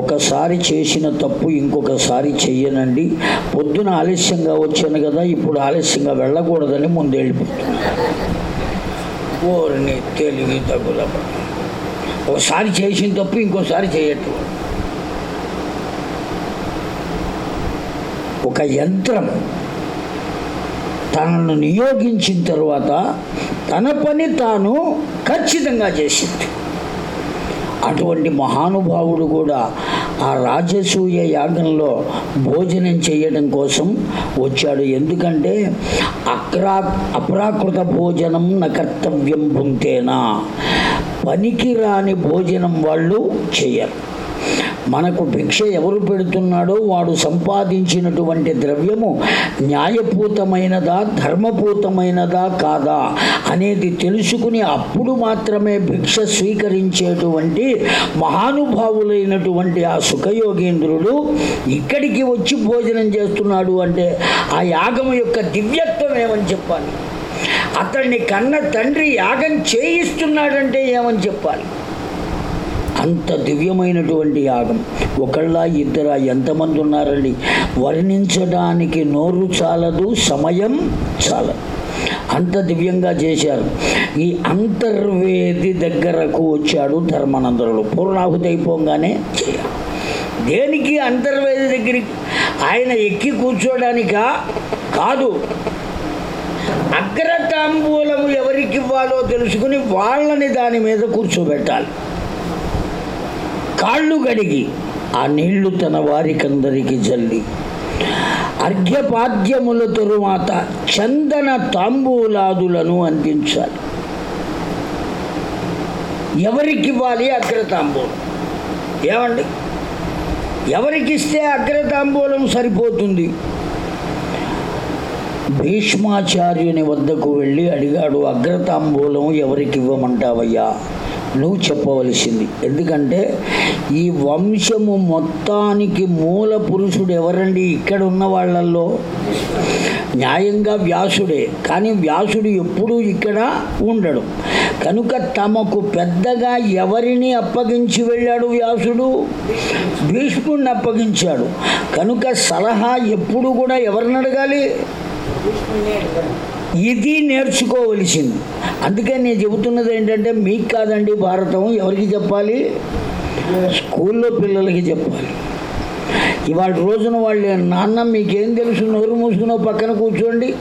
ఒకసారి చేసిన తప్పు ఇంకొకసారి చెయ్యనండి. పొద్దున ఆలస్యంగా వచ్చాను కదా ఇప్పుడు ఆలస్యంగా వెళ్ళకూడదని ముందు వెళ్ళిపోతున్నాను ఓరిని తెలివి తగుల ఒకసారి చేసిన తప్పు ఇంకోసారి చేయట్టు ఒక యంత్రం తనను నియోగించిన తర్వాత తన పని తాను ఖచ్చితంగా చేసింది. అటువంటి మహానుభావుడు కూడా ఆ రాజసూయ యాగంలో భోజనం చేయడం కోసం వచ్చాడు. ఎందుకంటే అక్రా అప్రాకృత భోజనం నకర్తవ్యం కర్తవ్యం భుంతేనా? భోజనం వాళ్ళు చేయరు. మనకు భిక్ష ఎవరు పెడుతున్నాడో వాడు సంపాదించినటువంటి ద్రవ్యము న్యాయపూతమైనదా ధర్మపూతమైనదా కాదా అనేది తెలుసుకుని అప్పుడు మాత్రమే భిక్ష స్వీకరించేటువంటి మహానుభావులైనటువంటి ఆ సుఖయోగేంద్రుడు ఇక్కడికి వచ్చి భోజనం చేస్తున్నాడు అంటే ఆ యాగం యొక్క దివ్యత్వం ఏమని చెప్పాలి? అతన్ని కన్న తండ్రి యాగం చేయిస్తున్నాడంటే ఏమని చెప్పాలి? అంత దివ్యమైనటువంటి యాగం. ఒకళ్ళ ఇద్దర ఎంతమంది ఉన్నారండి? వర్ణించడానికి నోరు చాలదు సమయం చాలదు. అంత దివ్యంగా చేశారు. ఈ అంతర్వేది దగ్గరకు వచ్చాడు ధర్మానందరుడు. పూర్ణాహుతి అయిపోగానే చేయాలి. దేనికి అంతర్వేది దగ్గరికి? ఆయన ఎక్కి కూర్చోడానికా? కాదు. అగ్రతాంబూలము ఎవరికి ఇవ్వాలో తెలుసుకుని వాళ్ళని దాని మీద కూర్చోబెట్టాలి. కాళ్ళు కడిగి ఆ నీళ్ళు తన వారికందరికి జల్లి. అర్ఘ్యపాద్యముల తరువాత చందన తాంబూలాదులను అందించాలి. ఎవరికి ఇవ్వాలి అగ్రతాంబూలం? ఏమండి? ఎవరికిస్తే అగ్రతాంబూలం సరిపోతుంది? భీష్మాచార్యుని వద్దకు వెళ్ళి అడిగాడు అగ్రతాంబూలం ఎవరికి ఇవ్వమంటావయ్యా నువ్వు చెప్పవలసింది. ఎందుకంటే ఈ వంశము మొత్తానికి మూల పురుషుడు ఎవరండి? ఇక్కడ ఉన్న వాళ్ళల్లో న్యాయంగా వ్యాసుడే. కానీ వ్యాసుడు ఎప్పుడూ ఇక్కడ ఉండడు. కనుక తమకు పెద్దగా ఎవరిని అప్పగించి వెళ్ళాడు వ్యాసుడు? భీష్ముడిని అప్పగించాడు. కనుక సలహా ఎప్పుడు కూడా ఎవరిని అడగాలి? ఇది నేర్చుకోవలసింది. అందుకే నేను చెబుతున్నది ఏంటంటే మీకు కాదండి భారతం ఎవరికి చెప్పాలి? స్కూల్లో పిల్లలకి చెప్పాలి. ఇవాళ రోజున వాళ్ళు నాన్న మీకేం తెలుసు? నోరు మూసుకుని పక్కన కూర్చోండి.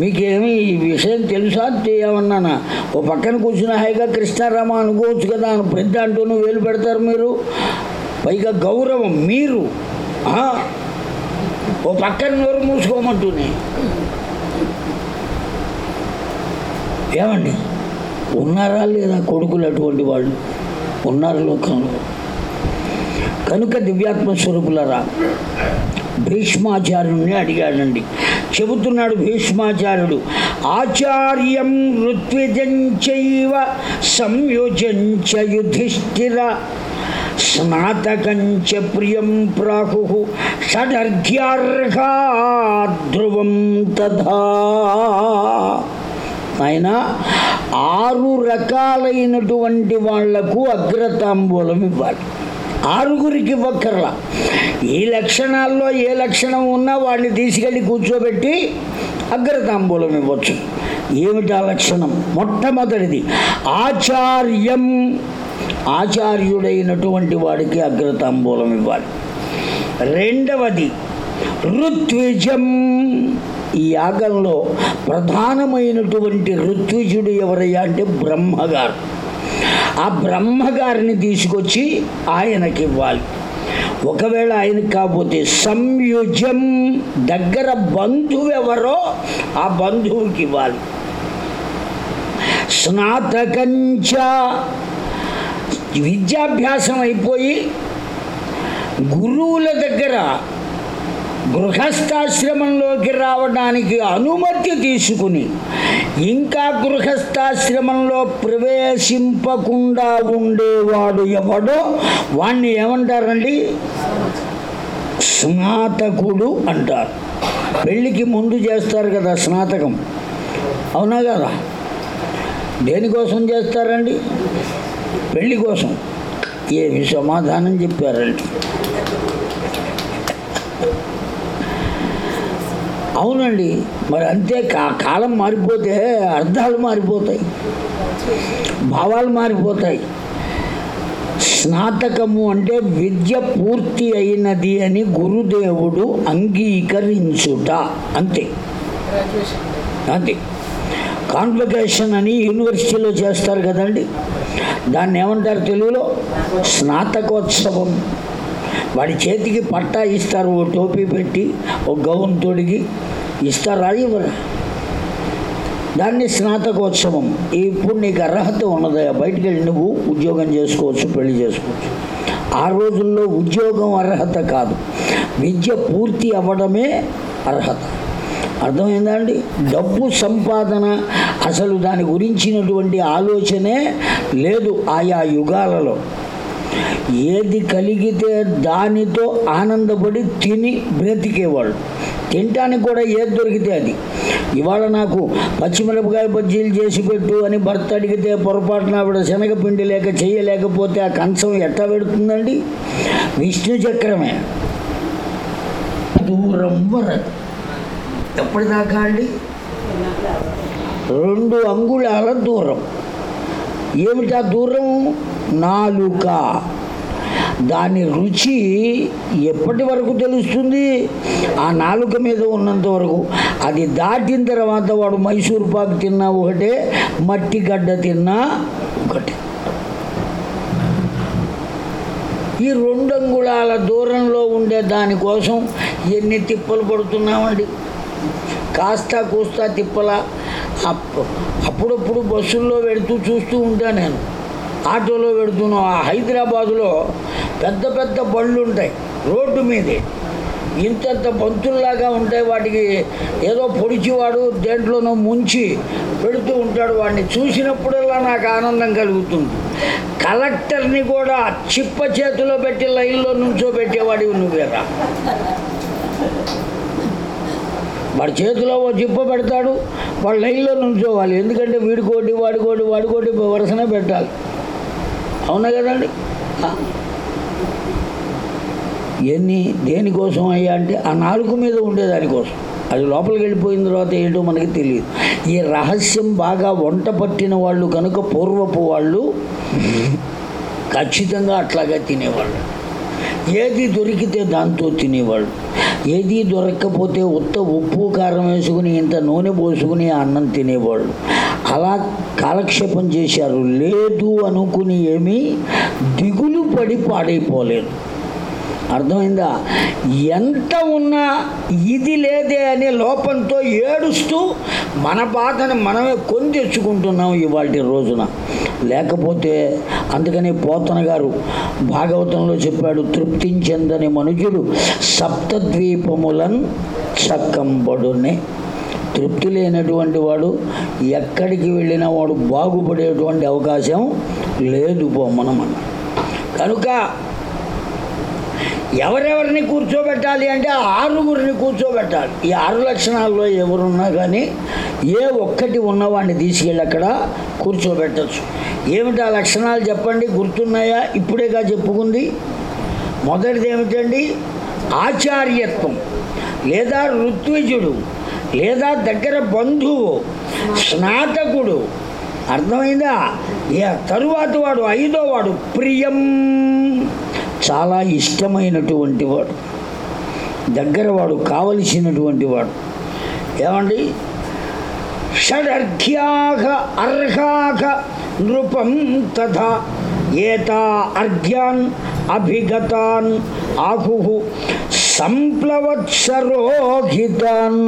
మీకేమి ఈ విషయం తెలుసా? ఏమన్నానా ఓ పక్కన కూర్చుని హాయిగా కృష్ణారామ అనుకోవచ్చు కదా అని పెద్ద అంటూ వేలు పెడతారు మీరు. పైగా గౌరవం మీరు. ఓ పక్కన నోరు మూసుకోమంటూనే. ఏమండి? ఉన్నారా లేదా కొడుకులు అటువంటి వాళ్ళు? ఉన్నారు లోకంలో. కనుక దివ్యాత్మ స్వరూపులరా భీష్మాచార్యుని అడిగాడండి. చెబుతున్నాడు భీష్మాచార్యుడు ఆచార్యం ఋత్విజంచైవ సంయోజంచ యుధిష్ఠిర స్నాతకంచ ప్రియం ప్రాహు షడర్ఘ్యార్హా ధ్రువం తథా. ఆయన ఆరు రకాలైనటువంటి వాళ్ళకు అగ్రతాంబూలం ఇవ్వాలి. ఆరుగురికి ఇవ్వక్కర్లా ఈ లక్షణాల్లో ఏ లక్షణం ఉన్నా వాడిని తీసుకెళ్ళి కూర్చోబెట్టి అగ్రతాంబూలం ఇవ్వచ్చు. ఏమిటా లక్షణం? మొట్టమొదటిది ఆచార్యం ఆచార్యుడైనటువంటి వాడికి అగ్రతాంబూలం ఇవ్వాలి. రెండవది ఋత్విజం. ఈ యాగంలో ప్రధానమైనటువంటి ఋత్విజుడు ఎవరయ్యా అంటే బ్రహ్మగారు. ఆ బ్రహ్మగారిని తీసుకొచ్చి ఆయనకి ఇవ్వాలి ఒకవేళ ఆయనకి కాకపోతే సంయుజం దగ్గర బంధువు ఎవరో ఆ బంధువుకి ఇవ్వాలి స్నాతకంచ విద్యాభ్యాసం అయిపోయి గురువుల దగ్గర గృహస్థాశ్రమంలోకి రావడానికి అనుమతి తీసుకుని ఇంకా గృహస్థాశ్రమంలో ప్రవేశింపకుండా ఉండేవాడు ఎవడో వాణ్ణి ఏమంటారండి? స్నాతకుడు అంటారు. పెళ్ళికి ముందు చేస్తారు కదా స్నాతకం. అవునా కదా? దేనికోసం చేస్తారండి? పెళ్ళి కోసం. ఏమి సమాధానం చెప్పారండి? అవునండి. మరి అంతే కా కాలం మారిపోతే అర్థాలు మారిపోతాయి. భావాలు మారిపోతాయి. స్నాతకము అంటే విద్య పూర్తి అయినది అని గురుదేవుడు అంగీకరించుట. అంతే. అంతే. కాన్వకేషన్ అని యూనివర్సిటీలో చేస్తారు కదండి. దాన్ని ఏమంటారు తెలుగులో? స్నాతకోత్సవం. వాడి చేతికి పట్టా ఇస్తారు ఓ టోపీ పెట్టి ఓ గౌన్ తొడిగి ఇస్తారా. ఇవ్వరా. దాన్ని స్నాతకోత్సవం. ఇప్పుడు నీకు అర్హత ఉన్నదయ్యా. బయటికి వెళ్ళి నువ్వు ఉద్యోగం చేసుకోవచ్చు పెళ్ళి చేసుకోవచ్చు. ఆ రోజుల్లో ఉద్యోగం అర్హత కాదు. విద్య పూర్తి అవ్వడమే అర్హత. అర్థమైందా అండి? డబ్బు సంపాదన అసలు దాని గురించినటువంటి ఆలోచనే లేదు ఆయా యుగాలలో. ఏది కలిగితే దానితో ఆనందపడి తిని బ్రతికేవాళ్ళు తినటానికి కూడా ఏది దొరికితే అది. ఇవాళ నాకు పచ్చిమిరపకాయ బజ్జీలు చేసి పెట్టు అని భర్త అడిగితే పొరపాటున ఆవిడ శనగపిండి లేక చేయలేకపోతే ఆ కంచం ఎట్లా పెడుతుందండి? విష్ణు చక్రమే. దూరం వరకు. ఎప్పటిదాకా అండి? రెండు అంగుళాల దూరం. ఏమిటా దూరం? నాలుక. దాని రుచి ఎప్పటి వరకు తెలుస్తుంది? ఆ నాలుక మీద ఉన్నంత వరకు. అది దాటిన తర్వాత వాడు మైసూర్ పాకు తిన్నా ఒకటే మట్టి గడ్డ తిన్నా ఒకటే. ఈ రెండు అంగుళాల దూరంలో ఉండే దానికోసం ఎన్ని తిప్పలు పడుతున్నామండి కాస్త కూస్తా తిప్పల? అప్- అప్పుడప్పుడు బస్సుల్లో పెడుతూ చూస్తూ ఉంటా నేను. ఆటోలో పెడుతున్నాం ఆ హైదరాబాదులో పెద్ద పెద్ద బళ్ళు ఉంటాయి. రోడ్డు మీదే. ఇంతంత బంతుల్లాగా ఉంటాయి. వాటికి ఏదో పొడిచివాడు దేంట్లోనో ముంచి పెడుతూ ఉంటాడు. వాడిని చూసినప్పుడల్లా నాకు ఆనందం కలుగుతుంది. కలెక్టర్ని కూడా చిప్ప చేతిలో పెట్టి లైన్లో నుంచో పెట్టేవాడివి నువ్వేరా? వాడి చేతిలో ఓ చిప్ప పెడతాడు. వాడు లైన్లో నుంచోవాలి. ఎందుకంటే వీడికోటి వాడికోటి వాడికోటి వరుసనే పెట్టాలి. అవునా కదండి ఎన్ని దేనికోసం అయ్యా అంటే ఆ నాలుగు మీద ఉండేదానికోసం. అది లోపలికి వెళ్ళిపోయిన తర్వాత ఏంటో మనకి తెలియదు. ఈ రహస్యం బాగా వంట పట్టిన వాళ్ళు కనుక పూర్వపు వాళ్ళు ఖచ్చితంగా అట్లాగా తినేవాళ్ళు. ఏది దొరికితే దాంతో తినేవాళ్ళు. ఏది దొరక్కపోతే ఉత్త ఉప్పు కారం వేసుకుని ఇంత నూనె పోసుకుని అన్నం తినేవాళ్ళు. అలా కాలక్షేపం చేశారు. లేదు అనుకుని ఏమీ దిగులు పడి పాడైపోలేదు. అర్థమైందా? ఎంత ఉన్నా ఇది లేదే అనే లోపంతో ఏడుస్తూ మన బాధను మనమే కొని తెచ్చుకుంటున్నాం ఇవాళ రోజున. లేకపోతే అందుకని పోతన గారు భాగవతంలో చెప్పాడు తృప్తించెందని మనుజుడు సప్తద్వీపములన్ చక్కంబడునే. తృప్తి లేనటువంటి వాడు ఎక్కడికి వెళ్ళినా వాడు బాగుపడేటువంటి అవకాశం లేదు బొమ్మనమన్న కనుక ఎవరెవరిని కూర్చోబెట్టాలి అంటే ఆరుగురిని కూర్చోబెట్టాలి. ఈ ఆరు లక్షణాల్లో ఎవరున్నా కానీ ఏ ఒక్కటి ఉన్నవాడిని తీసుకెళ్ళి అక్కడ కూర్చోబెట్టచ్చు. ఏమిటి ఆ లక్షణాలు చెప్పండి? గుర్తున్నాయా? ఇప్పుడేగా చెప్పుకుంది. మొదటిది ఏమిటండి? ఆచార్యత్వం లేదా ఋత్విజుడు. లేదా దగ్గర బంధువు స్నాతకుడు. అర్థమైందా? ఏ తరువాత వాడు ఐదో వాడు ప్రియం. చాలా ఇష్టమైనటువంటి వాడు. దగ్గర వాడు కావలసినటువంటి వాడు. ఏమండి? షడర్ఘ్యాఘ అర్హాఘ నృపం తథా ఏతా అర్ఘ్యాన్ అభిగతాన్ ఆహు సంప్లవత్సరోహితాన్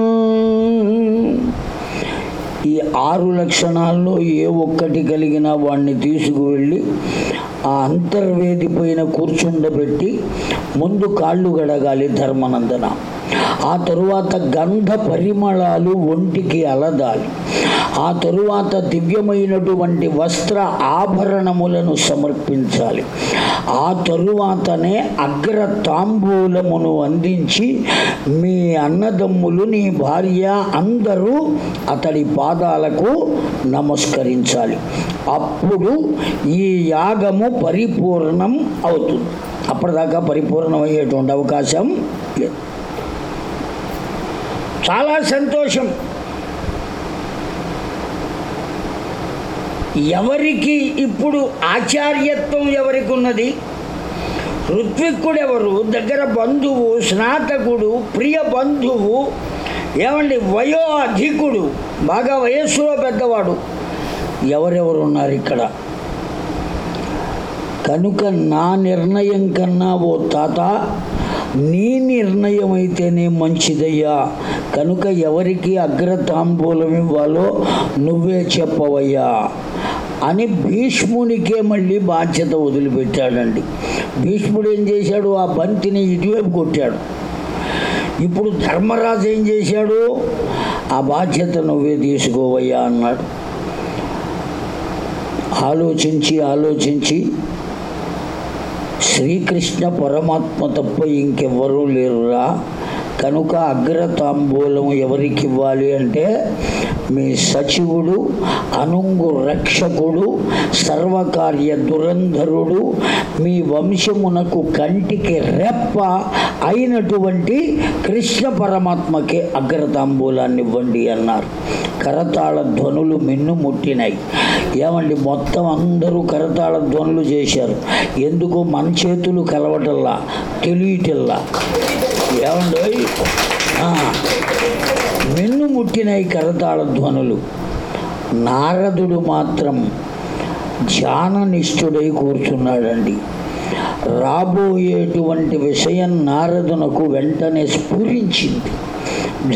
ఈ ఆరు లక్షణాల్లో ఏ ఒక్కటి కలిగినా వాడిని తీసుకువెళ్ళి ఆ అంతర్వేది పైన కూర్చుండబెట్టి ముందు కాళ్ళు గడగాలి ధర్మనందన. ఆ తరువాత గంధ పరిమళాలు ఒంటికి అలదాలి. ఆ తరువాత దివ్యమైనటువంటి వస్త్ర ఆభరణములను సమర్పించాలి. ఆ తరువాతనే అగ్ర తాంబూలమును అందించి మీ అన్నదమ్ములు నీ భార్య అందరూ అతడి పాదాలకు నమస్కరించాలి. అప్పుడు ఈ యాగము పరిపూర్ణం అవుతుంది. అప్పటిదాకా పరిపూర్ణమయ్యేటువంటి అవకాశం లేదు. చాలా సంతోషం. ఎవరికి ఇప్పుడు ఆచార్యత్వం ఎవరికి ఉన్నది ఋత్విక్కుడెవరు? దగ్గర బంధువు స్నాతకుడు ప్రియ బంధువు ఏమండి వయో అధికుడు బాగా వయస్సులో పెద్దవాడు. ఎవరెవరు ఉన్నారు ఇక్కడ? కనుక నా నిర్ణయం కన్నా ఓ తాత నీ నిర్ణయం అయితేనే మంచిదయ్యా. కనుక ఎవరికి అగ్రతాంబూలం ఇవ్వాలో నువ్వే చెప్పవయ్యా. అని భీష్మునికే మళ్ళీ బాధ్యత వదిలిపెట్టాడండి. భీష్ముడు ఏం చేశాడు? ఆ బంతిని ఇటువైపు కొట్టాడు. ఇప్పుడు ధర్మరాజు ఏం చేశాడు? ఆ బాధ్యత నువ్వే తీసుకోవయ్యా అన్నాడు. ఆలోచించి ఆలోచించి శ్రీకృష్ణ పరమాత్మ తప్ప ఇంకెవ్వరూ లేరురా. కనుక అగ్రతాంబూలం ఎవరికి ఇవ్వాలి అంటే మీ సచివుడు అనుంగు రక్షకుడు సర్వకార్య దురంధరుడు మీ వంశమునకు కంటికి రెప్ప అయినటువంటి కృష్ణ పరమాత్మకే అగ్రతాంబూలాన్ని ఇవ్వండి అన్నారు. కరతాళ ధ్వనులు మిన్ను ముట్టినాయి. ఏమండి మొత్తం అందరూ కరతాళ ధ్వనులు చేశారు. ఎందుకు మన చేతులు కలవటల్లా తెలియటల్లా? ఏమండి ఆ, మిన్నుముట్టినాయి కరతాళ ధ్వనులు. నారదుడు మాత్రం ధ్యాననిష్ఠుడై కూర్చున్నాడండి. రాబోయేటువంటి విషయం నారదునకు వెంటనే స్ఫురించింది.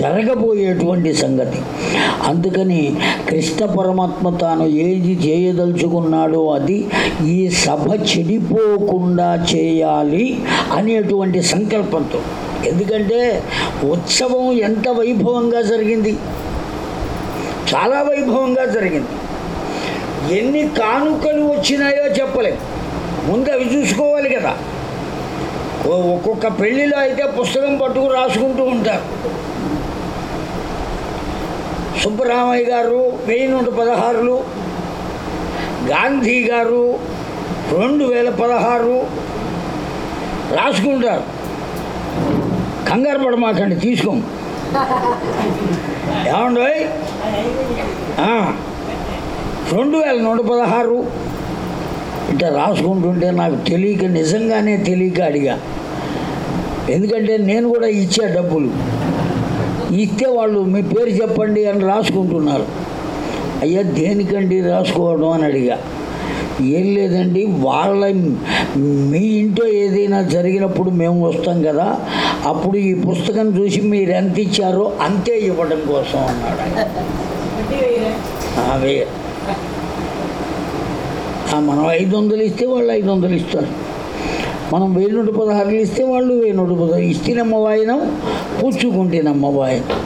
జరగబోయేటువంటి సంగతి. అందుకని కృష్ణ పరమాత్మ తాను ఏది చేయదలుచుకున్నాడో అది ఈ సభ చెడిపోకుండా చేయాలి అనేటువంటి సంకల్పంతో. ఎందుకంటే ఉత్సవం ఎంత వైభవంగా జరిగింది. చాలా వైభవంగా జరిగింది. ఎన్ని కానుకలు వచ్చినాయో చెప్పలేం. ముందు అవి చూసుకోవాలి కదా. ఒక్కొక్క పెళ్ళిలో అయితే పుస్తకం పట్టుకు రాసుకుంటూ ఉంటారు. సుబ్బరామయ్య గారు వెయ్యి నూట పదహారులు. గాంధీ గారు రెండు వేల పదహారు. రాసుకుంటారు. కంగారు పడమాకండి తీసుకోం. ఏమండి రెండు వేల నూట పదహారు. ఇట్లా రాసుకుంటుంటే నాకు తెలియక నిజంగానే తెలియక అడిగా. ఎందుకంటే నేను కూడా ఇచ్చే డబ్బులు. ఇస్తే వాళ్ళు మీ పేరు చెప్పండి అని రాసుకుంటున్నారు. అయ్యా దేనికండి రాసుకోవడం అని అడిగా. ఏం లేదండి వాళ్ళ మీ ఇంట్లో ఏదైనా జరిగినప్పుడు మేము వస్తాం కదా అప్పుడు ఈ పుస్తకం చూసి మీరు ఎంత ఇచ్చారో అంతే ఇవ్వడం కోసం అన్నాడు? అవే మనం ఐదు వందలు ఇస్తే వాళ్ళు ఐదు వందలు ఇస్తారు. మనం వెయ్యి నూట పదహారులు ఇస్తే వాళ్ళు వెయ్యి నూట పదహారు. ఇస్తేనమ్మ వాయినం పుచ్చుకుంటేనమ్మ వాయినం.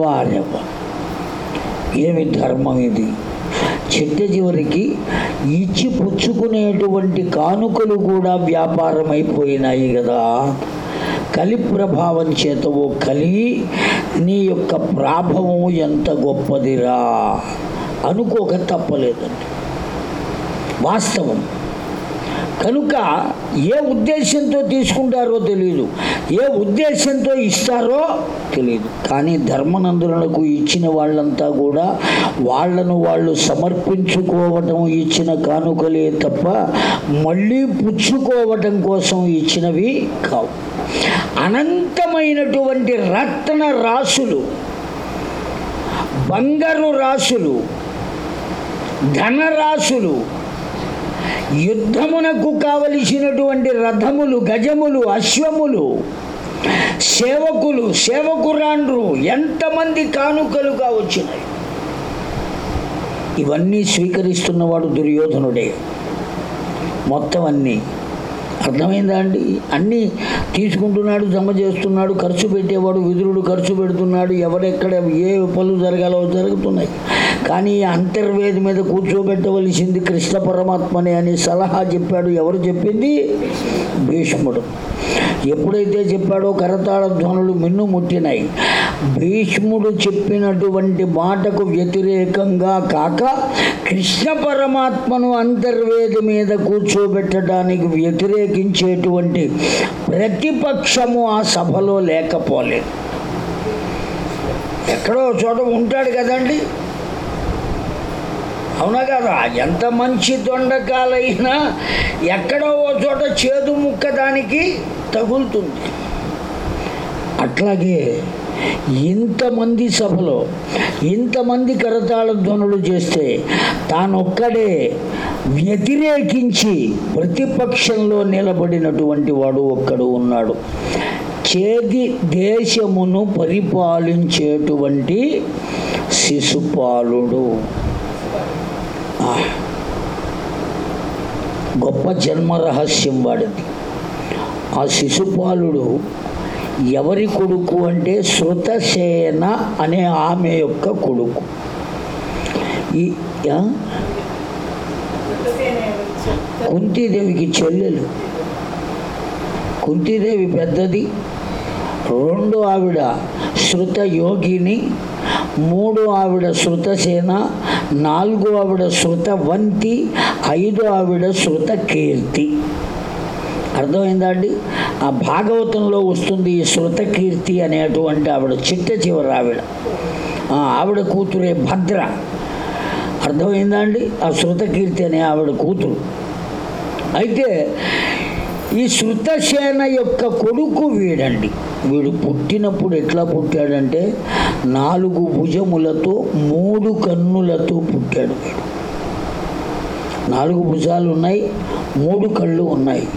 వారెవ్వ ఏమి ధర్మం ఇది? చిట్ట చివరికి ఇచ్చి పుచ్చుకునేటువంటి కానుకలు కూడా వ్యాపారం అయిపోయినాయి కదా. కలి ప్రభావం చేత ఓ కలి నీ యొక్క ప్రాభవం ఎంత గొప్పదిరా? అనుకోక తప్పలేదండి. వాస్తవం. కనుక ఏ ఉద్దేశంతో తీసుకుంటారో తెలియదు ఏ ఉద్దేశంతో ఇస్తారో తెలియదు కానీ ధర్మనందులకు ఇచ్చిన వాళ్ళంతా కూడా వాళ్ళను వాళ్ళు సమర్పించుకోవటం ఇచ్చిన కానుకలే తప్ప మళ్ళీ పుచ్చుకోవటం కోసం ఇచ్చినవి కావు. అనంతమైనటువంటి రత్న రాసులు బంగారు రాసులు ధనరాశులు యుద్ధమునకు కావలసినటువంటి రథములు గజములు అశ్వములు సేవకులు సేవకురాండ్రు ఎంతమంది కానుకలుగా వచ్చినాయి ఇవన్నీ స్వీకరిస్తున్నవాడు దుర్యోధనుడే. మొత్తం అన్నీ అర్థమైందా అండి? అన్నీ తీసుకుంటున్నాడు జమ చేస్తున్నాడు ఖర్చు పెట్టేవాడు విదురుడు ఖర్చు పెడుతున్నాడు ఎవరెక్కడ ఏ పనులు జరగాలో జరుగుతున్నాయి. కానీ అంతర్వేది మీద కూర్చోబెట్టవలసింది కృష్ణ పరమాత్మనే అని సలహా చెప్పాడు. ఎవరు చెప్పింది? భీష్ముడు. ఎప్పుడైతే చెప్పాడో కరతాళ ధ్వనులు మిన్ను ముట్టినాయి. భీష్ముడు చెప్పినటువంటి మాటకు వ్యతిరేకంగా కాక కృష్ణ పరమాత్మను అంతర్వేది మీద కూర్చోబెట్టడానికి వ్యతిరేకించేటువంటి ప్రతిపక్షము ఆ సభలో లేకపోలేదు. ఎక్కడో చోట ఉంటాడు కదండి. అవునా కదా? ఎంత మంచి దొండకాలైనా ఎక్కడో ఓ చోట చేదు ముక్క దానికి తగులుతుంది. అట్లాగే ఇంతమంది సభలో ఇంతమంది కరతాళ ధ్వనులు చేస్తే తానొక్కడే వ్యతిరేకించి ప్రతిపక్షంలో నిలబడినటువంటి వాడు ఒక్కడు ఉన్నాడు. చేది దేశమును పరిపాలించేటువంటి శిశుపాలుడు. గొప్ప జన్మ రహస్యం వాడిది. ఆ శిశుపాలుడు ఎవరి కొడుకు అంటే శృతసేన అనే ఆమె యొక్క కొడుకు. ఈ కుంతీదేవికి చెల్లెలు. కుంతీదేవి పెద్దది. రెండు ఆవిడ శృత యోగిని మూడు ఆవిడ శృతసేన నాలుగు ఆవిడ శృతవంతి ఐదు ఆవిడ శృత కీర్తి. అర్థమైందా అండి ఆ భాగవతంలో వస్తుంది ఈ శృత కీర్తి అనేటువంటి ఆవిడ చిట్ట చివరి ఆవిడ. ఆవిడ కూతురే భద్ర. అర్థమైందా అండి ఆ శృత కీర్తి అనే ఆవిడ కూతురు. అయితే ఈ శృతసేన యొక్క కొడుకు వీడండి. వీడు పుట్టినప్పుడు ఎట్లా పుట్టాడంటే నాలుగు భుజములతో మూడు కన్నులతో పుట్టాడు వీడు. నాలుగు భుజాలు ఉన్నాయి మూడు కళ్ళు ఉన్నాయి.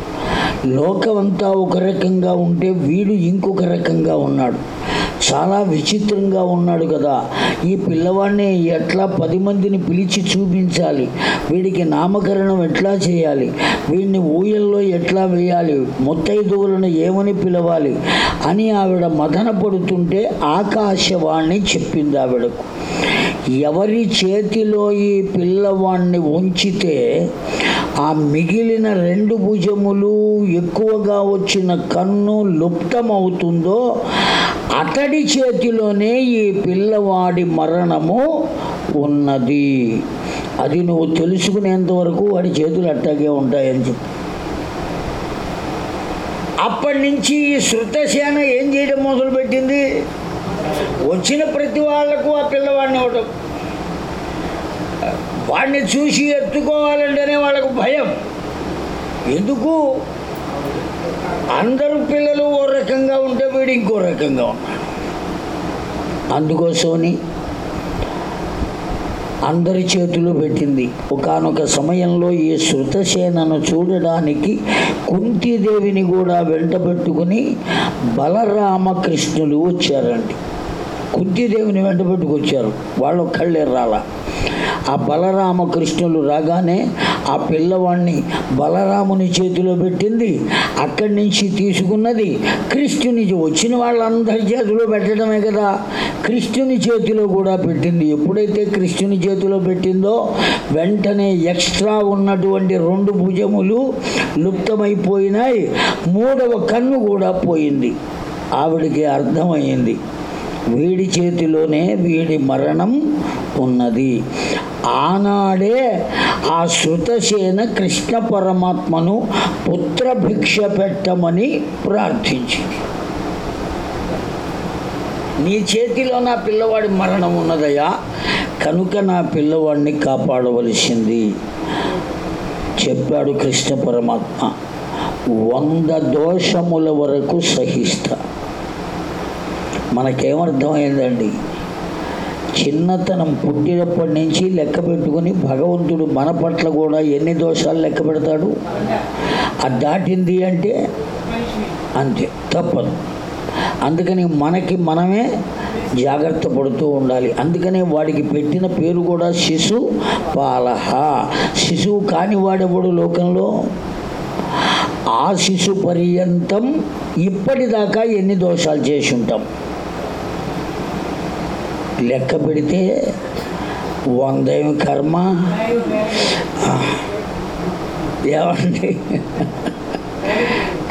లోకమంతా ఒక రకంగా ఉంటే వీడు ఇంకొక రకంగా ఉన్నాడు. చాలా విచిత్రంగా ఉన్నాడు కదా. ఈ పిల్లవాడిని ఎట్లా పది మందిని పిలిచి చూపించాలి? వీడికి నామకరణం ఎట్లా చేయాలి? వీడిని ఊయల్లో ఎట్లా వేయాలి? ముత్తైదువులను ఏమని పిలవాలి? అని ఆవిడ మదన పడుతుంటే ఆకాశవాణి చెప్పింది ఆవిడకు. ఎవరి చేతిలో ఈ పిల్లవాణ్ణి ఉంచితే ఆ మిగిలిన రెండు భుజములు ఎక్కువగా వచ్చిన కన్ను లుప్తమవుతుందో అతడి చేతిలోనే ఈ పిల్లవాడి మరణము ఉన్నది. అది నువ్వు తెలుసుకునేంత వరకు వాడి చేతులు అట్టాగే ఉంటాయని చెప్పి. అప్పటి నుంచి ఈ శృతసేన ఏం చేయడం మొదలుపెట్టింది? వచ్చిన ప్రతి వాళ్ళకు ఆ పిల్లవాడిని ఇవ్వటం. వాడిని చూసి ఎత్తుకోవాలంటేనే వాళ్ళకు భయం. ఎందుకు? అందరు పిల్లలు ఓ రకంగా ఉంటే వీడు ఇంకో రకంగా ఉన్నాడు. అందుకోసమని అందరి చేతిలో పెట్టింది. ఒకానొక సమయంలో ఈ శృతసేనను చూడడానికి కుంతీదేవిని కూడా వెంటబెట్టుకుని బలరామకృష్ణులు వచ్చారండి. కుంతీదేవిని వెంట పెట్టుకొచ్చారు. వాళ్ళు కళ్ళెర్రాలా? ఆ బలరామకృష్ణులు రాగానే ఆ పిల్లవాడిని బలరాముని చేతిలో పెట్టింది. అక్కడి నుంచి తీసుకున్నది కృష్ణుని వచ్చిన వాళ్ళందరి చేతిలో పెట్టడమే కదా. కృష్ణుని చేతిలో కూడా పెట్టింది. ఎప్పుడైతే కృష్ణుని చేతిలో పెట్టిందో వెంటనే ఎక్స్ట్రా ఉన్నటువంటి రెండు భుజములు లుప్తమైపోయినాయి. మూడవ కన్ను కూడా పోయింది. ఆవిడికి అర్థమైంది. వీడి చేతిలోనే వీడి మరణం ఉన్నది. ఆనాడే ఆ శృతసేన కృష్ణ పరమాత్మను పుత్రభిక్ష పెట్టమని ప్రార్థించింది. నీ చేతిలో నా పిల్లవాడి మరణం ఉన్నదయ్యా కనుక నా పిల్లవాడిని కాపాడవలసింది. చెప్పాడు కృష్ణ పరమాత్మ వంద దోషముల వరకు సహిస్తా. మనకేమర్థమైందండి? చిన్నతనం పుట్టినప్పటి నుంచి లెక్క పెట్టుకుని భగవంతుడు మన పట్ల కూడా ఎన్ని దోషాలు లెక్క పెడతాడు? అది దాటింది అంటే అంతే తప్పదు. అందుకని మనకి మనమే జాగ్రత్త పడుతూ ఉండాలి. అందుకనే వాడికి పెట్టిన పేరు కూడా శిశు పాలహ. శిశువు కాని వాడెవడు లోకంలో? ఆ శిశు పర్యంతం ఇప్పటిదాకా ఎన్ని దోషాలు చేసి ఉంటాం? లెక్క పెడితే వందేమి కర్మ. ఏమండి?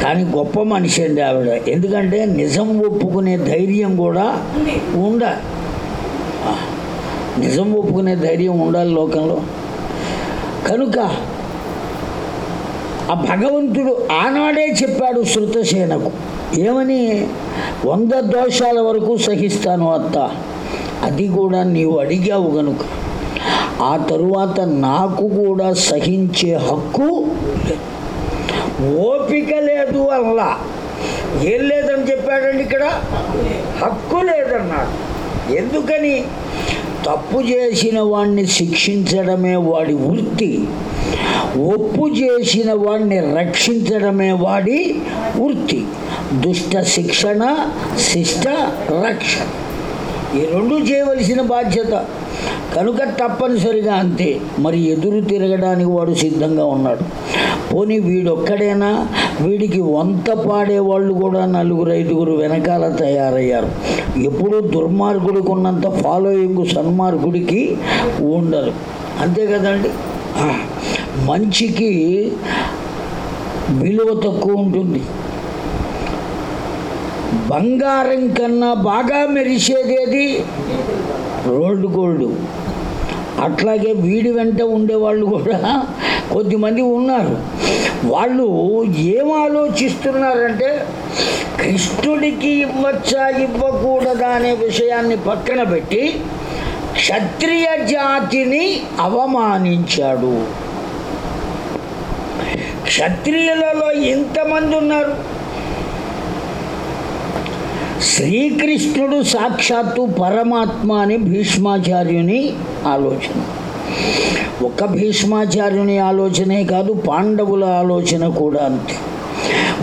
కానీ గొప్ప మనిషి అండి ఆవిడ. ఎందుకంటే నిజం ఒప్పుకునే ధైర్యం కూడా ఉండాలి నిజం ఒప్పుకునే ధైర్యం ఉండాలి లోకంలో. కనుక ఆ భగవంతుడు ఆనాడే చెప్పాడు శృతసేనకు. ఏమని? వంద దోషాల వరకు సహిస్తాను అత్త. అది కూడా నీవు అడిగావు గనుక. ఆ తరువాత నాకు కూడా సహించే హక్కు లేదు. ఓపిక లేదు అల్లా. ఏం లేదని చెప్పాడండి ఇక్కడ? హక్కు లేదన్నాడు. ఎందుకని? తప్పు చేసిన వాడిని శిక్షించడమే వాడి వృత్తి. ఒప్పు చేసిన వాడిని రక్షించడమే వాడి వృత్తి. దుష్ట శిక్షణ శిష్ట రక్షణ. ఈ రెండు చేయవలసిన బాధ్యత. కనుక తప్పనిసరిగా అంతే. మరి ఎదురు తిరగడానికి వాడు సిద్ధంగా ఉన్నాడు. పోనీ వీడొక్కడేనా? వీడికి వంత పాడేవాళ్ళు కూడా నలుగురు ఐదుగురు వెనకాల తయారయ్యారు. ఎప్పుడూ దుర్మార్గుడికి ఉన్నంత ఫాలోయింగ్ సన్మార్గుడికి ఉండదు. అంతే కదండి? మంచికి విలువ తక్కువ ఉంటుంది. బంగారం కన్నా బాగా మెరిసేదేది? Rolled gold. అట్లాగే వీడి వెంట ఉండేవాళ్ళు కూడా కొద్దిమంది ఉన్నారు. వాళ్ళు ఏం ఆలోచిస్తున్నారంటే కృష్ణుడికి ఇవ్వచ్చా ఇవ్వకూడదా అనే విషయాన్ని పక్కన పెట్టి క్షత్రియ జాతిని అవమానించాడు. క్షత్రియులలో ఎంతమంది ఉన్నారు. శ్రీకృష్ణుడు సాక్షాత్తు పరమాత్మ అని భీష్మాచార్యుని ఆలోచన. ఒక భీష్మాచార్యుని ఆలోచనే కాదు పాండవుల ఆలోచన కూడా అంతే.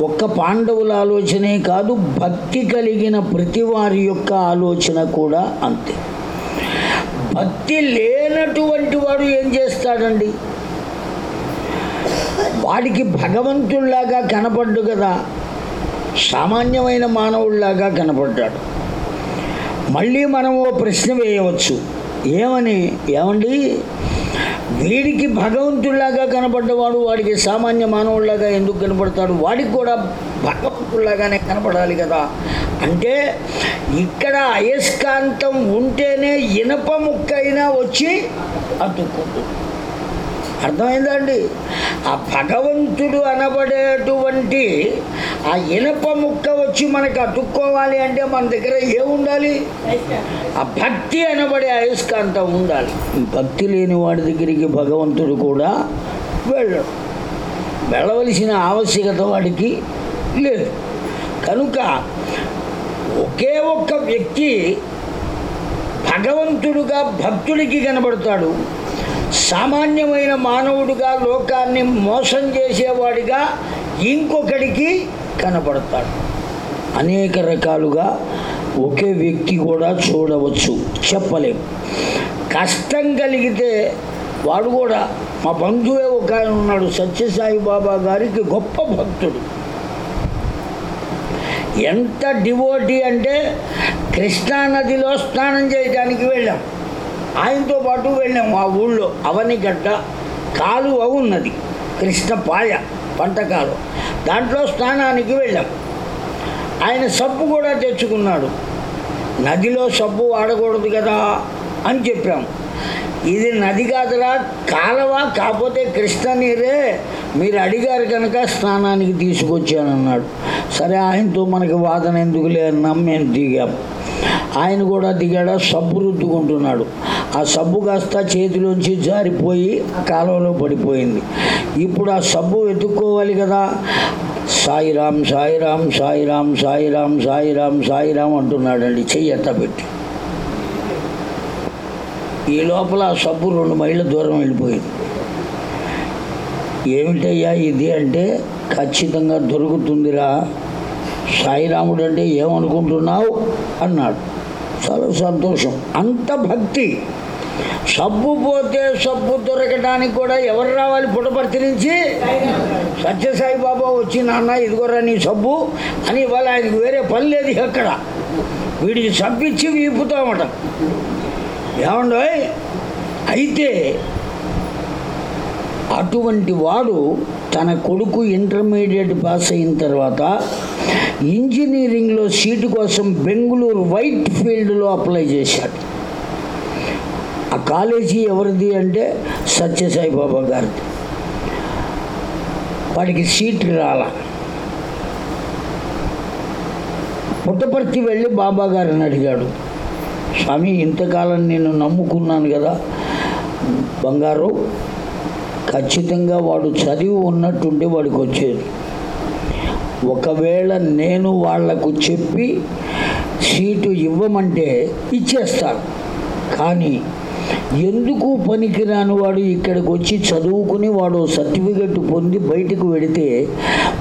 ఒక్క పాండవుల ఆలోచనే కాదు భక్తి కలిగిన ప్రతి వారి యొక్క ఆలోచన కూడా అంతే. భక్తి లేనటువంటి వాడు ఏం చేస్తాడండి? వాడికి భగవంతుల్లాగా కనపడ్డు కదా. సామాన్యమైన మానవుల్లాగా కనపడ్డాడు. మళ్ళీ మనం ఓ ప్రశ్న వేయవచ్చు. ఏమని? ఏమండి? వీడికి భగవంతుల్లాగా కనపడ్డవాడు వాడికి సామాన్య మానవుల్లాగా ఎందుకు కనపడతాడు? వాడికి కూడా భగవంతుల్లాగానే కనపడాలి కదా. అంటే ఇక్కడ అయస్కాంతం ఉంటేనే ఇనప ముక్కైనా వచ్చి అతుక్కుంటుంది. అర్థమైందండి? ఆ భగవంతుడు అనబడేటువంటి ఆ ఇనప ముక్క వచ్చి మనకు అతుక్కోవాలి అంటే మన దగ్గర ఏముండాలి? ఆ భక్తి అనబడే అయస్కాంతం ఉండాలి. భక్తి లేని వాడి దగ్గరికి భగవంతుడు కూడా వెళ్ళడు. వెళ్ళవలసిన ఆవశ్యకత వాడికి లేదు. కనుక ఒకే ఒక్క వ్యక్తి భగవంతుడుగా భక్తుడికి కనబడతాడు. సామాన్యమైన మానవుడిగా లోకాన్ని మోసం చేసేవాడిగా ఇంకొకడికి కనపడతాడు అనేక రకాలుగా ఒకే వ్యక్తి కూడా చూడవచ్చు చెప్పలేం. కష్టం కలిగితే వాడు కూడా మా బంధువే ఒక ఆయన ఉన్నాడు సత్యసాయి బాబా గారికి గొప్ప భక్తుడు. ఎంత డివోటీ అంటే కృష్ణా నదిలో స్నానం చేయడానికి వెళ్ళాం. ఆయనతో పాటు వెళ్ళాం ఆ ఊళ్ళో. అవనిగడ్డ కాలువ ఉన్నది. కృష్ణ పాయ దాంట్లో స్నానానికి వెళ్ళాం. ఆయన సబ్బు కూడా తెచ్చుకున్నాడు. నదిలో సబ్బు వాడకూడదు కదా అని చెప్పాం ఇది నది కాదురా కాలవా? కాకపోతే కృష్ణ నీరే. మీరు అడిగారు కనుక స్నానానికి తీసుకొచ్చానన్నాడు. సరే ఆయనతో మనకి వాదన ఎందుకులే అన్నాం మేము దిగాం. ఆయన కూడా దిగాడ సబ్బు రుద్దుకుంటున్నాడు. ఆ సబ్బు కాస్త చేతిలోంచి జారిపోయి కాలువలో పడిపోయింది. ఇప్పుడు ఆ సబ్బు వెతుక్కోవాలి కదా. సాయిరామ్ సాయిరామ్ సాయిరామ్ సాయిరామ్ సాయిరామ్ సాయిరామ్ అంటున్నాడండి చెయ్యి ఎత్తపెట్టి ఈ లోపల ఆ సబ్బు రెండు మైళ్ళ దూరం వెళ్ళిపోయింది. ఏమిటయ్యా ఇది అంటే ఖచ్చితంగా దొరుకుతుందిరా. సాయిరాముడు అంటే ఏమనుకుంటున్నావు? అన్నాడు. చాలా సంతోషం. అంత భక్తి. సబ్బు పోతే సబ్బు దొరకడానికి కూడా ఎవరు రావాలి పుట్టపర్తి నుంచి? సత్యసాయి బాబా వచ్చి నాన్న ఇదిగోరా నీ సబ్బు. అని ఇవాళ ఆయనకు వేరే పని లేదు అక్కడ వీడికి సబ్బిచ్చి విప్పుతామట వీపుతామట. ఏమండో అయితే అటువంటి వాడు తన కొడుకు ఇంటర్మీడియట్ పాస్ అయిన తర్వాత ఇంజనీరింగ్లో సీటు కోసం బెంగళూరు వైట్ ఫీల్డ్లో అప్లై చేశాడు. ఆ కాలేజీ ఎవరిది అంటే సత్యసాయిబాబా గారిది. వాడికి సీట్ రాల. పుట్టపర్తి వెళ్ళి బాబా గారిని అడిగాడు. స్వామి ఇంతకాలం నేను నమ్ముకున్నాను కదా. బంగారు ఖచ్చితంగా వాడు చదివి ఉన్నట్టుంటే వాడికి వచ్చేది. ఒకవేళ నేను వాళ్ళకు చెప్పి సీటు ఇవ్వమంటే ఇచ్చేస్తాను. కానీ ఎందుకు పనికిరాని వాడు ఇక్కడికి వచ్చి చదువుకుని వాడు సర్టిఫికెట్ పొంది బయటకు వెడితే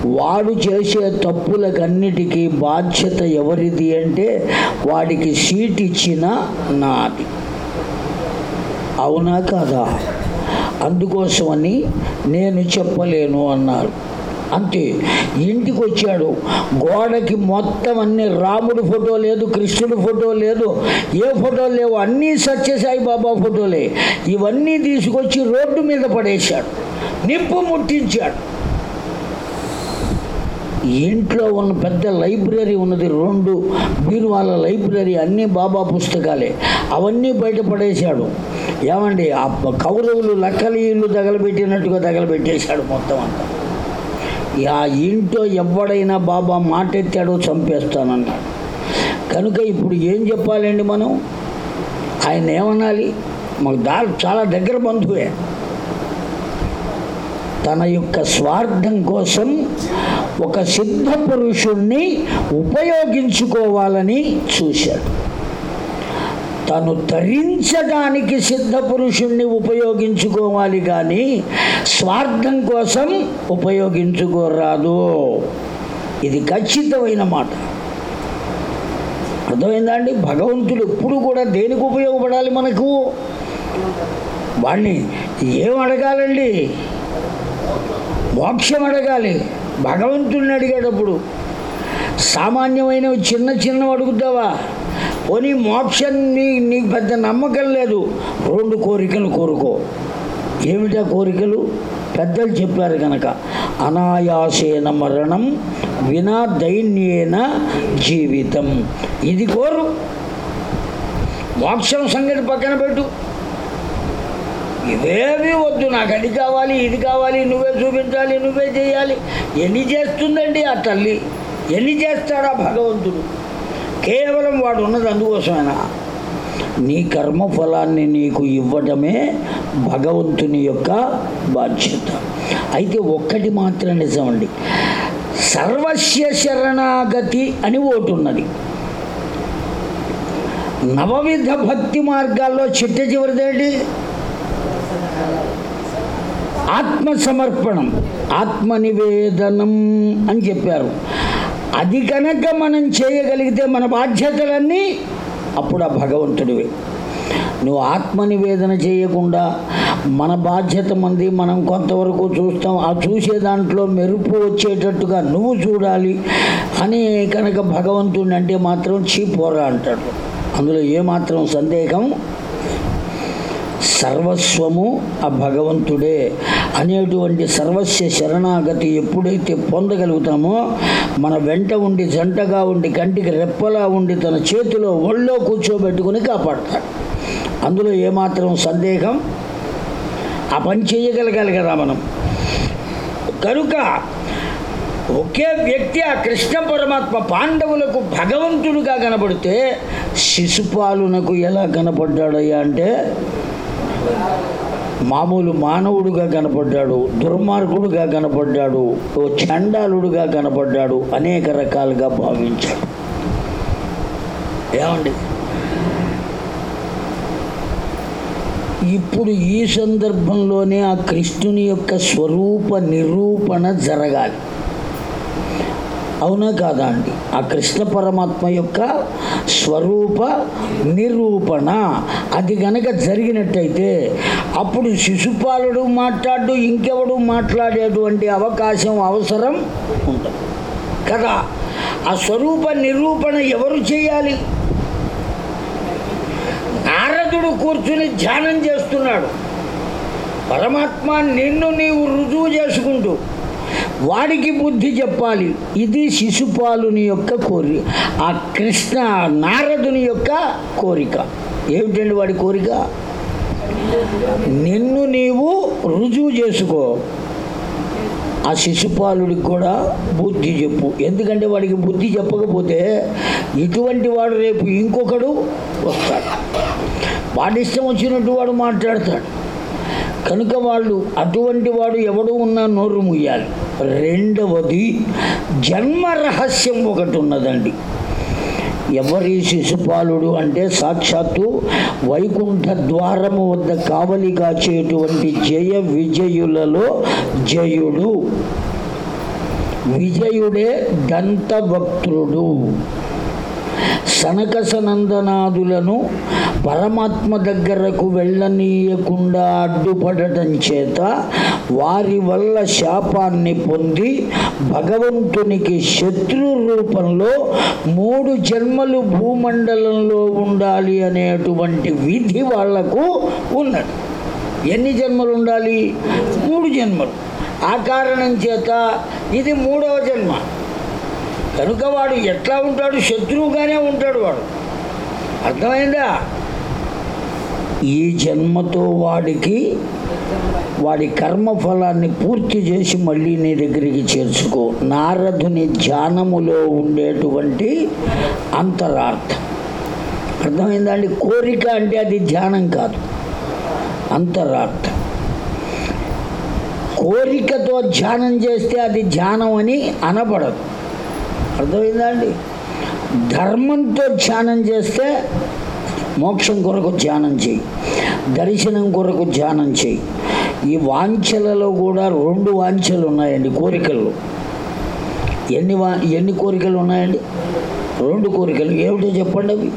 వాడు చేసే తప్పులకన్నిటికీ బాధ్యత ఎవరిది అంటే వాడికి సీట్ ఇచ్చిన నాది. అవునా కాదా? అందుకోసమని నేను చెప్పలేను అన్నారు అంతే. ఇంటికి వచ్చాడు గోడకి మొత్తం అన్ని రాముడి ఫోటో లేదు కృష్ణుడి ఫోటో లేదు. ఏ ఫోటో లేవు? అన్నీ సత్యసాయి బాబా ఫోటోలే. ఇవన్నీ తీసుకొచ్చి రోడ్డు మీద పడేశాడు. నిప్పు ముట్టించాడు. ఇంట్లో ఉన్న పెద్ద లైబ్రరీ ఉన్నది రెండు బీరువాల లైబ్రరీ అన్నీ బాబా పుస్తకాలే. అవన్నీ బయటపడేశాడు ఏమండి ఆ కౌరవులు లక్కలి ఇల్లు తగలబెట్టినట్టుగా తగలబెట్టేశాడు మొత్తం అంతా. ఆ ఇంట్లో ఎవడైనా బాబా మాటెత్తాడో చంపేస్తానన్నాడు. కనుక ఇప్పుడు ఏం చెప్పాలండి మనం? ఆయన ఏమనాలి? మాకు దారి చాలా దగ్గర బంధువే. తన యొక్క స్వార్థం కోసం ఒక సిద్ధ పురుషుణ్ణి ఉపయోగించుకోవాలని చూశాడు. తను తరించడానికి సిద్ధ పురుషుణ్ణి ఉపయోగించుకోవాలి కానీ స్వార్థం కోసం ఉపయోగించుకోరాదు. ఇది ఖచ్చితమైన మాట. అర్థమైందా అండి? భగవంతుడు ఎప్పుడు కూడా దేనికి ఉపయోగపడాలి మనకు? వాడిని ఏం అడగాలండి? మోక్షం అడగాలి. భగవంతుడిని అడిగేటప్పుడు సామాన్యమైన చిన్న చిన్న అడుగుతావా? పోనీ మోక్షం నీ నీకు పెద్ద నమ్మకం లేదు. రెండు కోరికలు కోరుకో. ఏమిటా కోరికలు? పెద్దలు చెప్పారు కనుక అనాయాసేన మరణం వినా దైన్యేన జీవితం. ఇది కోరు. మోక్షం సంగతి పక్కన పెట్టు. ఇవేవి వద్దు నాకు అది కావాలి ఇది కావాలి నువ్వే చూపించాలి నువ్వే చేయాలి. ఎన్ని చేస్తుందండి ఆ తల్లి? ఎన్ని చేస్తాడా భగవంతుడు? కేవలం వాడు ఉన్నది అందుకోసమేనా? నీ కర్మఫలాన్ని నీకు ఇవ్వడమే భగవంతుని యొక్క బాధ్యత. అయితే ఒక్కటి మాత్రం నిజమండి. సర్వస్య శరణాగతి అని ఒకటి ఉన్నది నవవిధ భక్తి మార్గాల్లో చిట్ట చివరిదేంటి? ఆత్మ సమర్పణం అని చెప్పారు. అది కనుక మనం చేయగలిగితే మన బాధ్యతలన్నీ అప్పుడు ఆ భగవంతుడివే. నువ్వు ఆత్మనివేదన చేయకుండా మన బాధ్యత మంది మనం కొంతవరకు చూస్తాం ఆ చూసే దాంట్లో మెరుపు వచ్చేటట్టుగా నువ్వు చూడాలి. అని కనుక భగవంతుడిని అంటే మాత్రం చీపోరా అంటాడు. అందులో ఏమాత్రం సందేహం సర్వస్వము ఆ భగవంతుడే అనేటువంటి సర్వస్వ శరణాగతి ఎప్పుడైతే పొందగలుగుతామో మన వెంట ఉండి జంటగా ఉండి కంటికి రెప్పలా ఉండి తన చేతిలో ఒళ్ళో కూర్చోబెట్టుకుని కాపాడతాడు. అందులో ఏమాత్రం సందేహం? ఆ పని చేయగలగాలి కదా మనం కనుక ఒకే వ్యక్తి ఆ కృష్ణ పరమాత్మ పాండవులకు భగవంతుడుగా కనబడితే శిశుపాలునకు ఎలా కనపడ్డాడయ్యా అంటే మామూలు మానవుడుగా కనపడ్డాడు దుర్మార్గుడుగా కనపడ్డాడు ఓ చండాలుడుగా కనపడ్డాడు అనేక రకాలుగా భావించాడు. ఏమండి? ఇప్పుడు ఈ సందర్భంలోనే ఆ కృష్ణుని యొక్క స్వరూప నిరూపణ జరగాలి. అవునా కాదా అండి? ఆ కృష్ణ పరమాత్మ యొక్క స్వరూప నిరూపణ. అది గనక జరిగినట్టయితే అప్పుడు శిశుపాలుడు మాట్లాడు ఇంకెవడు మాట్లాడేటువంటి అవకాశం అవసరం ఉండదు. కదా? ఆ స్వరూప నిరూపణ ఎవరు చేయాలి? నారదుడు కూర్చుని ధ్యానం చేస్తున్నాడు. పరమాత్మ నిన్ను నీవు రుజువు చేసుకుంటూ వాడికి బుద్ధి చెప్పాలి. ఇది శిశుపాలుని యొక్క కోరిక. ఆ కృష్ణ నారదుని యొక్క కోరిక. ఏమిటండి వాడి కోరిక? నిన్ను నీవు రుజువు చేసుకో. ఆ శిశుపాలుడికి కూడా బుద్ధి చెప్పు. ఎందుకంటే వాడికి బుద్ధి చెప్పకపోతే ఇటువంటి వాడు రేపు ఇంకొకడు వస్తాడు. వాడి ఇష్టం వచ్చినట్టు వాడు మాట్లాడతాడు. కనుక వాళ్ళు అటువంటి వాడు ఎవడు ఉన్నా నోరు ముయ్యాలి రెండవది జన్మ రహస్యం ఒకటి ఉన్నదండి. ఎవరి శిశుపాలుడు అంటే సాక్షాత్తు వైకుంఠ ద్వారము వద్ద కావలి కాచేటువంటి జయ విజయులలో జయుడు. విజయుడే దంతభక్తుడు. సనకసనందనాదులను పరమాత్మ దగ్గరకు వెళ్ళనీయకుండా అడ్డుపడటం చేత వారి వల్ల శాపాన్ని పొంది భగవంతునికి శత్రు రూపంలో మూడు జన్మలు భూమండలంలో ఉండాలి అనేటువంటి విధి వాళ్ళకు ఉన్నది. ఎన్ని జన్మలు ఉండాలి? మూడు జన్మలు. ఆ కారణం చేత ఇది మూడవ జన్మ. కనుక వాడు ఎట్లా ఉంటాడు? శత్రువుగానే ఉంటాడు వాడు. అర్థమైందా? ఈ జన్మతో వాడికి వాడి కర్మఫలాన్ని పూర్తి చేసి మళ్ళీ నీ దగ్గరికి చేర్చుకో. నారదుని ధ్యానములో ఉండేటువంటి అంతరార్థం. అర్థమైందండి కోరిక అంటే అది ధ్యానం కాదు. అంతరార్థం. కోరికతో ధ్యానం చేస్తే అది ధ్యానం అని అనబడదు. అర్థమైందా అండి ధర్మంతో ధ్యానం చేస్తే మోక్షం కొరకు ధ్యానం చేయి. దర్శనం కొరకు ధ్యానం చేయి. ఈ వాంఛలలో కూడా రెండు వాంఛలు ఉన్నాయండి కోరికలు ఎన్ని వా ఎన్ని కోరికలు ఉన్నాయండి? రెండు కోరికలు. ఏమిటో చెప్పండి అవి?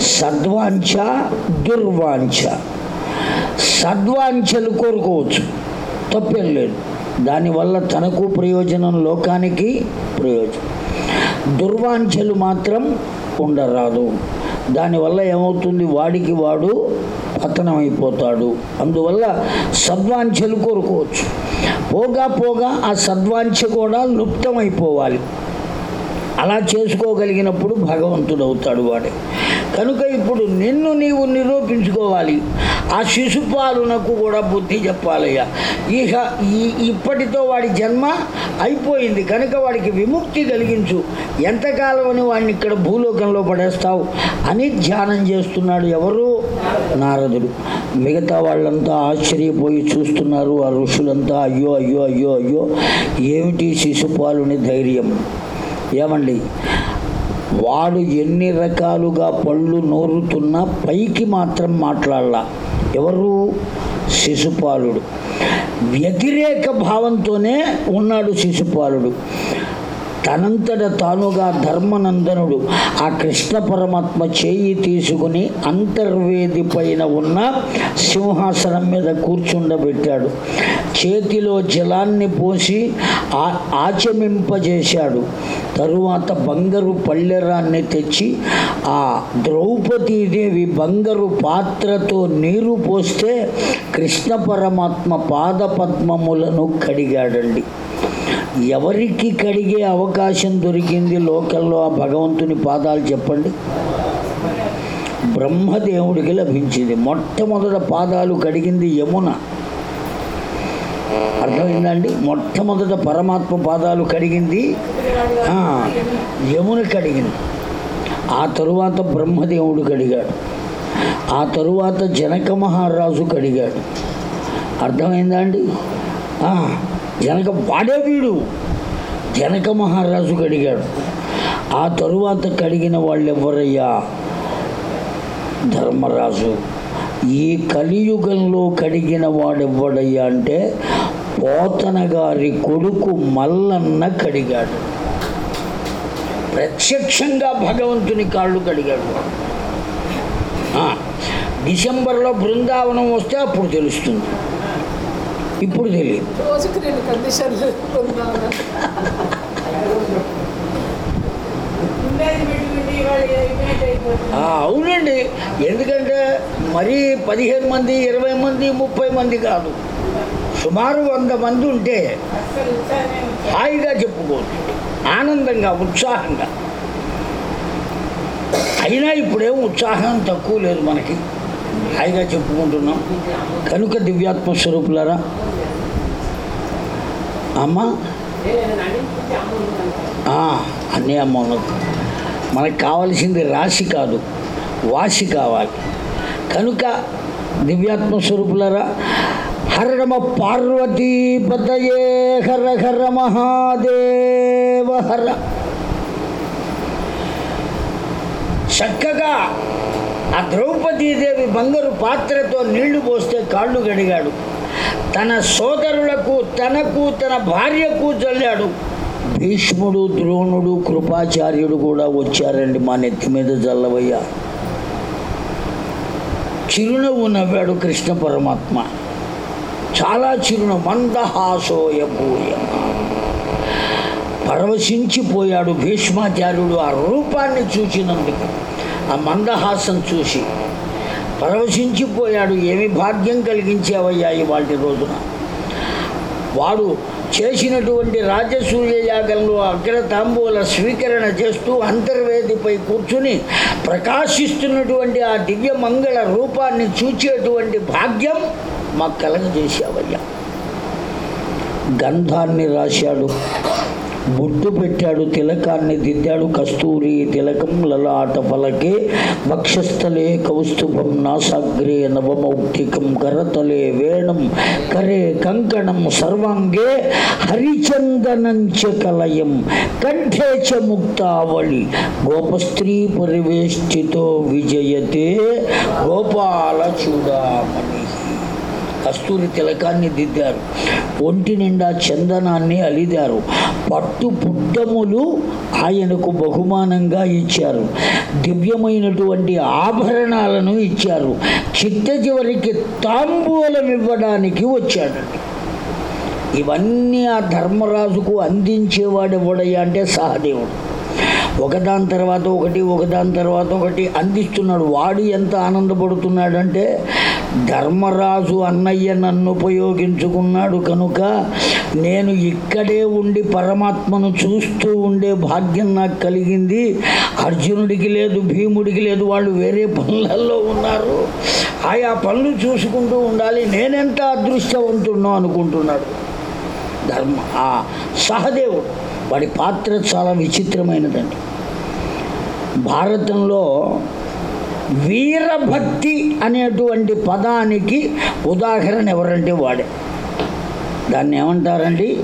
సద్వాంఛ దుర్వాంఛ. సద్వాంఛలు కోరుకోవచ్చు. తప్పేం లేదు. దానివల్ల తనకు ప్రయోజనం లోకానికి ప్రయోజనం. దుర్వాంఛలు మాత్రం ఉండరాదు. దానివల్ల ఏమవుతుంది? వాడికి వాడు పతనమైపోతాడు. అందువల్ల సద్వాంఛలు కోరుకోవచ్చు. పోగా పోగా ఆ సద్వాంఛ కూడా లుప్తమైపోవాలి. అలా చేసుకోగలిగినప్పుడు భగవంతుడు అవుతాడు వాడే. కనుక ఇప్పుడు నిన్ను నీవు నిరూపించుకోవాలి. ఆ శిశుపాలునకు కూడా బుద్ధి చెప్పాలయ్యా. ఇక ఈ ఇప్పటితో వాడి జన్మ అయిపోయింది. కనుక వాడికి విముక్తి కలిగించు. ఎంతకాలం అని వాడిని ఇక్కడ భూలోకంలో పడేస్తావు? అని ధ్యానం చేస్తున్నాడు ఎవరు? నారదుడు. మిగతా వాళ్ళంతా ఆశ్చర్యపోయి చూస్తున్నారు ఆ ఋషులంతా. అయ్యో అయ్యో అయ్యో అయ్యో. ఏమిటి శిశుపాలుని ధైర్యం? ఏమండి? వాడు ఎన్ని రకాలుగా పళ్ళు నోరుతున్నా పైకి మాత్రం మాట్లాడాల. ఎవరు? శిశుపాలుడు. వ్యతిరేక భావంతోనే ఉన్నాడు శిశుపాలుడు. తనంతట తానుగా ధర్మనందనుడు ఆ కృష్ణ పరమాత్మ చేయి తీసుకుని అంతర్వేది పైన ఉన్న సింహాసనం మీద కూర్చుండబెట్టాడు. చేతిలో జలాన్ని పోసి ఆ- ఆచమింపజేశాడు. తరువాత బంగారు పళ్ళెరాన్ని తెచ్చి ఆ ద్రౌపదీదేవి బంగారు పాత్రతో నీరు పోస్తే కృష్ణ పరమాత్మ పాదపద్మములను కడిగాడండి. ఎవరికి కడిగే అవకాశం దొరికింది లోకల్లో ఆ భగవంతుని పాదాలు చెప్పండి? బ్రహ్మదేవుడికి లభించింది. మొట్టమొదట పాదాలు కడిగింది యమున. అర్థమైందండి? మొట్టమొదట పరమాత్మ పాదాలు కడిగింది యమున కడిగింది. ఆ తరువాత బ్రహ్మదేవుడు కడిగాడు. ఆ తరువాత జనక మహారాజు కడిగాడు. అర్థమైందా అండి? జనక వాడే వీడు. జనక మహారాజు కడిగాడు. ఆ తరువాత కడిగిన వాళ్ళు ఎవరయ్యా ధర్మరాజు. ఈ కలియుగంలో కడిగిన వాడెవ్వడయ్యా అంటే పోతన గారి కొడుకు మల్లన్న కడిగాడు. ప్రత్యక్షంగా భగవంతుని కాళ్ళు కడిగాడు డిసెంబర్లో బృందావనం వస్తే అప్పుడు తెలుస్తుంది. ఇప్పుడు తెలియదు రోజుకి రెండు కండిషన్లు అవునండి. ఎందుకంటే మరీ పదిహేను మంది ఇరవై మంది ముప్పై మంది కాదు. సుమారు వంద మంది ఉంటే. హాయిగా చెప్పుకోవచ్చు. ఆనందంగా ఉత్సాహంగా. అయినా ఇప్పుడేం ఉత్సాహం తక్కువ లేదు మనకి. హాయిగా చెప్పుకుంటున్నాం. కనుక దివ్యాత్మ స్వరూపులారా అమ్మ అన్నీ అమ్మ ఉన్నది మనకు కావలసింది రాశి కాదు వాసి కావాలి. కనుక దివ్యాత్మ స్వరూపులరా హర నమ పార్వతీపతయే హర హర మహాదేవ హర. చక్కగా ఆ ద్రౌపదీదేవి బంగారు పాత్రతో నీళ్ళు పోస్తే కాళ్ళు గడిగాడు. తన సోదరులకు తనకు తన భార్యకు చల్లాడు భీష్ముడు ద్రోణుడు కృపాచార్యుడు కూడా వచ్చారండి మా నెత్తి మీద జల్లవయ్య. చిరునవ్వు నవ్వాడు కృష్ణ పరమాత్మ. చాలా చిరునవ్వు మందహాసోయపోయ పరవశించిపోయాడు భీష్మాచార్యుడు ఆ రూపాన్ని చూసినందుకు ఆ మందహాసం చూసి పరవశించిపోయాడు. ఏమి భాగ్యం కలిగించావయ్యా ఇవాటి రోజున? వాడు చేసినటువంటి రాజసూయ యాగంలో అగ్రతాంబూల స్వీకరణ చేస్తూ అంతర్వేదిపై కూర్చుని ప్రకాశిస్తున్నటువంటి ఆ దివ్య మంగళ రూపాన్ని చూచేటువంటి భాగ్యం మాకు కలగజేసావయ్యా గంధాన్ని రాశాడు. బొట్టు పెట్టాడు తిలకాన్ని దిద్దాడు కస్తూరి తిలకం లలాట పలకే వక్షస్థలే కౌస్తుభం నాసాగ్రే నవమౌక్తికం కరతలే వేణం కరే కంకణం సర్వాంగే హరిచందనంచ కలయం కంఠే చ ముక్తావళి. గోపస్త్రీ పరివేష్టితో విజయతే గోపాల చూడామణి. కస్తూరి తిలకాన్ని దిద్దారు. ఒంటి నిండా చందనాన్ని అలిదారు పట్టు పుట్టములు ఆయనకు బహుమానంగా ఇచ్చారు. దివ్యమైనటువంటి ఆభరణాలను ఇచ్చారు. చిట్ట చివరికి తాంబూలం ఇవ్వడానికి వచ్చాడు. ఇవన్నీ ఆ ధర్మరాజుకు అందించేవాడు ఎవడయ్యా అంటే సహదేవుడు. ఒకదాని తర్వాత ఒకటి ఒకదాని తర్వాత ఒకటి అందిస్తున్నాడు. వాడు ఎంత ఆనందపడుతున్నాడంటే ధర్మరాజు అన్నయ్య నన్ను ఉపయోగించుకున్నాడు కనుక నేను ఇక్కడే ఉండి పరమాత్మను చూస్తూ ఉండే భాగ్యం నాకు కలిగింది. అర్జునుడికి లేదు భీముడికి లేదు వాళ్ళు వేరే పనులలో ఉన్నారు. ఆయా పనులు చూసుకుంటూ ఉండాలి. నేనెంత అదృష్టవంతున్నో అనుకుంటున్నాడు. ధర్మ ఆ సహదేవుడు. వాడి పాత్ర చాలా విచిత్రమైనదండి. భారతంలో వీరభక్తి అనేటువంటి పదానికి ఉదాహరణ ఎవరంటే వాడే. దాన్ని ఏమంటారండి?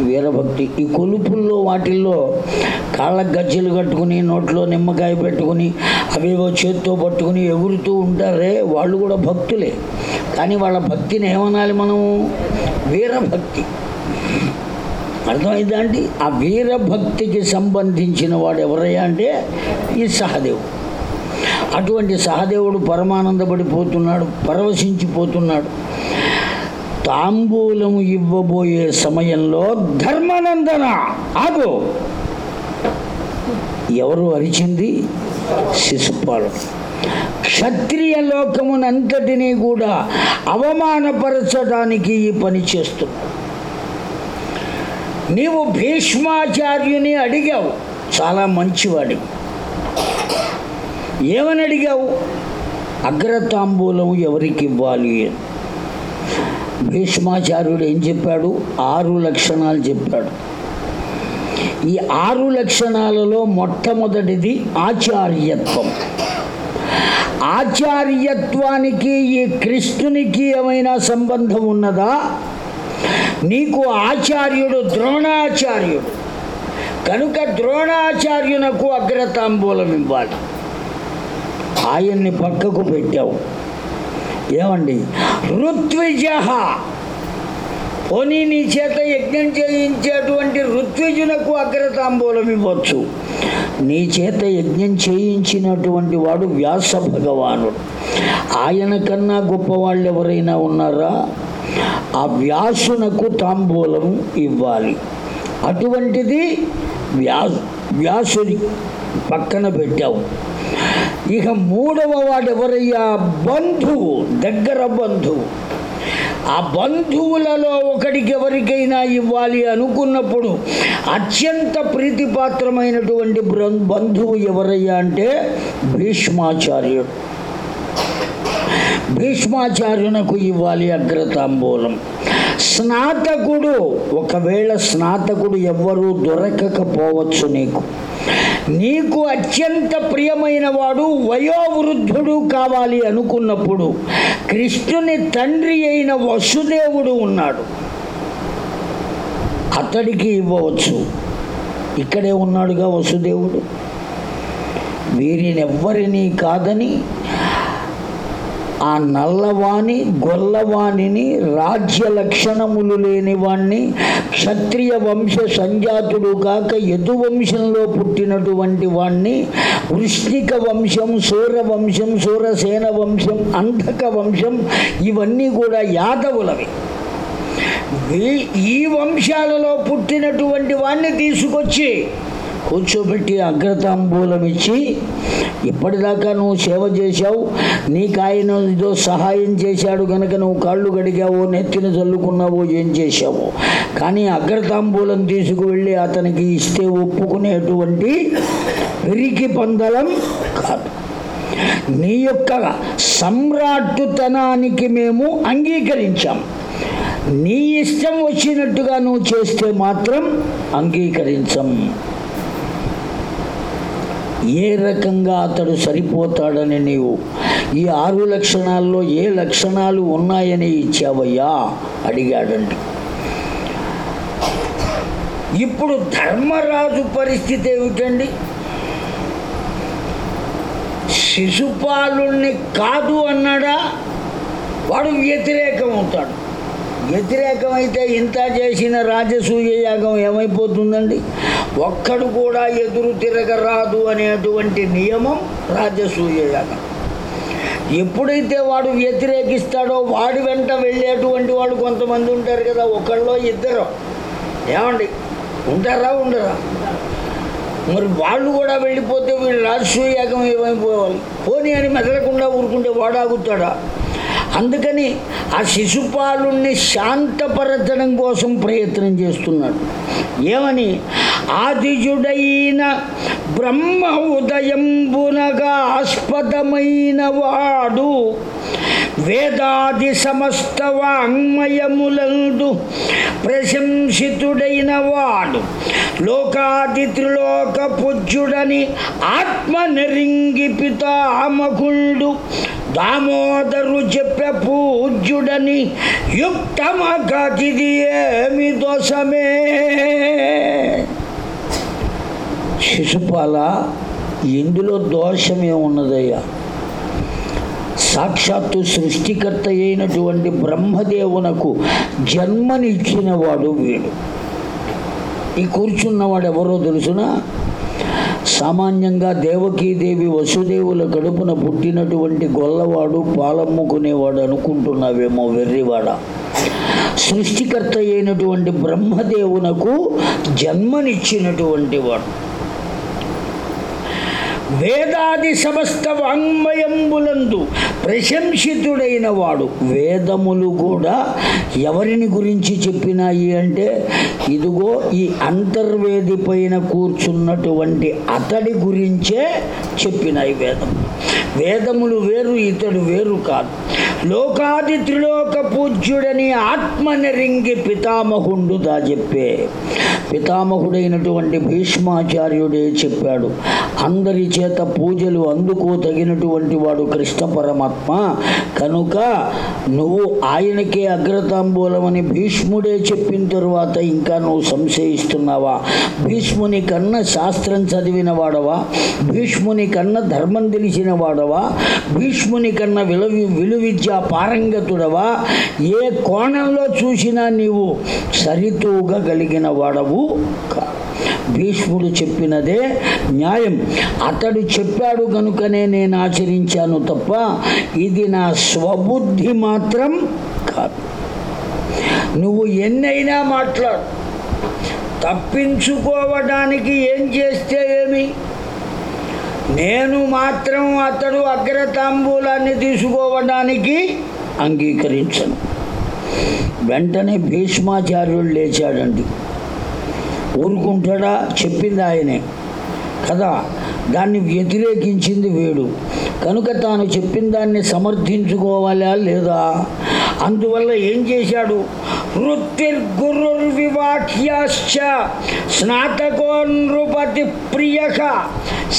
వీరభక్తి. ఈ కొలుపుల్లో వాటిల్లో కాళ్ళ గజ్జలు కట్టుకుని నోట్లో నిమ్మకాయ పెట్టుకుని అవేవో చేత్తో పట్టుకుని ఎగురుతూ ఉంటారే వాళ్ళు కూడా భక్తులే. కానీ వాళ్ళ భక్తిని ఏమనాలి మనము? వీరభక్తి. అర్థమైందా అండి ఆ వీరభక్తికి సంబంధించిన వాడు ఎవరయ్యా అంటే ఈ సహదేవుడు. అటువంటి సహదేవుడు పరమానందపడిపోతున్నాడు పరవశించిపోతున్నాడు. తాంబూలము ఇవ్వబోయే సమయంలో ధర్మానందన. ఆగు. ఎవరు అరిచింది? శిశుపాలుడు క్షత్రియ లోకమునంతటినీ కూడా అవమానపరచడానికి ఈ పని చేస్తున్నాడు. నీవు భీష్మాచార్యుని అడిగావు. చాలా మంచివాడి ఏమని అడిగావు? అగ్రతాంబూలం ఎవరికి ఇవ్వాలి? భీష్మాచార్యుడు ఏం చెప్పాడు? ఆరు లక్షణాలు చెప్పాడు. ఈ ఆరు లక్షణాలలో మొట్టమొదటిది ఆచార్యత్వం. ఆచార్యత్వానికి ఈ కృష్ణునికి ఏమైనా సంబంధం ఉన్నదా? నీకు ఆచార్యుడు ద్రోణాచార్యుడు. కనుక ద్రోణాచార్యునకు అగ్రతాంబూలం ఇవ్వాలి ఆయన్ని పక్కకు పెట్టావు. ఏమండి? ఋత్విజ. పోనీ నీ చేత యజ్ఞం చేయించేటువంటి ఋత్విజునకు అగ్రతాంబూలం ఇవ్వచ్చు నీ చేత యజ్ఞం చేయించినటువంటి వాడు వ్యాస భగవానుడు. ఆయన కన్నా గొప్పవాళ్ళు ఎవరైనా ఉన్నారా? ఆ వ్యాసునకు తాంబూలం ఇవ్వాలి. అటువంటిది వ్యా వ్యాసుని పక్కన పెట్టావు. ఇక మూడవ వాడు ఎవరయ్యా? బంధువు దగ్గర బంధువు. ఆ బంధువులలో ఒకడికి ఎవరికైనా ఇవ్వాలి అనుకున్నప్పుడు అత్యంత ప్రీతిపాత్రమైనటువంటి బంధువు ఎవరయ్యా అంటే భీష్మాచార్యుడు. భీష్మాచార్యునకు ఇవ్వాలి అగ్రతాంబూలం. స్నాతకుడు ఒకవేళ స్నాతకుడు ఎవ్వరూ దొరకకపోవచ్చు నీకు. నీకు అత్యంత ప్రియమైన వాడు వయోవృద్ధుడు కావాలి అనుకున్నప్పుడు కృష్ణుని తండ్రి అయిన వసుదేవుడు ఉన్నాడు. అతడికి ఇవ్వవచ్చు. ఇక్కడే ఉన్నాడుగా వసుదేవుడు. వీరినెవ్వరినీ కాదని ఆ నల్లవాణి గొల్లవాణిని రాజ్య లక్షణములు లేని వాణ్ణి క్షత్రియ వంశ సంజాతుడు కాక యదు వంశంలో పుట్టినటువంటి వాణ్ణి వృష్ణిక వంశం సూర్యవంశం వంశం సూరసేన వంశం అంధక వంశం ఇవన్నీ కూడా యాదవులవి. ఈ వంశాలలో పుట్టినటువంటి వాణ్ణి తీసుకొచ్చి కూర్చోబెట్టి అగ్రతాంబూలం ఇచ్చి ఇప్పటిదాకా నువ్వు సేవ చేశావు నీకు ఆయన ఏదో సహాయం చేశాడు కనుక నువ్వు కాళ్ళు గడిగావో నెత్తిన చల్లుకున్నావో ఏం చేశావో? కానీ అగ్రతాంబూలం తీసుకువెళ్ళి అతనికి ఇస్తే ఒప్పుకునేటువంటి పెరికి పందలం కాదు. నీ యొక్క సమ్రాట్టుతనానికి మేము అంగీకరించాం. నీ ఇష్టం వచ్చినట్టుగా నువ్వు చేస్తే మాత్రం అంగీకరించం. ఏ రకంగా అతడు సరిపోతాడని నీవు? ఈ ఆరు లక్షణాల్లో ఏ లక్షణాలు ఉన్నాయని ఇచ్చావయ్యా? అడిగాడండి ఇప్పుడు ధర్మరాజు పరిస్థితి ఏమిటండి? శిశుపాలుణ్ణి కాదు అన్నాడా? వాడు వ్యతిరేకం అవుతాడు. వ్యతిరేకమైతే ఇంత చేసిన రాజసూయ యాగం ఏమైపోతుందండి? ఒక్కడు కూడా ఎదురు తిరగరాదు అనేటువంటి నియమం రాజసూయ యాగం. ఎప్పుడైతే వాడు వ్యతిరేకిస్తాడో వాడి వెంట వెళ్ళేటువంటి వాళ్ళు కొంతమంది ఉంటారు కదా ఒకళ్ళో ఇద్దరు. ఏమండి? ఉంటారా ఉండరా? మరి వాళ్ళు కూడా వెళ్ళిపోతే వీళ్ళు రాజసూయ యాగం ఏమైపోవాలి? పోనీ అని మెదలకుండా ఊరుకుంటే వాడాగుతాడా అందుకని ఆ శిశుపాలుణ్ణి శాంతపరచడం కోసం ప్రయత్నం చేస్తున్నాడు. ఏమని? ఆదిజుడైన బ్రహ్మ ఉదయంబునగా ఆస్పదమైన వాడు వేదాది సమస్త వాంగ్మయములందు ప్రశంసితుడైన వాడు. లోకాది త్రిలోక పూజ్యుడని ఆత్మ నెరింగి పితామకుండు దామోదరు చెప్పే పూజ్యుడని యుక్తమగిది ఏమి దోషమే? శిశుపాల ఇందులో దోషమే ఉన్నదయ్యా సాక్షాత్తు సృష్టికర్త అయినటువంటి బ్రహ్మదేవునకు జన్మనిచ్చిన వాడు. వీడు ఈ కూర్చున్నవాడు ఎవరో తెలుసునా? సామాన్యంగా దేవకీదేవి వసుదేవుల కడుపున పుట్టినటువంటి గొల్లవాడు పాలమ్ముకునేవాడు అనుకుంటున్నావేమో వెర్రివాడ. సృష్టికర్త అయినటువంటి బ్రహ్మదేవునకు జన్మనిచ్చినటువంటి వాడు. వేదాది సమస్త వాంగ్మయంబులందు ప్రశంసితుడైన వాడు. వేదములు కూడా ఎవరిని గురించి చెప్పినాయి అంటే ఇదిగో ఈ అంతర్వేది పైన కూర్చున్నటువంటి అతడి గురించే చెప్పినాయి వేదం వేదములు వేరు ఇతడు వేరు కాదు. లోకాది త్రిలోక పూజ్యుడని ఆత్మనరింగి పితామహుండు పితామహుండుదా చెప్పే. పితామహుడైనటువంటి భీష్మాచార్యుడే చెప్పాడు. అందరి చేత పూజలు అందుకో తగినటువంటి వాడు కృష్ణ పరమాత్మ. కనుక నువ్వు ఆయనకే అగ్రతాంబూలమని భీష్ముడే చెప్పిన తరువాత ఇంకా నువ్వు సంశయిస్తున్నావా? భీష్ముని కన్నా శాస్త్రం చదివిన వాడవా? భీష్ముని కన్నా ధర్మం తెలిసిన వాడవా? భీష్ముని కన్నా విలువి విలువిద్య పారంగతుడవా? ఏ కోణంలో చూసినా నీవు సరితూగగలిగిన వాడవు. భీష్ముడు చెప్పినదే న్యాయం. అతడు చెప్పాడు కనుకనే నేను ఆచరించాను తప్ప ఇది నా స్వబుద్ధి మాత్రం కాదు. నువ్వు ఎన్నైనా మాట్లాడు. తప్పించుకోవడానికి ఏం చేస్తే ఏమి? నేను మాత్రం అతడు అగ్రతాంబూలాన్ని తీసుకోవడానికి అంగీకరించను. వెంటనే భీష్మాచార్యుడు లేచాడండి. ఊరుకుంటాడా? చెప్పింది ఆయనే. కదా దాన్ని వ్యతిరేకించింది వీడు. కనుక తాను చెప్పిన దాన్ని సమర్థించుకోవాలా లేదా? అందువల్ల ఏం చేశాడు? వృత్తిర్గురుర్వివాక్యాశ్చ స్నాతకో నృపతి ప్రియ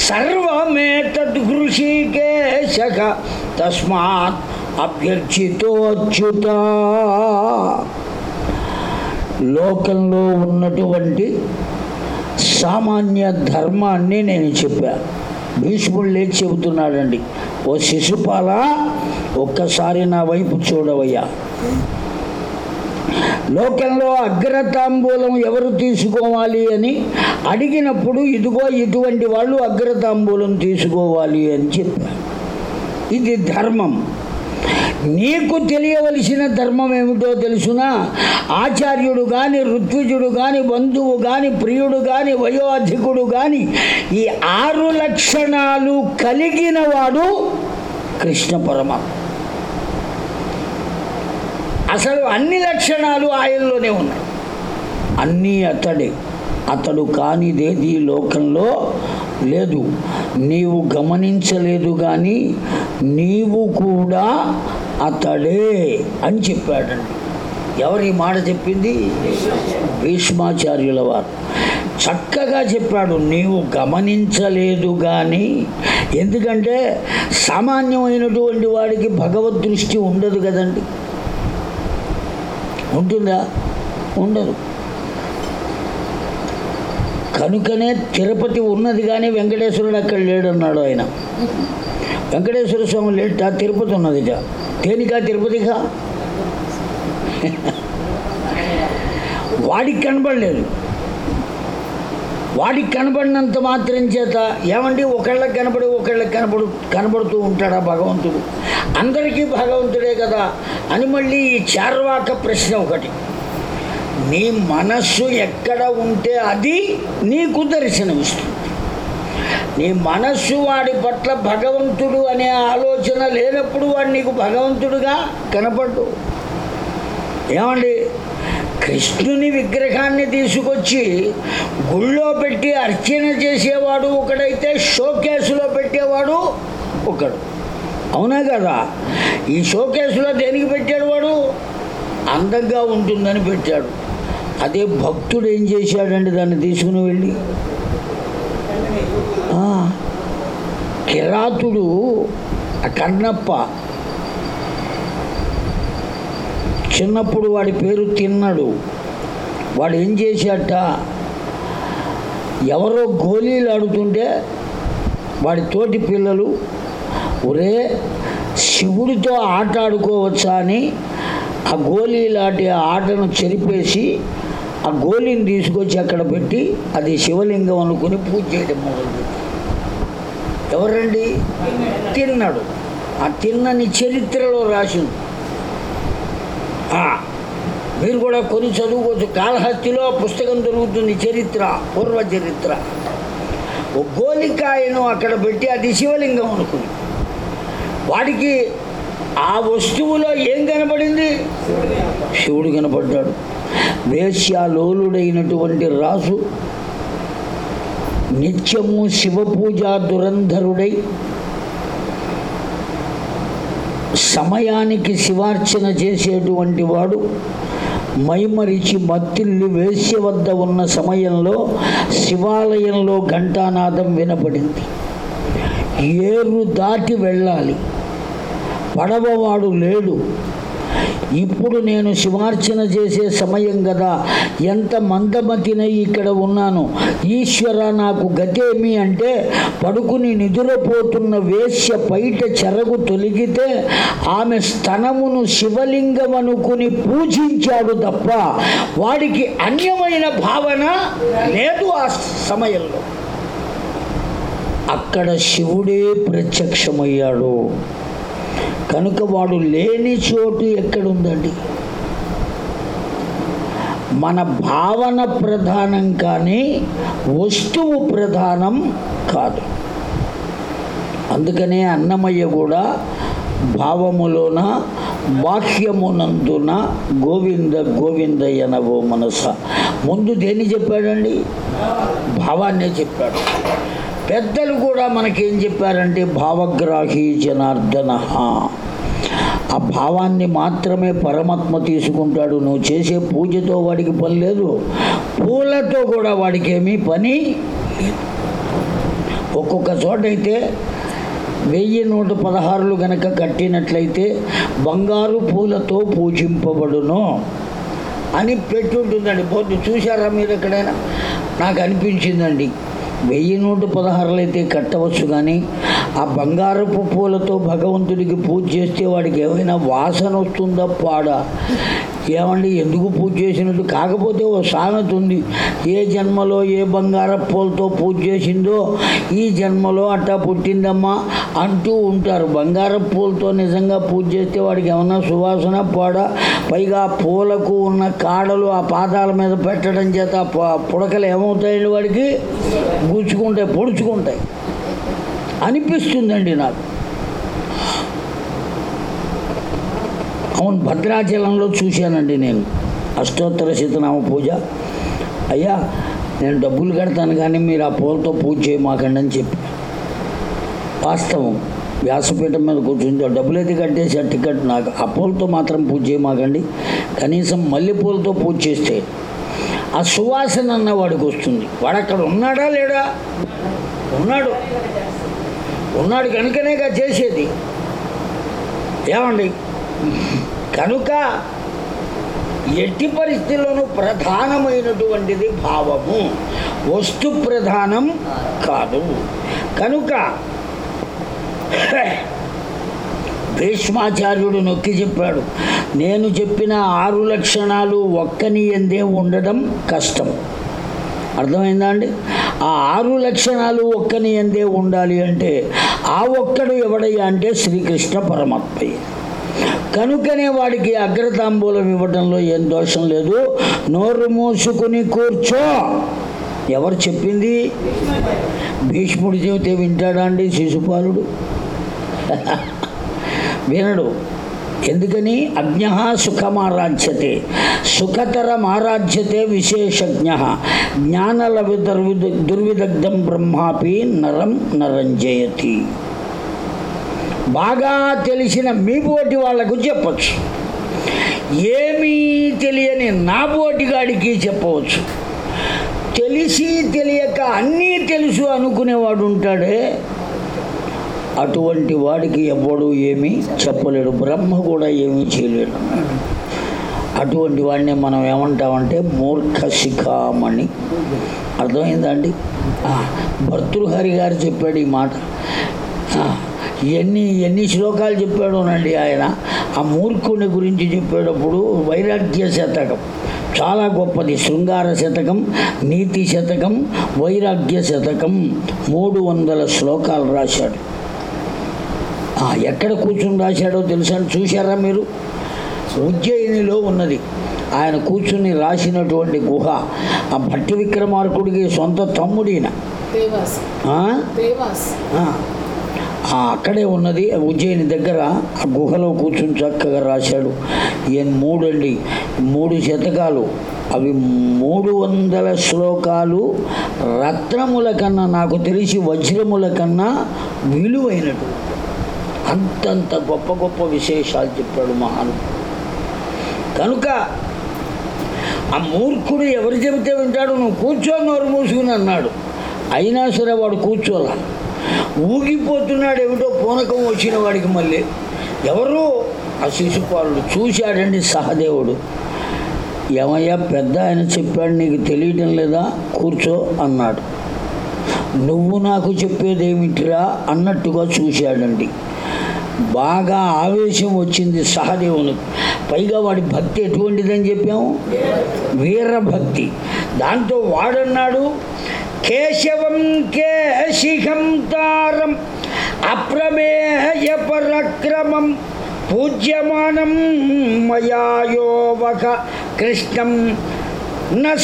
సర్వమేతద్గృషీకేశ తస్మాత్ అభ్యర్చితోచ్యుత లోకంలో ఉన్నటువంటి సామాన్య ధర్మాన్ని నేను చెప్పా. భీష్ముడు లేచి చెబుతున్నాడండి ఓ శిశుపాల ఒక్కసారి నా వైపు చూడవయ్యా. లోకంలో అగ్రతాంబూలం ఎవరు తీసుకోవాలి అని అడిగినప్పుడు ఇదిగో ఇటువంటి వాళ్ళు అగ్రతాంబూలం తీసుకోవాలి అని చెప్పారు ఇది ధర్మం. నీకు తెలియవలసిన ధర్మం ఏమిటో తెలుసునా ఆచార్యుడు కానీ ఋత్విజుడు కానీ బంధువు కానీ ప్రియుడు కానీ వయోధికుడు కానీ ఈ ఆరు లక్షణాలు కలిగిన వాడు కృష్ణ పరమాత్మ. అసలు అన్ని లక్షణాలు ఆయనలోనే ఉన్నాయి. అన్నీ అతడే. అతడు కానిదేది లోకంలో లేదు. నీవు గమనించలేదు కానీ నీవు కూడా అతడే అని చెప్పాడండి. ఎవరి మాట చెప్పింది? భీష్మాచార్యుల వారు. చక్కగా చెప్పాడు నీవు గమనించలేదు కానీ ఎందుకంటే సామాన్యమైనటువంటి వాడికి భగవద్ దృష్టి ఉండదు కదండి. ఉంటుందా? ఉండదు. కనుకనే తిరుపతి ఉన్నది కానీ వెంకటేశ్వరుడు అక్కడ లేడన్నాడు ఆయన. వెంకటేశ్వర స్వామి లేట తిరుపతి ఉన్నదిట. దేనికా తిరుపతిగా? వాడికి కనబడలేదు. వాడికి కనబడినంత మాత్రం చేత ఏమండి ఒకళ్ళకి కనబడి ఒకళ్ళకి కనబడు కనబడుతూ ఉంటాడా భగవంతుడు? అందరికీ భగవంతుడే కదా అని మళ్ళీ ఈ చార్వాక ప్రశ్న ఒకటి. నీ మనస్సు ఎక్కడ ఉంటే అది నీకు దర్శనమిస్తుంది. నీ మనస్సు వాడి పట్ల భగవంతుడు అనే ఆలోచన లేనప్పుడు వాడు నీకు భగవంతుడుగా కనపడ్డు. ఏమండి? కృష్ణుని విగ్రహాన్ని తీసుకొచ్చి గుళ్ళో పెట్టి అర్చన చేసేవాడు ఒకడైతే షోకేసులో పెట్టేవాడు ఒకడు. అవునా కదా? ఈ షోకేసులో దేనికి పెట్టాడు వాడు? అందంగా ఉంటుందని పెట్టాడు. అదే భక్తుడు ఏం చేశాడండి దాన్ని తీసుకుని వెళ్ళి? కిరాతుడు ఆ కన్నప్ప. చిన్నప్పుడు వాడి పేరు తిన్నాడు. వాడు ఏం చేశాట ఎవరో గోళీలు ఆడుతుంటే వాడి తోటి పిల్లలు ఒరే శివుడితో ఆట ఆడుకోవచ్చా అని ఆ గోళీలాంటి ఆటను చెరిపేసి ఆ గోలిని తీసుకొచ్చి అక్కడ పెట్టి అది శివలింగం అనుకుని పూజ చేయడం మొదలుపెట్టి ఎవరండి? తిన్నాడు. ఆ తిన్నని చరిత్రలో రాసింది మీరు కూడా కొని చదువుకోవచ్చు. కాళహస్తిలో ఆ పుస్తకం దొరుకుతుంది చరిత్ర పూర్వ చరిత్ర. ఓ గోలికాయను అక్కడ పెట్టి అది శివలింగం అనుకుని వాడికి ఆ వస్తువులో ఏం కనపడింది? శివుడు కనపడ్డాడు. వేశ్యాలోలుడైనటువంటి రాజు నిత్యము శివపూజా దురంధరుడై సమయానికి శివార్చన చేసేటువంటి వాడు మైమరిచి మత్తిల్లి వేశ్య వద్ద ఉన్న సమయంలో శివాలయంలో ఘంటానాదం వినపడింది. ఏరు దాటి వెళ్ళాలి. పడవవాడు లేడు. ఇప్పుడు నేను శివార్చన చేసే సమయం కదా ఎంత మందమతినై ఇక్కడ ఉన్నాను. ఈశ్వర నాకు గతేమి అంటే పడుకుని నిదురపోతున్న వేశ్య పైట చెరగు తొలగితే ఆమె స్తనమును శివలింగం అనుకుని పూజించాడు తప్ప వాడికి అన్యమైన భావన లేదు ఆ సమయంలో. అక్కడ శివుడే ప్రత్యక్షమయ్యాడు. కనుక వాడు లేని చోటు ఎక్కడుందండి? మన భావన ప్రధానం కానీ వస్తువు ప్రధానం కాదు. అందుకనే అన్నమయ్య కూడా భావములోన బాహ్యమునందున గోవింద గోవిందయ్యనవో మనస. ముందు దేన్ని చెప్పాడండి? భావాన్నే చెప్పాడు. పెద్దలు కూడా మనకేం చెప్పారంటే భావగ్రాహి జనార్దన. ఆ భావాన్ని మాత్రమే పరమాత్మ తీసుకుంటాడు. నువ్వు చేసే పూజతో వాడికి పని లేదు. పూలతో కూడా వాడికి ఏమీ పని ఒక్కొక్క చోట అయితే వెయ్యి నూట పదహారులు గనక కట్టినట్లయితే బంగారు పూలతో పూజింపబడును అని పెట్టుంటుందండి. బోర్డు చూశారా మీరు ఎక్కడైనా? నాకు అనిపించిందండి. వెయ్యి నూట పదహారులు అయితే కట్టవచ్చు కానీ ఆ బంగారపు పూలతో భగవంతుడికి పూజ చేస్తే వాడికి ఏమైనా వాసన వస్తుందా? పాడా. ఏమండి? ఎందుకు పూజ చేసినట్టు? కాకపోతే ఓ సామెత ఉంది. ఏ జన్మలో ఏ బంగారపు పూలతో పూజ చేసిందో ఈ జన్మలో అట్టా పుట్టిందమ్మా అంటూ ఉంటారు. బంగారపు పూలతో నిజంగా పూజ చేస్తే వాడికి ఏమన్నా సువాసన పాడా? పైగా పూలకు ఉన్న కాడలు ఆ పాదాల మీద పెట్టడం చేత పుడకలు ఏమవుతాయండి వాడికి? గుచ్చుకుంటాయి పొడుచుకుంటాయి. అనిపిస్తుందండి నాకు. అవును భద్రాచలంలో చూశానండి నేను. అష్టోత్తర శీతనామ పూజ. అయ్యా నేను డబ్బులు కడతాను కానీ మీరు ఆ పూలతో పూజ చేయమాకండి అని చెప్పి. వాస్తవం. వ్యాసపీఠం మీద కూర్చుంటే డబ్బులు అయితే కట్టేసి ఆ టికెట్ నాకు. ఆ పూలతో మాత్రం పూజ చేయమాకండి కనీసం మల్లెపూలతో పూజ చేస్తే. ఆ సువాసన అన్న వాడికి వస్తుంది. వాడు అక్కడ ఉన్నాడా లేడా? ఉన్నాడు. ఉన్నాడు కనుకనేగా చేసేది. ఏమండి? కనుక ఎట్టి పరిస్థితుల్లోనూ ప్రధానమైనటువంటిది భావము. వస్తు ప్రధానం కాదు. కనుక భీష్మాచార్యుడు నొక్కి చెప్పాడు నేను చెప్పిన ఆరు లక్షణాలు ఒక్కని ఎందే ఉండడం కష్టం. అర్థమైందా అండి? ఆ ఆరు లక్షణాలు ఒక్కని ఎందే ఉండాలి అంటే ఆ ఒక్కడు ఎవడయ్యా అంటే శ్రీకృష్ణ పరమాత్మయ్య. కనుకనే వాడికి అగ్రతాంబూలం ఇవ్వడంలో ఏం దోషం లేదు. నోరు మూసుకుని కూర్చో. ఎవరు చెప్పింది? భీష్ముడి చెబితే వింటాడా అండి శిశుపాలుడు? వినడు. ఎందుకని? అజ్ఞ సుఖమారాధ్యతే. సుఖతరమారాధ్యతే విశేషజ్ఞ. జ్ఞానల దుర్విద దుర్విదగ్ధం బ్రహ్మాపి నరం నరంజయతి. బాగా తెలిసిన మీ పోటీ వాళ్ళకు చెప్పచ్చు. ఏమీ తెలియని నా పోటీగాడికి చెప్పవచ్చు. తెలిసి తెలియక అన్నీ తెలుసు అనుకునేవాడు ఉంటాడే. అటువంటి వాడికి ఎవ్వడు ఏమీ చెప్పలేడు బ్రహ్మ కూడా ఏమీ చేయలేడు. అటువంటి వాడిని మనం ఏమంటామంటే మూర్ఖ శిఖామణి అర్థమైందండి భర్తృహరి గారు చెప్పాడు ఈ మాట. ఎన్ని ఎన్ని శ్లోకాలు చెప్పాడోనండి ఆయన. ఆ మూర్ఖుని గురించి చెప్పేటప్పుడు వైరాగ్య శతకం చాలా గొప్పది. శృంగార శతకం నీతి శతకం వైరాగ్య శతకం మూడు వందల శ్లోకాలు రాశాడు. ఎక్కడ కూర్చుని రాశాడో తెలుసా? చూశారా మీరు? ఉజ్జయినిలో ఉన్నది. ఆయన కూర్చుని రాసినటువంటి గుహ. ఆ భట్టి విక్రమార్కుడికి సొంత తమ్ముడిన అక్కడే ఉన్నది. ఉజ్జయిని దగ్గర ఆ గుహలో కూర్చుని చక్కగా రాశాడు. ఈయన మూడు అండి మూడు శతకాలు. అవి మూడు వందల శ్లోకాలు. రత్నముల కన్నా నాకు తెలిసి వజ్రముల కన్నా విలువైనటు అంతంత గొప్ప గొప్ప విశేషాలు చెప్పాడు మహాను. కనుక ఆ మూర్ఖుడు ఎవరు చెబితే వింటాడు? నువ్వు కూర్చోని నోరు మూసుకుని అన్నాడు. అయినా సరే వాడు కూర్చోలా. ఊగిపోతున్నాడు ఏమిటో పూనకం వచ్చిన వాడికి మళ్ళీ. ఎవరు? ఆ శిశుపాలుడు. చూశాడండి సహదేవుడు. ఏమయ్యా పెద్ద ఆయన చెప్పాడు నీకు తెలియటం లేదా? కూర్చో అన్నాడు. నువ్వు నాకు చెప్పేదేమిటిరా? అన్నట్టుగా చూశాడండి. బాగా ఆవేశం వచ్చింది సహదేవునికి పైగా వాడి భక్తి ఎటువంటిదని చెప్పాము? వీరభక్తి. దాంతో వాడన్నాడు కేశవం కేశిఖం తారం అప్రమేయ పరక్రమం పూజ్యమానం మయాయోవక కృష్ణం న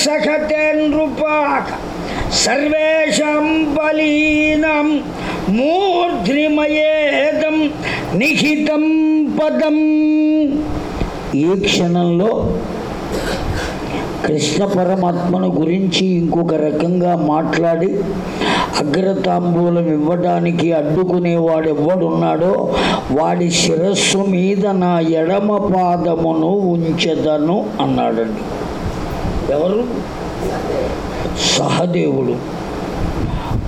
నృపాక సర్వేషాం బలీనం మూర్ధ్నిమయేదం నిహితం పదం. ఈ క్షణంలో కృష్ణ పరమాత్మను గురించి ఇంకొక రకంగా మాట్లాడి అగ్రతాంబూలం ఇవ్వడానికి అడ్డుకునేవాడు ఎవడున్నాడో వాడి శిరస్సు మీద నా ఎడమ పాదమును ఉంచెదను అన్నాడండి. ఎవరు? సహదేవుడు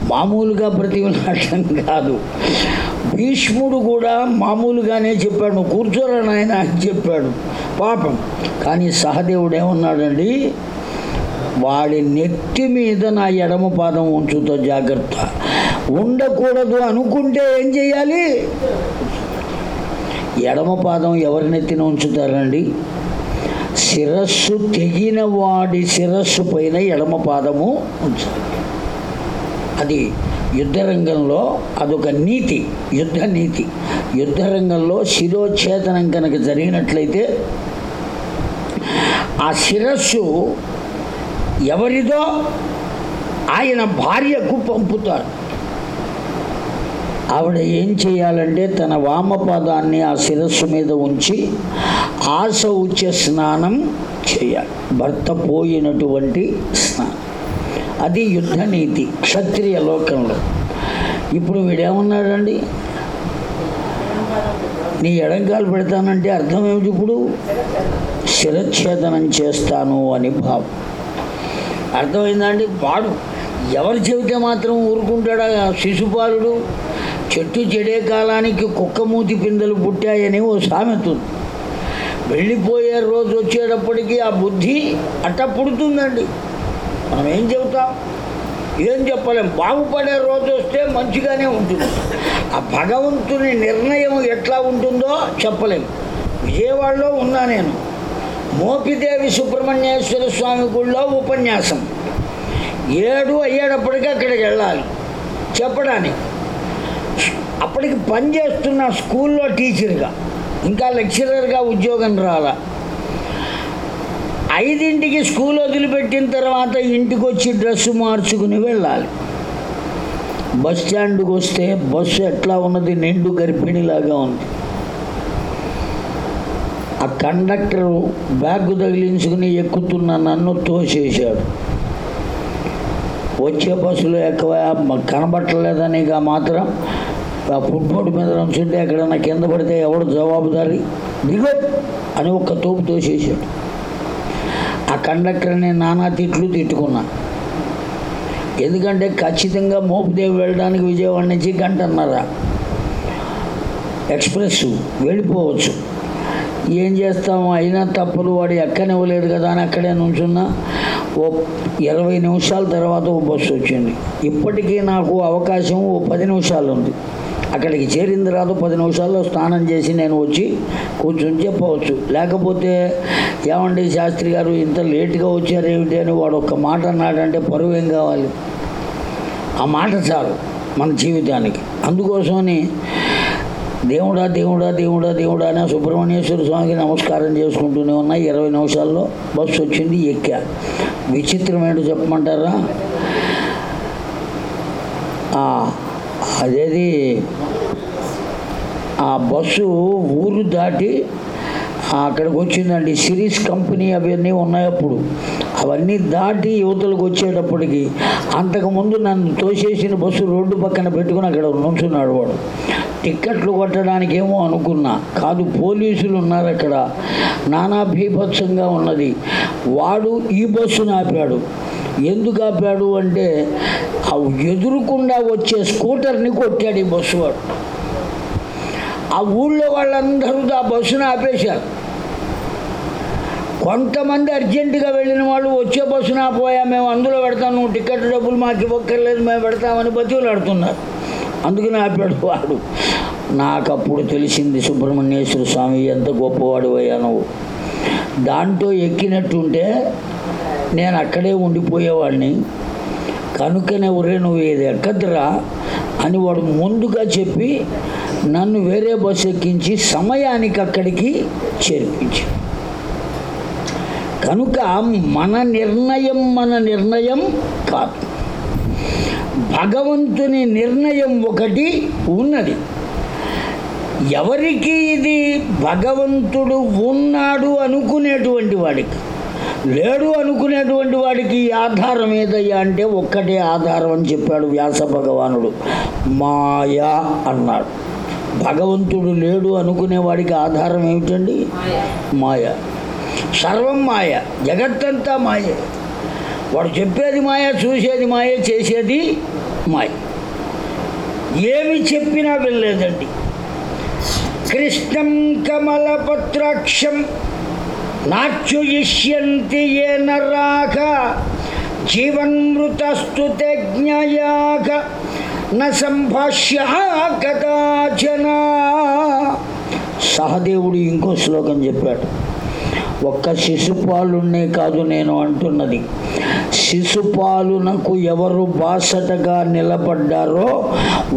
మామూలుగా ప్రతిమలాటం కాదు. భీష్ముడు కూడా మామూలుగానే చెప్పాడు. కూర్చోరా నాయన అని చెప్పాడు. పాపం. కానీ సహదేవుడు ఏమన్నాడండి? వాడి నెత్తి మీద నా ఎడమ పాదం ఉంచుతో జాగ్రత్త. ఉండకూడదు అనుకుంటే ఏం చేయాలి ఎడమ పాదం ఎవరినెత్తిన ఉంచుతారండి? శిరస్సు తెగిన వాడి శిరస్సు పైన ఎడమ పాదము ఉంచాలి అది యుద్ధరంగంలో అదొక నీతి యుద్ధ నీతి. యుద్ధరంగంలో శిరోచ్ఛేదనం కనుక జరిగినట్లయితే ఆ శిరస్సు ఎవరిదో ఆయన భార్యకు పంపుతారు. ఆవిడ ఏం చేయాలంటే తన వామపాదాన్ని ఆ శిరస్సు మీద ఉంచి ఆశౌచ స్నానం చేయాలి. భర్త పోయినటువంటి స్నానం. అది యుద్ధ నీతి క్షత్రియ లోకంలో. ఇప్పుడు వీడేమన్నాడండి? నీ ఎడంకాలు పెడతానంటే అర్థం ఏమిటి ఇప్పుడు? శిరఛేదనం చేస్తాను అని భావం. అర్థమైందండి వాడు ఎవరు చెబితే మాత్రం ఊరుకుంటాడా శిశుపాలుడు? చెట్టు చెడే కాలానికి కుక్క మూతి పిందెలు పుట్టాయని ఓ సామెత. ఉంది వెళ్ళిపోయే రోజు వచ్చేటప్పటికి ఆ బుద్ధి అట్ట పుడుతుందండి. మనం ఏం చెబుతాం? ఏం చెప్పలేం. బాగుపడే రోజు వస్తే మంచిగానే ఉంటుంది. ఆ భగవంతుని నిర్ణయం ఎట్లా ఉంటుందో చెప్పలేం. విజయవాడలో ఉన్నా నేను. మోపిదేవి సుబ్రహ్మణ్యేశ్వర స్వామి గుళ్ళో ఉపన్యాసం. ఏడు అయ్యేటప్పటికి అక్కడికి వెళ్ళాలి. చెప్పడానికి. అప్పటికి పనిచేస్తున్న స్కూల్లో టీచర్గా ఇంకా లెక్చరర్గా ఉద్యోగం రాలా. ఐదింటికి స్కూల్ వదిలిపెట్టిన తర్వాత ఇంటికి వచ్చి డ్రెస్సు మార్చుకుని వెళ్ళాలి. బస్ స్టాండ్కి వస్తే బస్సు ఎట్లా ఉన్నది? నిండు గర్భిణిలాగా ఉంది. ఆ కండక్టరు బ్యాగ్ తగిలించుకుని ఎక్కుతున్న నన్ను తోసేశాడు. వచ్చే బస్సులో ఎక్కువ? కనబట్టలేదని మాత్రం? ఆ ఫుట్బోర్డ్ మీద నుంచుంటే ఎక్కడన్నా కింద పడితే ఎవడు జవాబుదారి? దిగో! అని ఒక్క తోపు తోసేసాడు ఆ కండక్టర్ని నానా తిట్లు తిట్టుకున్నా. ఎందుకంటే ఖచ్చితంగా మోపుదేవి వెళ్ళడానికి విజయవాడ నుంచి గంటన్నర. ఎక్స్ప్రెస్ వెళ్ళిపోవచ్చు. ఏం చేస్తాము అయినా తప్పులు వాడు ఎక్కనివ్వలేదు కదా అని అక్కడే నుంచున్నా. ఓ ఇరవై నిమిషాల తర్వాత ఓ బస్సు వచ్చింది. ఇప్పటికీ నాకు అవకాశం ఓ పది నిమిషాలు ఉంది. అక్కడికి చేరిన తర్వాత పది నిమిషాల్లో స్నానం చేసి నేను వచ్చి కూర్చొని చెప్పవచ్చు. లేకపోతే ఏమండి శాస్త్రి గారు ఇంత లేటుగా వచ్చారు ఏమిటి అని వాడు ఒక్క మాట అన్నాడంటే పరువు ఏం కావాలి? ఆ మాట చాలు మన జీవితానికి. అందుకోసమని దేవుడా దేవుడా దేవుడా దేవుడా అని సుబ్రహ్మణ్యేశ్వర స్వామికి నమస్కారం చేసుకుంటూనే ఉన్నా. ఇరవై నిమిషాల్లో బస్సు వచ్చింది ఎక్కా. విచిత్రమేంటో చెప్పమంటారా? అదేది ఆ బస్సు ఊరు దాటి అక్కడికి వచ్చిందండి. సిరీస్ కంపెనీ అవన్నీ ఉన్నాయి అప్పుడు. అవన్నీ దాటి యువతలకు వచ్చేటప్పటికి అంతకుముందు నన్ను తోసేసిన బస్సు రోడ్డు పక్కన పెట్టుకుని అక్కడ నుంచున్నాడు వాడు. టిక్కెట్లు కొట్టడానికి ఏమో అనుకున్నా. కాదు పోలీసులు ఉన్నారు అక్కడ. నానా భీభత్సంగా ఉన్నది. వాడు ఈ బస్సును ఆపాడు. ఎందుకు ఆపాడు అంటే ఎదురుకుండా వచ్చే స్కూటర్ని కొట్టాడు ఈ బస్సు వాడు. ఆ ఊళ్ళో వాళ్ళందరూ ఆ బస్సును ఆపేశారు. కొంతమంది అర్జెంటుగా వెళ్ళిన వాళ్ళు వచ్చే బస్సును ఆపోయా మేము అందులో పెడతాం నువ్వు టికెట్ డబ్బులు మాకు ఇవ్వక్కర్లేదు మేము పెడతామని బతిలాడుతున్నారు అందుకని ఆపాడు వాడు. నాకు అప్పుడు తెలిసింది సుబ్రహ్మణ్యేశ్వర స్వామి ఎంత గొప్పవాడు అయ్యా నువ్వు. దాంట్లో ఎక్కినట్టుంటే నేను అక్కడే ఉండిపోయేవాడిని. కనుకనే ఒరే నువ్వు ఇది ఎక్కద్దురా అని వాడు ముందుగా చెప్పి నన్ను వేరే బస్సు ఎక్కించి సమయానికి అక్కడికి చేర్పించి. కనుక మన నిర్ణయం మన నిర్ణయం కాదు. భగవంతుని నిర్ణయం ఒకటి ఉన్నది. ఎవరికి ఇది భగవంతుడు ఉన్నాడు అనుకునేటువంటి వాడికి లేడు అనుకునేటువంటి వాడికి ఆధారం ఏదయ్యా అంటే ఒక్కటే ఆధారం అని చెప్పాడు వ్యాస భగవానుడు. మాయా అన్నాడు. భగవంతుడు లేడు అనుకునేవాడికి ఆధారం ఏమిటండి? మాయ. సర్వం మాయ. జగత్తంతా మాయే. వాడు చెప్పేది మాయ చూసేది మాయ చేసేది మాయ. ఏమి చెప్పినా వెళ్ళలేదండి కృష్ణం కమలపత్రాక్షం నాచ్యుయిష్యంతి ఏ నరాక జీవన్మృతస్తు జ్ఞయాక న సంభాష్య కదాచన సహదేవుడు ఇంకో శ్లోకం చెప్పాడు. ఒక్క శిశుపాలునే కాదు నేను అంటున్నది. శిశుపాలునకు ఎవరు బాసటగా నిలబడ్డారో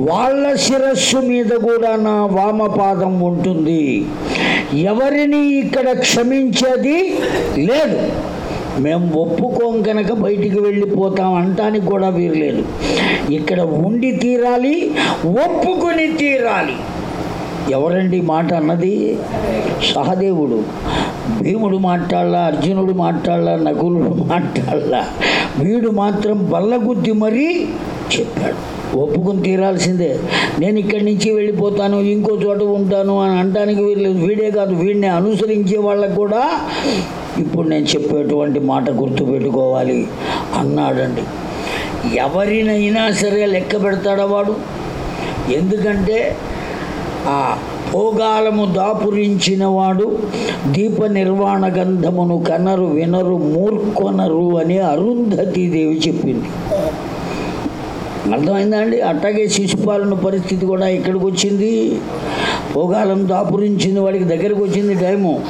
వాళ్ళ శిరస్సు మీద కూడా నా వామపాదం ఉంటుంది. ఎవరిని ఇక్కడ క్షమించేది లేదు. మేము ఒప్పుకోం కనుక బయటికి వెళ్ళిపోతాం అంటానికి కూడా వీరలేదు ఇక్కడ ఉండి తీరాలి ఒప్పుకొని తీరాలి. ఎవరండి మాట అన్నది? సహదేవుడు. భీముడు మాట్లాడలా అర్జునుడు మాట్లాడలా నకులుడు మాట్లాడలా. వీడు మాత్రం బల్లగుద్ది మరీ చెప్పాడు. ఒప్పుకొని తీరాల్సిందే. నేను ఇక్కడి నుంచి వెళ్ళిపోతాను ఇంకో చోట ఉంటాను అని అనడానికి వీళ్ళు వీడే కాదు వీడిని అనుసరించే వాళ్ళకు కూడా ఇప్పుడు నేను చెప్పేటువంటి మాట గుర్తుపెట్టుకోవాలి అన్నాడండి. ఎవరినైనా సరే లెక్క పెడతాడా వాడు? ఎందుకంటే ఆ భోగాలము దాపురించిన వాడు దీప నిర్వాణ గంధమును కనరు వినరు మూర్కొనరు అని అరుంధతి దేవి చెప్పింది. అర్థమైందా అండి? అట్టాగే శిశుపాలన పరిస్థితి కూడా ఇక్కడికి వచ్చింది భోగాలం దాపురించింది వాడికి దగ్గరకు వచ్చింది టైము.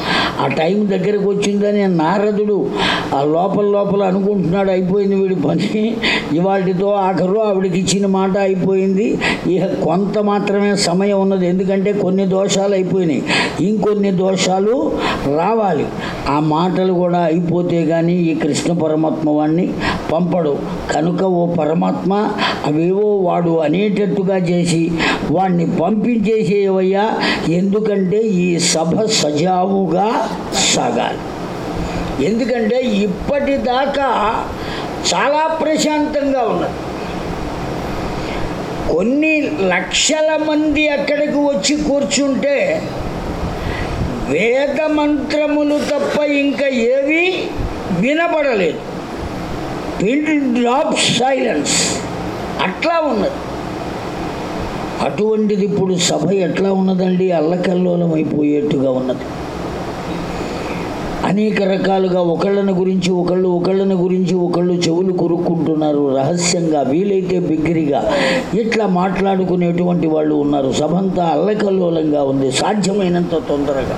ఆ టైం దగ్గరకు వచ్చిందని నారదుడు ఆ లోపల లోపల అనుకుంటున్నాడు అయిపోయింది వీడి పని. ఇవాటితో ఆఖరు ఆవిడకి ఇచ్చిన మాట అయిపోయింది. ఇక కొంత మాత్రమే సమయం ఉన్నది ఎందుకంటే కొన్ని దోషాలు అయిపోయినాయి. ఇంకొన్ని దోషాలు రావాలి. ఆ మాటలు కూడా అయిపోతే కానీ ఈ కృష్ణ పరమాత్మ వాడిని పంపడు. కనుక ఓ పరమాత్మ అవేవో వాడు అనేటట్టుగా చేసి వాడిని పంపించేసేవయ్యా. ఎందుకంటే ఈ సభ సజావుగా సాగాలి. ఎందుకంటే ఇప్పటిదాకా చాలా ప్రశాంతంగా ఉన్నది. కొన్ని లక్షల మంది అక్కడికి వచ్చి కూర్చుంటే వేద మంత్రములు తప్ప ఇంకా ఏవి వినపడలేదు పిన్ డ్రాప్ సైలెన్స్ అట్లా ఉన్నది. అటువంటిది ఇప్పుడు సభ ఎట్లా ఉన్నదండి? అల్లకల్లోలం అయిపోయేట్టుగా ఉన్నది. అనేక రకాలుగా ఒకళ్ళని గురించి ఒకళ్ళు ఒకళ్ళని గురించి ఒకళ్ళు చెవులు కొరుక్కుంటున్నారు. రహస్యంగా వీలైతే బిగ్గిరిగా ఇట్లా మాట్లాడుకునేటువంటి వాళ్ళు ఉన్నారు? సభంతా అల్లకల్లోలంగా ఉంది. సాధ్యమైనంత తొందరగా.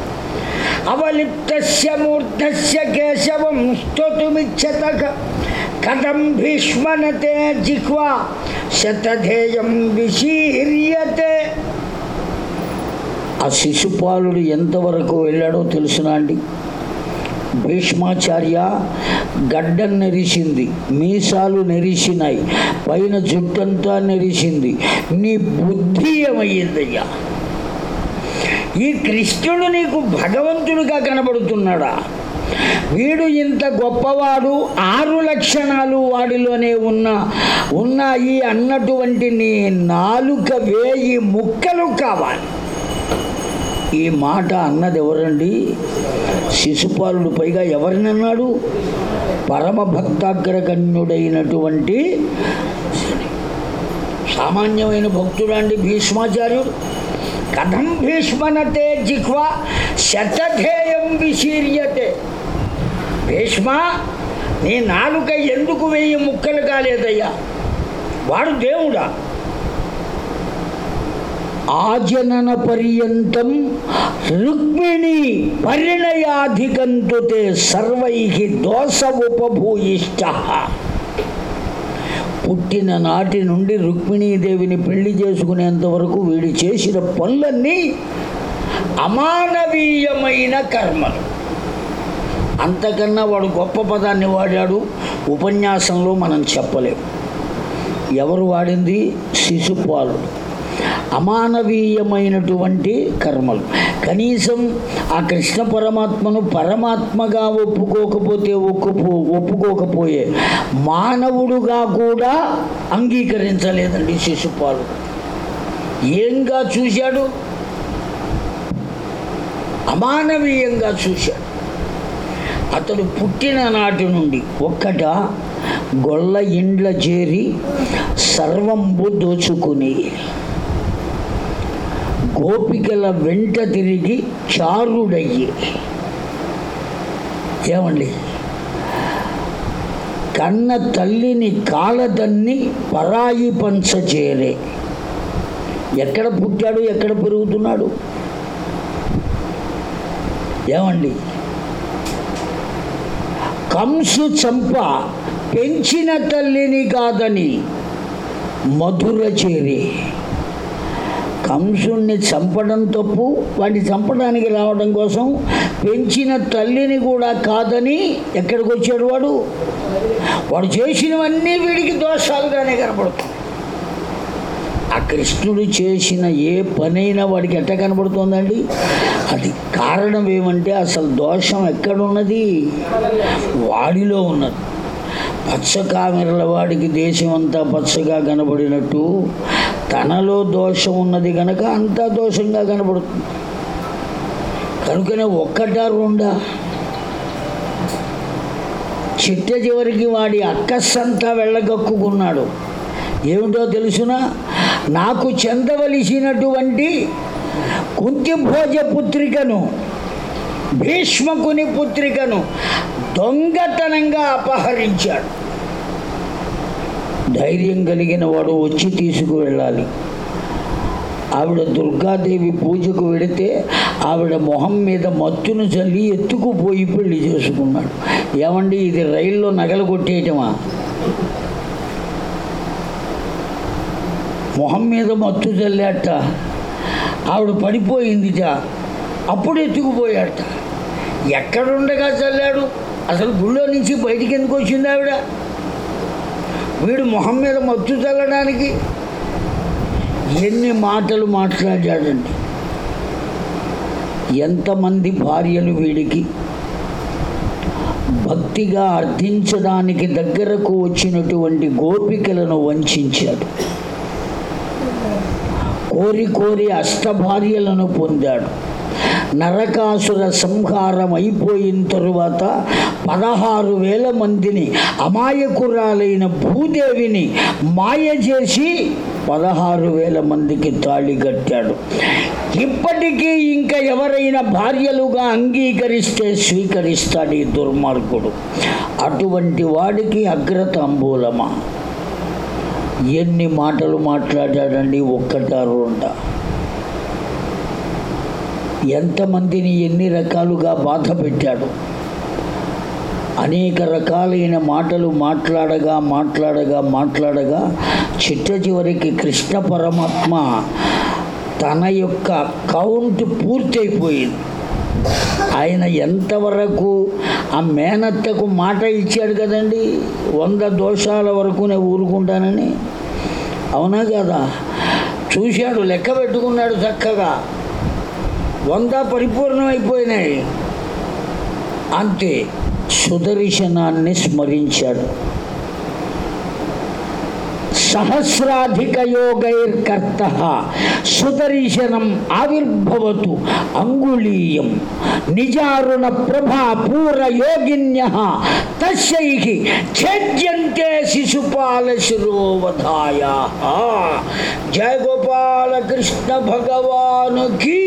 అవలిప్తస్య మూర్ధస్య కేశవం స్తోతుమిచ్చత కథం భీష్మనతే జిహ్వా శతధేయం విశీర్యతే ఆ శిశుపాలుడు ఎంతవరకు వెళ్ళాడో తెలుసునా అండి? భీష్మాచార్య గడ్డం నెరిసింది మీసాలు నెరిసినాయి పైన జుట్టంతా నెరిసింది. నీ బుద్ధి ఏమయ్యిందయ్యా? ఈ కృష్ణుడు నీకు భగవంతుడిగా కనబడుతున్నాడా? వీడు ఇంత గొప్పవాడు ఆరు లక్షణాలు వాడిలోనే ఉన్న ఉన్నాయి అన్నటువంటి నీ నాలుక వేయి ముక్కలు కావాలి. ఈ మాట అన్నది ఎవరండి? శిశుపాలుడు పైగా ఎవరిని అన్నాడు? పరమ భక్తాగ్రగణ్యుడైనటువంటి సామాన్యమైన భక్తుడండి భీష్మాచార్యుడు. కథం భీష్మనతే జిహ్వా శతధేయం విశీర్యతే. భీష్మ నీ నాలుక ఎందుకు వెయ్యి ముక్కలు కాలేదయ్యా? వాడు దేవుడా? ఆజనన పర్యంతం రుక్మిణి పరిణయాధికంతుతే సర్వై దోష ఉపభూయిష్ట పుట్టిన నాటి నుండి రుక్మిణీదేవిని పెళ్ళి చేసుకునేంత వరకు వీడు చేసిన పనులన్నీ అమానవీయమైన కర్మలు. అంతకన్నా వాడు గొప్ప పదాన్ని వాడాడు. ఉపన్యాసంలో మనం చెప్పలేం. ఎవరు వాడింది? శిశుపాలు. అమానవీయమైనటువంటి కర్మలు. కనీసం ఆ కృష్ణ పరమాత్మను పరమాత్మగా ఒప్పుకోకపోతే ఒప్పుకో ఒప్పుకోకపోయే మానవుడుగా కూడా అంగీకరించలేదండి శిశుపాలు. ఏంగా చూశాడు? అమానవీయంగా చూశాడు. అతడు పుట్టిన నాటి నుండి ఒక్కట గొల్ల ఇండ్ల చేరి సర్వంబు దోచుకుని గోపికల వెంట తిరిగి చారుడయ్యి. ఏమండి? కన్న తల్లిని కాలదన్ని పరాయి పంచచేరే ఎక్కడ పుట్టాడు ఎక్కడ పెరుగుతున్నాడు? ఏమండి? కంసు చంప పెంచిన తల్లిని కాదని మధుర చేరి. కంసుణ్ణి చంపడం తప్పు వాడిని చంపడానికి రావడం కోసం పెంచిన తల్లిని కూడా కాదని ఎక్కడికి వచ్చాడు వాడు? వాడు చేసినవన్నీ వీడికి దోషాలుగానే కనపడుతుంది ఆ కృష్ణుడు చేసిన ఏ పనైనా వాడికి ఎట్ట కనబడుతోందండి? అది కారణం ఏమంటే అసలు దోషం ఎక్కడున్నది? వాడిలో ఉన్నది. పచ్చ కామెరల వాడికి దేశం అంతా పచ్చగా కనబడినట్టు తనలో దోషం ఉన్నది కనుక అంతా దోషంగా కనబడుతుంది. కనుకనే ఒక్కటా రెండా? చిట్ట చివరికి వాడి అక్కస్సంతా వెళ్ళగక్కుకున్నాడు. ఏమిటో తెలుసునా? నాకు చెందవలసినటువంటి కుంతిభోజ పుత్రికను భీష్మకుని పుత్రికను దొంగతనంగా అపహరించాడు. ధైర్యం కలిగిన వాడు వచ్చి తీసుకువెళ్ళాలి. ఆవిడ దుర్గాదేవి పూజకు వెడితే ఆవిడ మొహం మీద మత్తును చల్లి ఎత్తుకుపోయి పెళ్ళి చేసుకున్నాడు. ఏమండి ఇది రైల్లో నగలు కొట్టేయటమా? మొహం మీద మత్తు చల్లాట ఆవిడ పడిపోయిందిట అప్పుడు ఎత్తుకుపోయాట ఎక్కడుండగా చల్లాడు అసలు గుళ్ళో నుంచి బయటికి ఎందుకు వచ్చింది ఆవిడ? వీడు మొహం మీద మత్తు చల్లడానికి ఎన్ని మాటలు మాట్లాడాడండి. ఎంతమంది భార్యలు వీడికి? భక్తిగా అర్థించడానికి దగ్గరకు వచ్చినటువంటి గోపికలను వంచాడు. కోరి కోరి అష్టభార్యలను పొందాడు. నరకాసుర సంహారం అయిపోయిన తరువాత పదహారు వేల మందిని అమాయకురాలైన భూదేవిని మాయ చేసి పదహారు వేల మందికి తాళి కట్టాడు. ఇప్పటికీ ఇంకా ఎవరైనా భార్యలుగా అంగీకరిస్తే స్వీకరిస్తాడు ఈ దుర్మార్గుడు. అటువంటి వాడికి అగ్రతాంబూలమా? ఎన్ని మాటలు మాట్లాడాడండి? ఒక్కటా రెండా ఎంతమందిని ఎన్ని రకాలుగా బాధ పెట్టాడు? అనేక రకాలైన మాటలు మాట్లాడగా మాట్లాడగా మాట్లాడగా చిట్ట చివరికి కృష్ణ పరమాత్మ తన యొక్క కౌంట్ పూర్తయిపోయింది. ఆయన ఎంతవరకు ఆ మేనత్తకు మాట ఇచ్చాడు కదండి. వంద దోషాల వరకు నేను ఊరుకుంటానని. అవునా కదా? చూశాడు లెక్క పెట్టుకున్నాడు చక్కగా. వంద పరిపూర్ణం అయిపోయినాయి అంతే సుదర్శనాన్ని స్మరించాడు. సహస్రాధిక యోగైర్కర్త సుదర్శనం ఆవిర్భవతు అంగుళీయం నిజారుణ ప్రభా పూర యోగిన్య తస్యై ఛేద్యంతే శిశుపాల శిరోవధాయ జయ గోపాల కృష్ణ భగవానుకి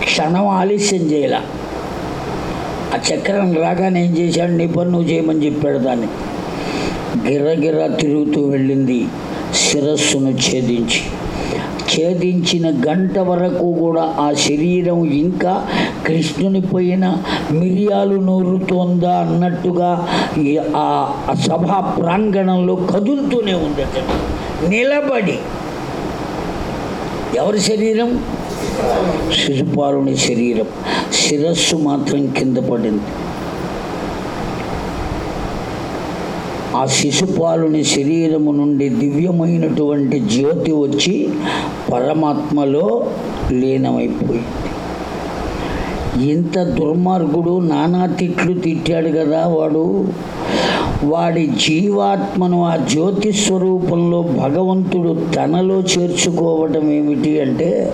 క్షణం ఆలస్యం చేయాల. ఆ చక్రం రాగానే ఏం చేశాడు? నీ పని చేయమని చెప్పాడు దాన్ని. గిర్రగిర్ర తిరుగుతూ వెళ్ళింది. శిరస్సును ఛేదించి. ఛేదించిన గంట వరకు కూడా ఆ శరీరం ఇంకా కృష్ణుని పోయిన మిరియాలు నూరుతోందా అన్నట్టుగా ఆ ఆ సభా ప్రాంగణంలో కదులుతూనే ఉంది అతను. నిలబడి. ఎవరి శరీరం? శిశుపాలుని శరీరం. శిరస్సు మాత్రం కింద పడింది. ఆ శిశుపాలుని శరీరము నుండి దివ్యమైనటువంటి జ్యోతి వచ్చి పరమాత్మలో లీనమైపోయింది. ఇంత దుర్మార్గుడు నానా తిట్లు తిట్టాడు కదా వాడు. వాడి జీవాత్మను ఆ జ్యోతి స్వరూపంలో భగవంతుడు తనలో చేర్చుకోవటం ఏమిటి అంటే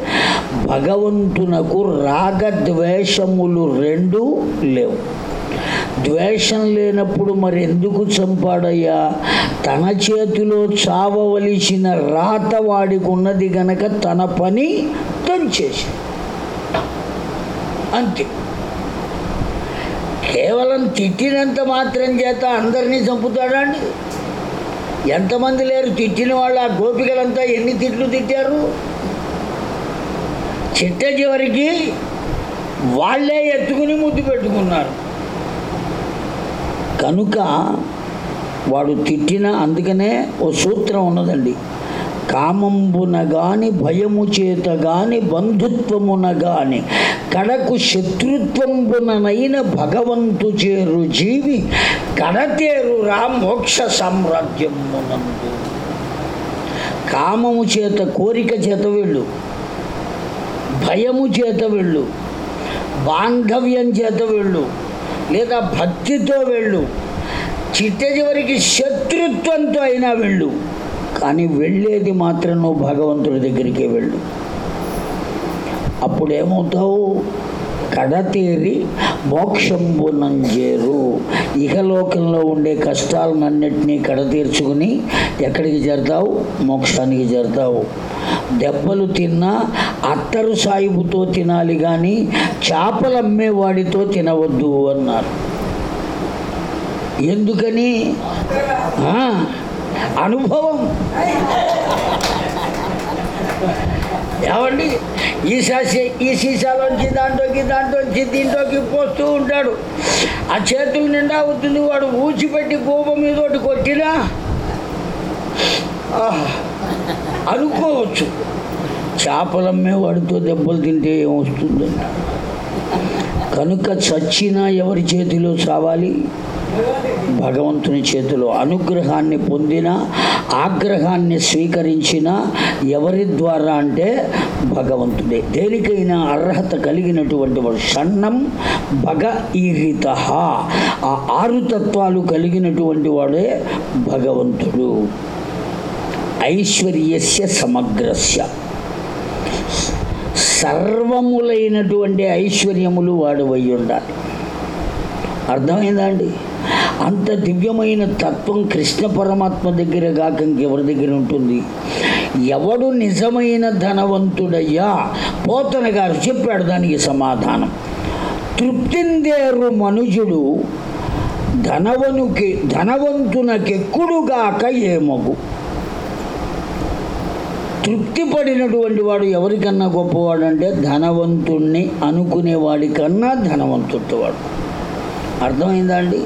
భగవంతునకు రాగద్వేషములు రెండు లేవు. ద్వేషం లేనప్పుడు మరి ఎందుకు చంపాడయ్యా? తన చేతిలో చావవలసిన రాత వాడికి ఉన్నది గనక తన పని తను చేసి అంతే. కేవలం తిట్టినంత మాత్రం చేత అందరినీ చంపుతాడా అండి? ఎంతమంది లేరు? తిట్టిన వాళ్ళు ఆ గోపికలంతా ఎన్ని తిట్లు తిట్టారు? చిట్ట చివరికి వాళ్ళే ఎత్తుకుని ముద్దు పెట్టుకున్నారు. కనుక వాడు తిట్టిన అందుకనే ఓ సూత్రం ఉన్నదండి. కామంబున గాని భయము చేత గాని బంధుత్వమున గాని కడకు శత్రుత్వంబుననైన భగవంతు చేరు జీవి కడతేరురా మోక్ష సామ్రాజ్యమునందు. కామము చేత కోరిక చేత వెళ్ళు. భయము చేత వెళ్ళు. బాంధవ్యం చేత వెళ్ళు. లేదా భక్తితో వెళ్ళు. చిట్ట చివరికి శత్రుత్వంతో అయినా వెళ్ళు. కానీ వెళ్ళేది మాత్రం నువ్వు భగవంతుడి దగ్గరికే వెళ్ళు. అప్పుడేమవుతావు? కడతేరి మోక్షంబునంజేరు. ఇహలోకంలో ఉండే కష్టాలన్నింటినీ కడతీర్చుకుని ఎక్కడికి చేరుతావు? మోక్షానికి చేరుతావు. దెబ్బలు తిన్నా అత్తరు సాయిబుతో తినాలి కానీ చేపలమ్మేవాడితో తినవద్దు అన్నారు. ఎందుకని? అనుభవం. ఏమండి? ఈ సీసా ఈ సీసాలోంచి దాంట్లోకి దాంట్లోంచి దీంట్లోకి పోస్తూ ఉంటాడు. ఆ చేతులు నిండా అవుతుంది వాడు ఊచిపెట్టి గోప మీద ఒకటి కొట్టినా అనుకోవచ్చు. చేపలమ్మే వాడితో దెబ్బలు తింటే ఏమొస్తుందండి కనుక చచ్చినా ఎవరి చేతిలో చావాలి? భగవంతుని చేతిలో అనుగ్రహాన్ని పొందిన ఆగ్రహాన్ని స్వీకరించిన ఎవరి ద్వారా అంటే భగవంతుడే. దేనికైనా అర్హత కలిగినటువంటి వాడు షణ్ణం భగ ఈరిత ఆ ఆరు తత్వాలు కలిగినటువంటి వాడే భగవంతుడు. ఐశ్వర్యస్య సమగ్రస్య. సర్వములైనటువంటి ఐశ్వర్యములు వాడు అయి ఉండాలి అర్థమైందా అండి? అంత దివ్యమైన తత్వం కృష్ణ పరమాత్మ దగ్గర కాక ఇంకెవరి దగ్గర ఉంటుంది? ఎవడు నిజమైన ధనవంతుడయ్యా? పోతన గారు చెప్పాడు దానికి సమాధానం. తృప్తిందేరు మనుజుడు ధనవనుకి ధనవంతునకెక్కుడుగాక ఏమగు తృప్తి పడినటువంటి వాడు ఎవరికన్నా గొప్పవాడు అంటే ధనవంతుణ్ణి అనుకునేవాడికన్నా ధనవంతుడు వాడు. అర్థమైందా అండి?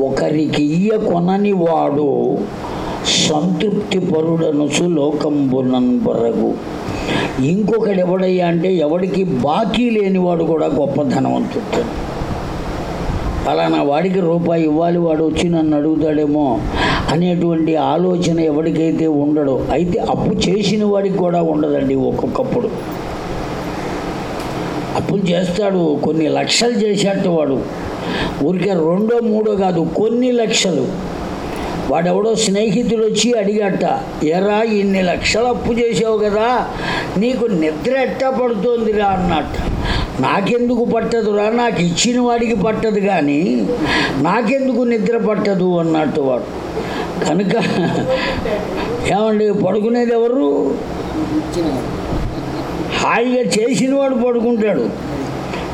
ఒకరికి ఇయ్య కొనని వాడు సంతృప్తి పరుడనుసు లోకంబునన్ బొరగు ఇంకొకడు ఎవడయ్యా అంటే ఎవడికి బాకీ లేనివాడు కూడా గొప్ప ధనవంతుడు ఫలానా వాడికి రూపాయి ఇవ్వాలి వాడు వచ్చి నన్ను అడుగుతాడేమో అనేటువంటి ఆలోచన ఎవరికైతే ఉండడో అయితే అప్పు చేసిన వాడికి కూడా ఉండదండి ఒక్కొక్కప్పుడు. అప్పులు చేస్తాడు కొన్ని లక్షలు చేసేట్టు వాడు ఊరికే రెండో మూడో కాదు కొన్ని లక్షలు. వాడెవడో స్నేహితుడు వచ్చి అడిగట ఎరా ఇన్ని లక్షలు అప్పు చేసావు కదా నీకు నిద్ర ఎట్టా పడుతోందిరా అన్నట్ట నాకెందుకు పట్టదురా నాకు ఇచ్చిన వాడికి పట్టదు కానీ నాకెందుకు నిద్ర పట్టదు అన్నట్టు వాడు. కనుక ఏమండి పడుకునేది ఎవరు హాయిగా చేసిన వాడు పడుకుంటాడు.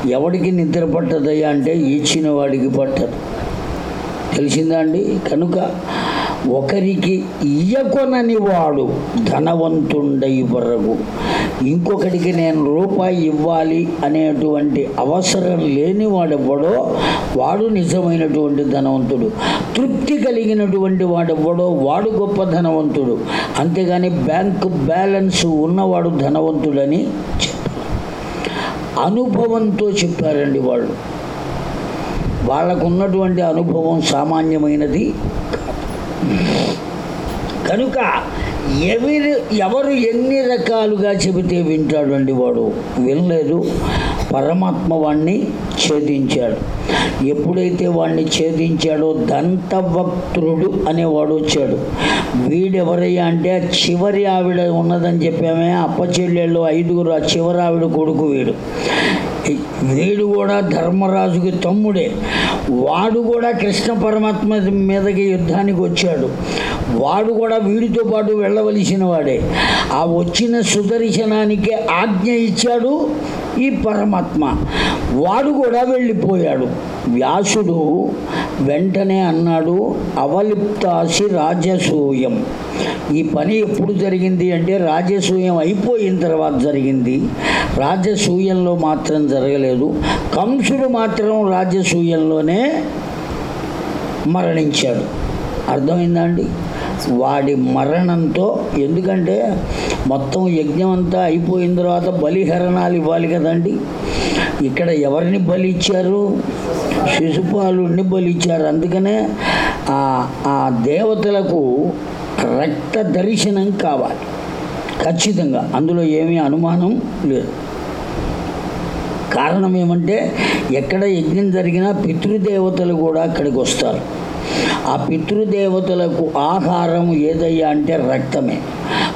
ఎవడికి నిద్ర పట్టదయ్యా అంటే ఇచ్చిన వాడికి పట్టదు. తెలిసిందా అండి? కనుక ఒకరికి ఇయ్యకొనని వాడు ధనవంతుండై వరకు ఇంకొకరికి నేను రూపాయి ఇవ్వాలి అనేటువంటి అవసరం లేని వాడెవ్వడో వాడు నిజమైనటువంటి ధనవంతుడు. తృప్తి కలిగినటువంటి వాడెవ్వడో వాడు గొప్ప ధనవంతుడు. అంతేగాని బ్యాంకు బ్యాలెన్స్ ఉన్నవాడు ధనవంతుడని చెప్పారు అనుభవంతో చెప్పారండి వాళ్ళు. వాళ్ళకు ఉన్నటువంటి అనుభవం సామాన్యమైనది కనుక ఎవరు ఎవరు ఎన్ని రకాలుగా చెబితే వింటాడు అండి వాడు? వినలేదు. పరమాత్మ వాణ్ణి ఛేదించాడు. ఎప్పుడైతే వాణ్ణి ఛేదించాడో దంతవక్త్రుడు అనేవాడు వచ్చాడు. వీడెవరయ్యా అంటే చివరి ఆవిడ ఉన్నదని చెప్పామే అప్పచెల్లెళ్ళు ఐదుగురు ఆ చివరి ఆవిడ కొడుకు వీడు. వీడు కూడా ధర్మరాజుకి తమ్ముడే. వాడు కూడా కృష్ణ పరమాత్మ మీదకి యుద్ధానికి వచ్చాడు. వాడు కూడా వీడితో పాటు వెళ్ళవలసిన వాడే. ఆ వచ్చిన సుదర్శనానికి ఆజ్ఞ ఇచ్చాడు ఈ పరమాత్మ. మహాత్మ వాడు కూడా వెళ్ళిపోయాడు. వ్యాసుడు వెంటనే అన్నాడు అవలిప్తాసి రాజసూయం. ఈ పని ఎప్పుడు జరిగింది అంటే రాజసూయం అయిపోయిన తర్వాత జరిగింది. రాజసూయంలో మాత్రం జరగలేదు. కంసుడు మాత్రం రాజసూయంలోనే మరణించాడు. అర్థమైందా అండి? వాడి మరణంతో ఎందుకంటే మొత్తం యజ్ఞం అంతా అయిపోయిన తర్వాత బలిహరణాలు ఇవ్వాలి కదండి. ఇక్కడ ఎవరిని బలి ఇచ్చారు శిశుపాలుడిని బలి ఇచ్చారు అందుకనే ఆ ఆ దేవతలకు రక్త దర్శనం కావాలి. ఖచ్చితంగా. అందులో ఏమీ అనుమానం లేదు. కారణం ఏమంటే ఎక్కడ యజ్ఞం జరిగినా పితృదేవతలు కూడా అక్కడికి వస్తారు. ఆ పితృదేవతలకు ఆహారం ఏదయ్యా అంటే రక్తమే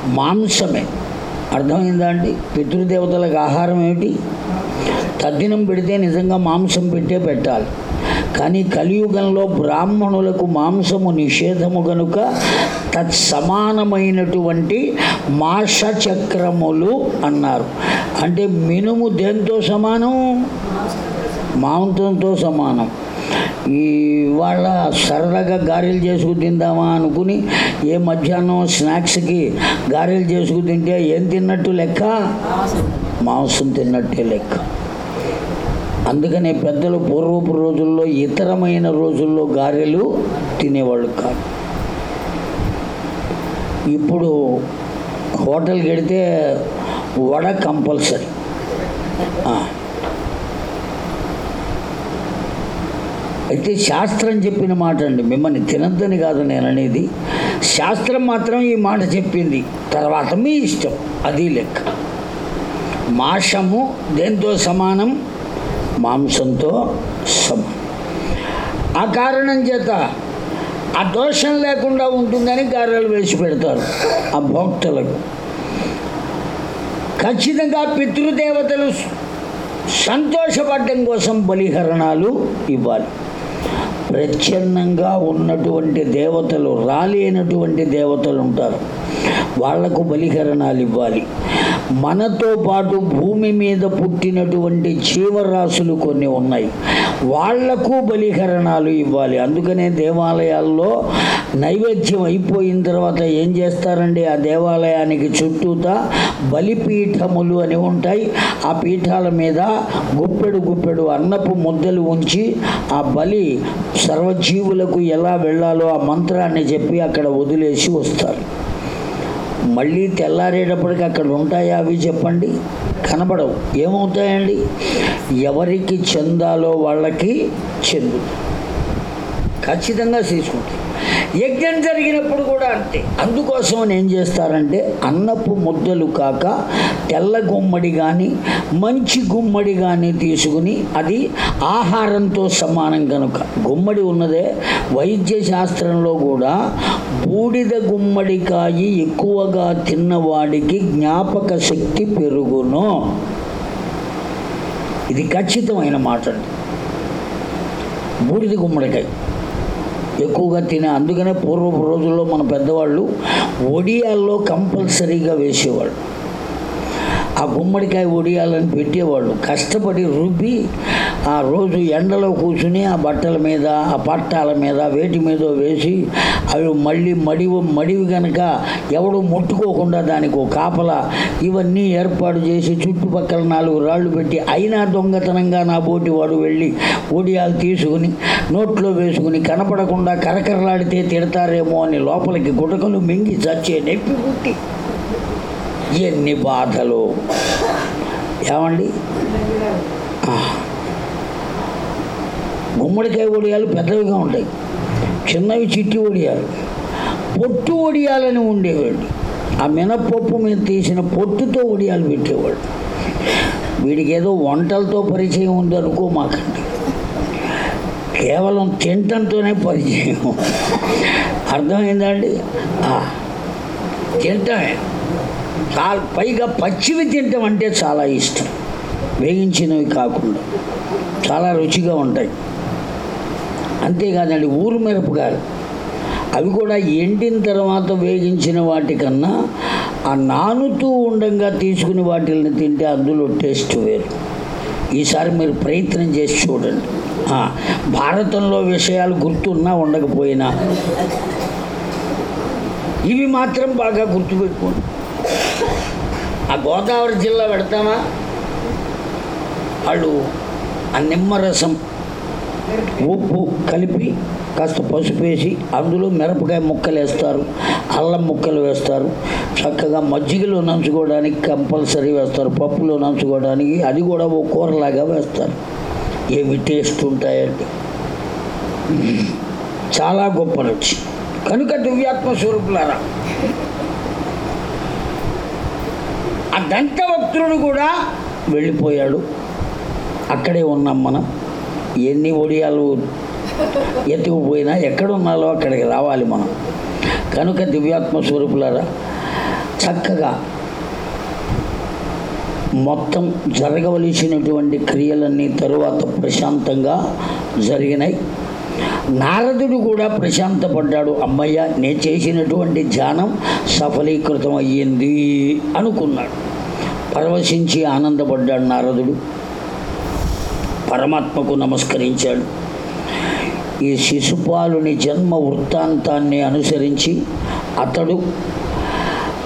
మాంసమే. అర్థమైందా అండి? పితృదేవతలకు ఆహారం ఏమిటి? తద్దినం పెడితే నిజంగా మాంసం పెట్టే పెట్టాలి. కానీ కలియుగంలో బ్రాహ్మణులకు మాంసము నిషేధము గనుక తత్సమానమైనటువంటి మాషచక్రములు అన్నారు. అంటే మినుము దేంతో సమానం? మాంసంతో సమానం. ఈ వాళ్ళ సరదాగా గారెలు చేసుకు తిందామా అనుకుని ఏ మధ్యాహ్నం స్నాక్స్కి గారెలు చేసుకు తింటే ఏం తిన్నట్టు లెక్క? మాంసం తిన్నట్టే లెక్క. అందుకనే పెద్దలు పూర్వపు రోజుల్లో ఇతరమైన రోజుల్లో గారెలు తినేవాళ్ళు కాదు. ఇప్పుడు హోటల్కి వెడితే వడ కంపల్సరీ. అయితే శాస్త్రం చెప్పిన మాట అండి మిమ్మల్ని తినద్దని కాదు నేను అనేది. శాస్త్రం మాత్రం ఈ మాట చెప్పింది. తర్వాత మీ ఇష్టం అది లెక్క. మాషము దేంతో సమానం? మాంసంతో సమానం ఆ కారణం చేత ఆ దోషం లేకుండా ఉంటుందని గారెలు వేసి పెడతారు ఆ భోక్తలకు. ఖచ్చితంగా పితృదేవతలు సంతోషపడడం కోసం బలిహరణాలు ఇవ్వాలి. ప్రచ్ఛన్నంగా ఉన్నటువంటి దేవతలు రాలేనటువంటి దేవతలు ఉంటారు. వాళ్ళకు బలిహరణాలు ఇవ్వాలి. మనతో పాటు భూమి మీద పుట్టినటువంటి జీవరాశులు కొన్ని ఉన్నాయి. వాళ్ళకు బలిహరణాలు ఇవ్వాలి. అందుకనే దేవాలయాల్లో నైవేద్యం అయిపోయిన తర్వాత ఏం చేస్తారండి? ఆ దేవాలయానికి చుట్టూతా బలిపీఠములు అని ఉంటాయి. ఆ పీఠాల మీద గుప్పెడు గుప్పెడు అన్నపు ముద్దలు ఉంచి ఆ బలి సర్వజీవులకు ఎలా వెళ్ళాలో ఆ మంత్రాన్ని చెప్పి అక్కడ వదిలేసి వస్తారు. మళ్ళీ తెల్లారేటప్పటికి అక్కడ ఉంటాయా అవి చెప్పండి. కనబడవు. ఏమవుతాయండి? ఎవరికి చెందాలో వాళ్ళకి చెందు ఖచ్చితంగా తీసుకుంటారు యజ్ఞం జరిగినప్పుడు కూడా అంతే. అందుకోసం ఏం చేస్తారంటే అన్నపు ముద్దలు కాక తెల్ల గుమ్మడి కానీ మంచి గుమ్మడి కానీ తీసుకుని అది ఆహారంతో సమానం కనుక. గుమ్మడి ఉన్నదే వైద్య శాస్త్రంలో కూడా బూడిద గుమ్మడికాయ ఎక్కువగా తిన్నవాడికి జ్ఞాపక శక్తి పెరుగును. ఇది ఖచ్చితమైన మాట అండి బూడిద గుమ్మడికాయ. ఎక్కువగా తినే అందుకనే పూర్వపు రోజుల్లో మన పెద్దవాళ్ళు ఒడియాల్లో కంపల్సరీగా వేసేవాళ్ళు. ఆ గుమ్మడికాయ ఒడియాలని పెట్టేవాళ్ళు. కష్టపడి రుబ్బి ఆ రోజు ఎండలో కూర్చుని ఆ బట్టల మీద ఆ పట్టాల మీద వేటి మీద వేసి అవి మళ్ళీ మడివి మడివి కనుక ఎవడు ముట్టుకోకుండా దానికి ఒక కాపల ఇవన్నీ ఏర్పాటు చేసి చుట్టుపక్కల నాలుగు రాళ్ళు పెట్టి అయినా దొంగతనంగా నా బోటి వాడు వెళ్ళి ఒడియాలు తీసుకుని నోట్లో వేసుకుని కనపడకుండా కరకరలాడితే తిడతారేమో అని లోపలికి గుటకలు మింగి చచ్చే నొప్పి పుట్టి ఎన్ని బాధలు. ఏమండి? గుమ్మడికాయ ఒడియాలు పెద్దవిగా ఉంటాయి. చిన్నవి చిట్టి ఒడియాలు పొట్టు ఒడియాలని ఉండేవాడు ఆ మినపప్పు మీద తీసిన పొట్టుతో ఒడియాలు పెట్టేవాడు వీడికి ఏదో వంటలతో పరిచయం ఉందనుకో మాకండి. కేవలం తింటంతోనే పరిచయం. అర్థమైందండి ఆ, తింటమే. చాలా పైగా పచ్చివి తింటాం అంటే చాలా ఇష్టం. వేగించినవి కాకుండా. చాలా రుచిగా ఉంటాయి. అంతేకాదండి ఊరు మిరపకాయలు అవి కూడా ఎండిన తర్వాత వేగించిన వాటికన్నా ఆ నానుతూ ఉండంగా తీసుకుని వాటిని తింటే అందులో టేస్ట్ వేరు. ఈసారి మీరు ప్రయత్నం చేసి చూడండి. భారతంలో విషయాలు గుర్తున్నా ఉండకపోయినా. ఇవి మాత్రం బాగా గుర్తుపెట్టుకోండి. ఆ గోదావరి జిల్లా పెడతామా? వాళ్ళు ఆ నిమ్మరసం ఉప్పు కలిపి కాస్త పసుపు వేసి అందులో మిరపకాయ ముక్కలు వేస్తారు అల్లం ముక్కలు వేస్తారు చక్కగా మజ్జిగలో నంచుకోవడానికి కంపల్సరీ వేస్తారు పప్పులో నంచుకోవడానికి అది కూడా ఓ కూరలాగా వేస్తారు. ఏమి టేస్ట్ ఉంటాయండి చాలా గొప్ప రుచి. కనుక దివ్యాత్మ స్వరూపులారా ఆ కూడా వెళ్ళిపోయాడు. అక్కడే ఉన్నాం మనం. ఎన్ని ఒడియాలు ఎత్తుకుపోయినా ఎక్కడున్నాలో అక్కడికి రావాలి మనం. కనుక దివ్యాత్మ స్వరూపులారా చక్కగా మొత్తం జరగవలసినటువంటి క్రియలన్నీ తరువాత ప్రశాంతంగా జరిగినాయి. నారదుడు కూడా ప్రశాంతపడ్డాడు. అమ్మయ్య నేను చేసినటువంటి ధ్యానం సఫలీకృతం అయ్యింది అనుకున్నాడు. పరవశించి ఆనందపడ్డాడు నారదుడు. పరమాత్మకు నమస్కరించాడు. ఈ శిశుపాలుని జన్మ వృత్తాంతాన్ని అనుసరించి అతడు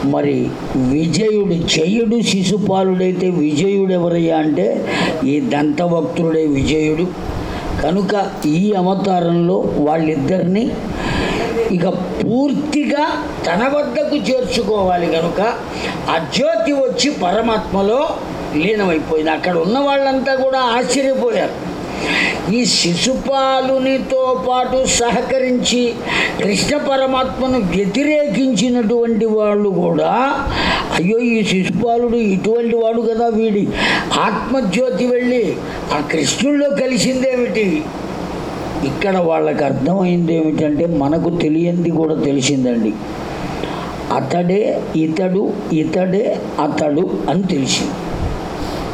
మరి విజయుడు జయుడు శిశుపాలుడైతే విజయుడు ఎవరయ్యా అంటే ఈ దంతభక్తుడే విజయుడు. కనుక ఈ అవతారంలో వాళ్ళిద్దరిని ఇక పూర్తిగా తన వద్దకు చేర్చుకోవాలి కనుక ఆ జ్యోతి వచ్చి పరమాత్మలో లీనమైపోయింది. అక్కడ ఉన్న వాళ్ళంతా కూడా ఆశ్చర్యపోయారు. ఈ శిశుపాలునితో పాటు సహకరించి కృష్ణ పరమాత్మను వ్యతిరేకించినటువంటి వాళ్ళు కూడా అయ్యో ఈ శిశుపాలుడు ఇటువంటి వాడు కదా వీడి. ఆత్మజ్యోతి వెళ్ళి ఆ కృష్ణుల్లో కలిసిందేమిటి? ఇక్కడ వాళ్ళకి అర్థమైంది ఏమిటంటే మనకు తెలియంది కూడా తెలిసిందండి. అతడే ఇతడు ఇతడే అతడు అని తెలిసింది.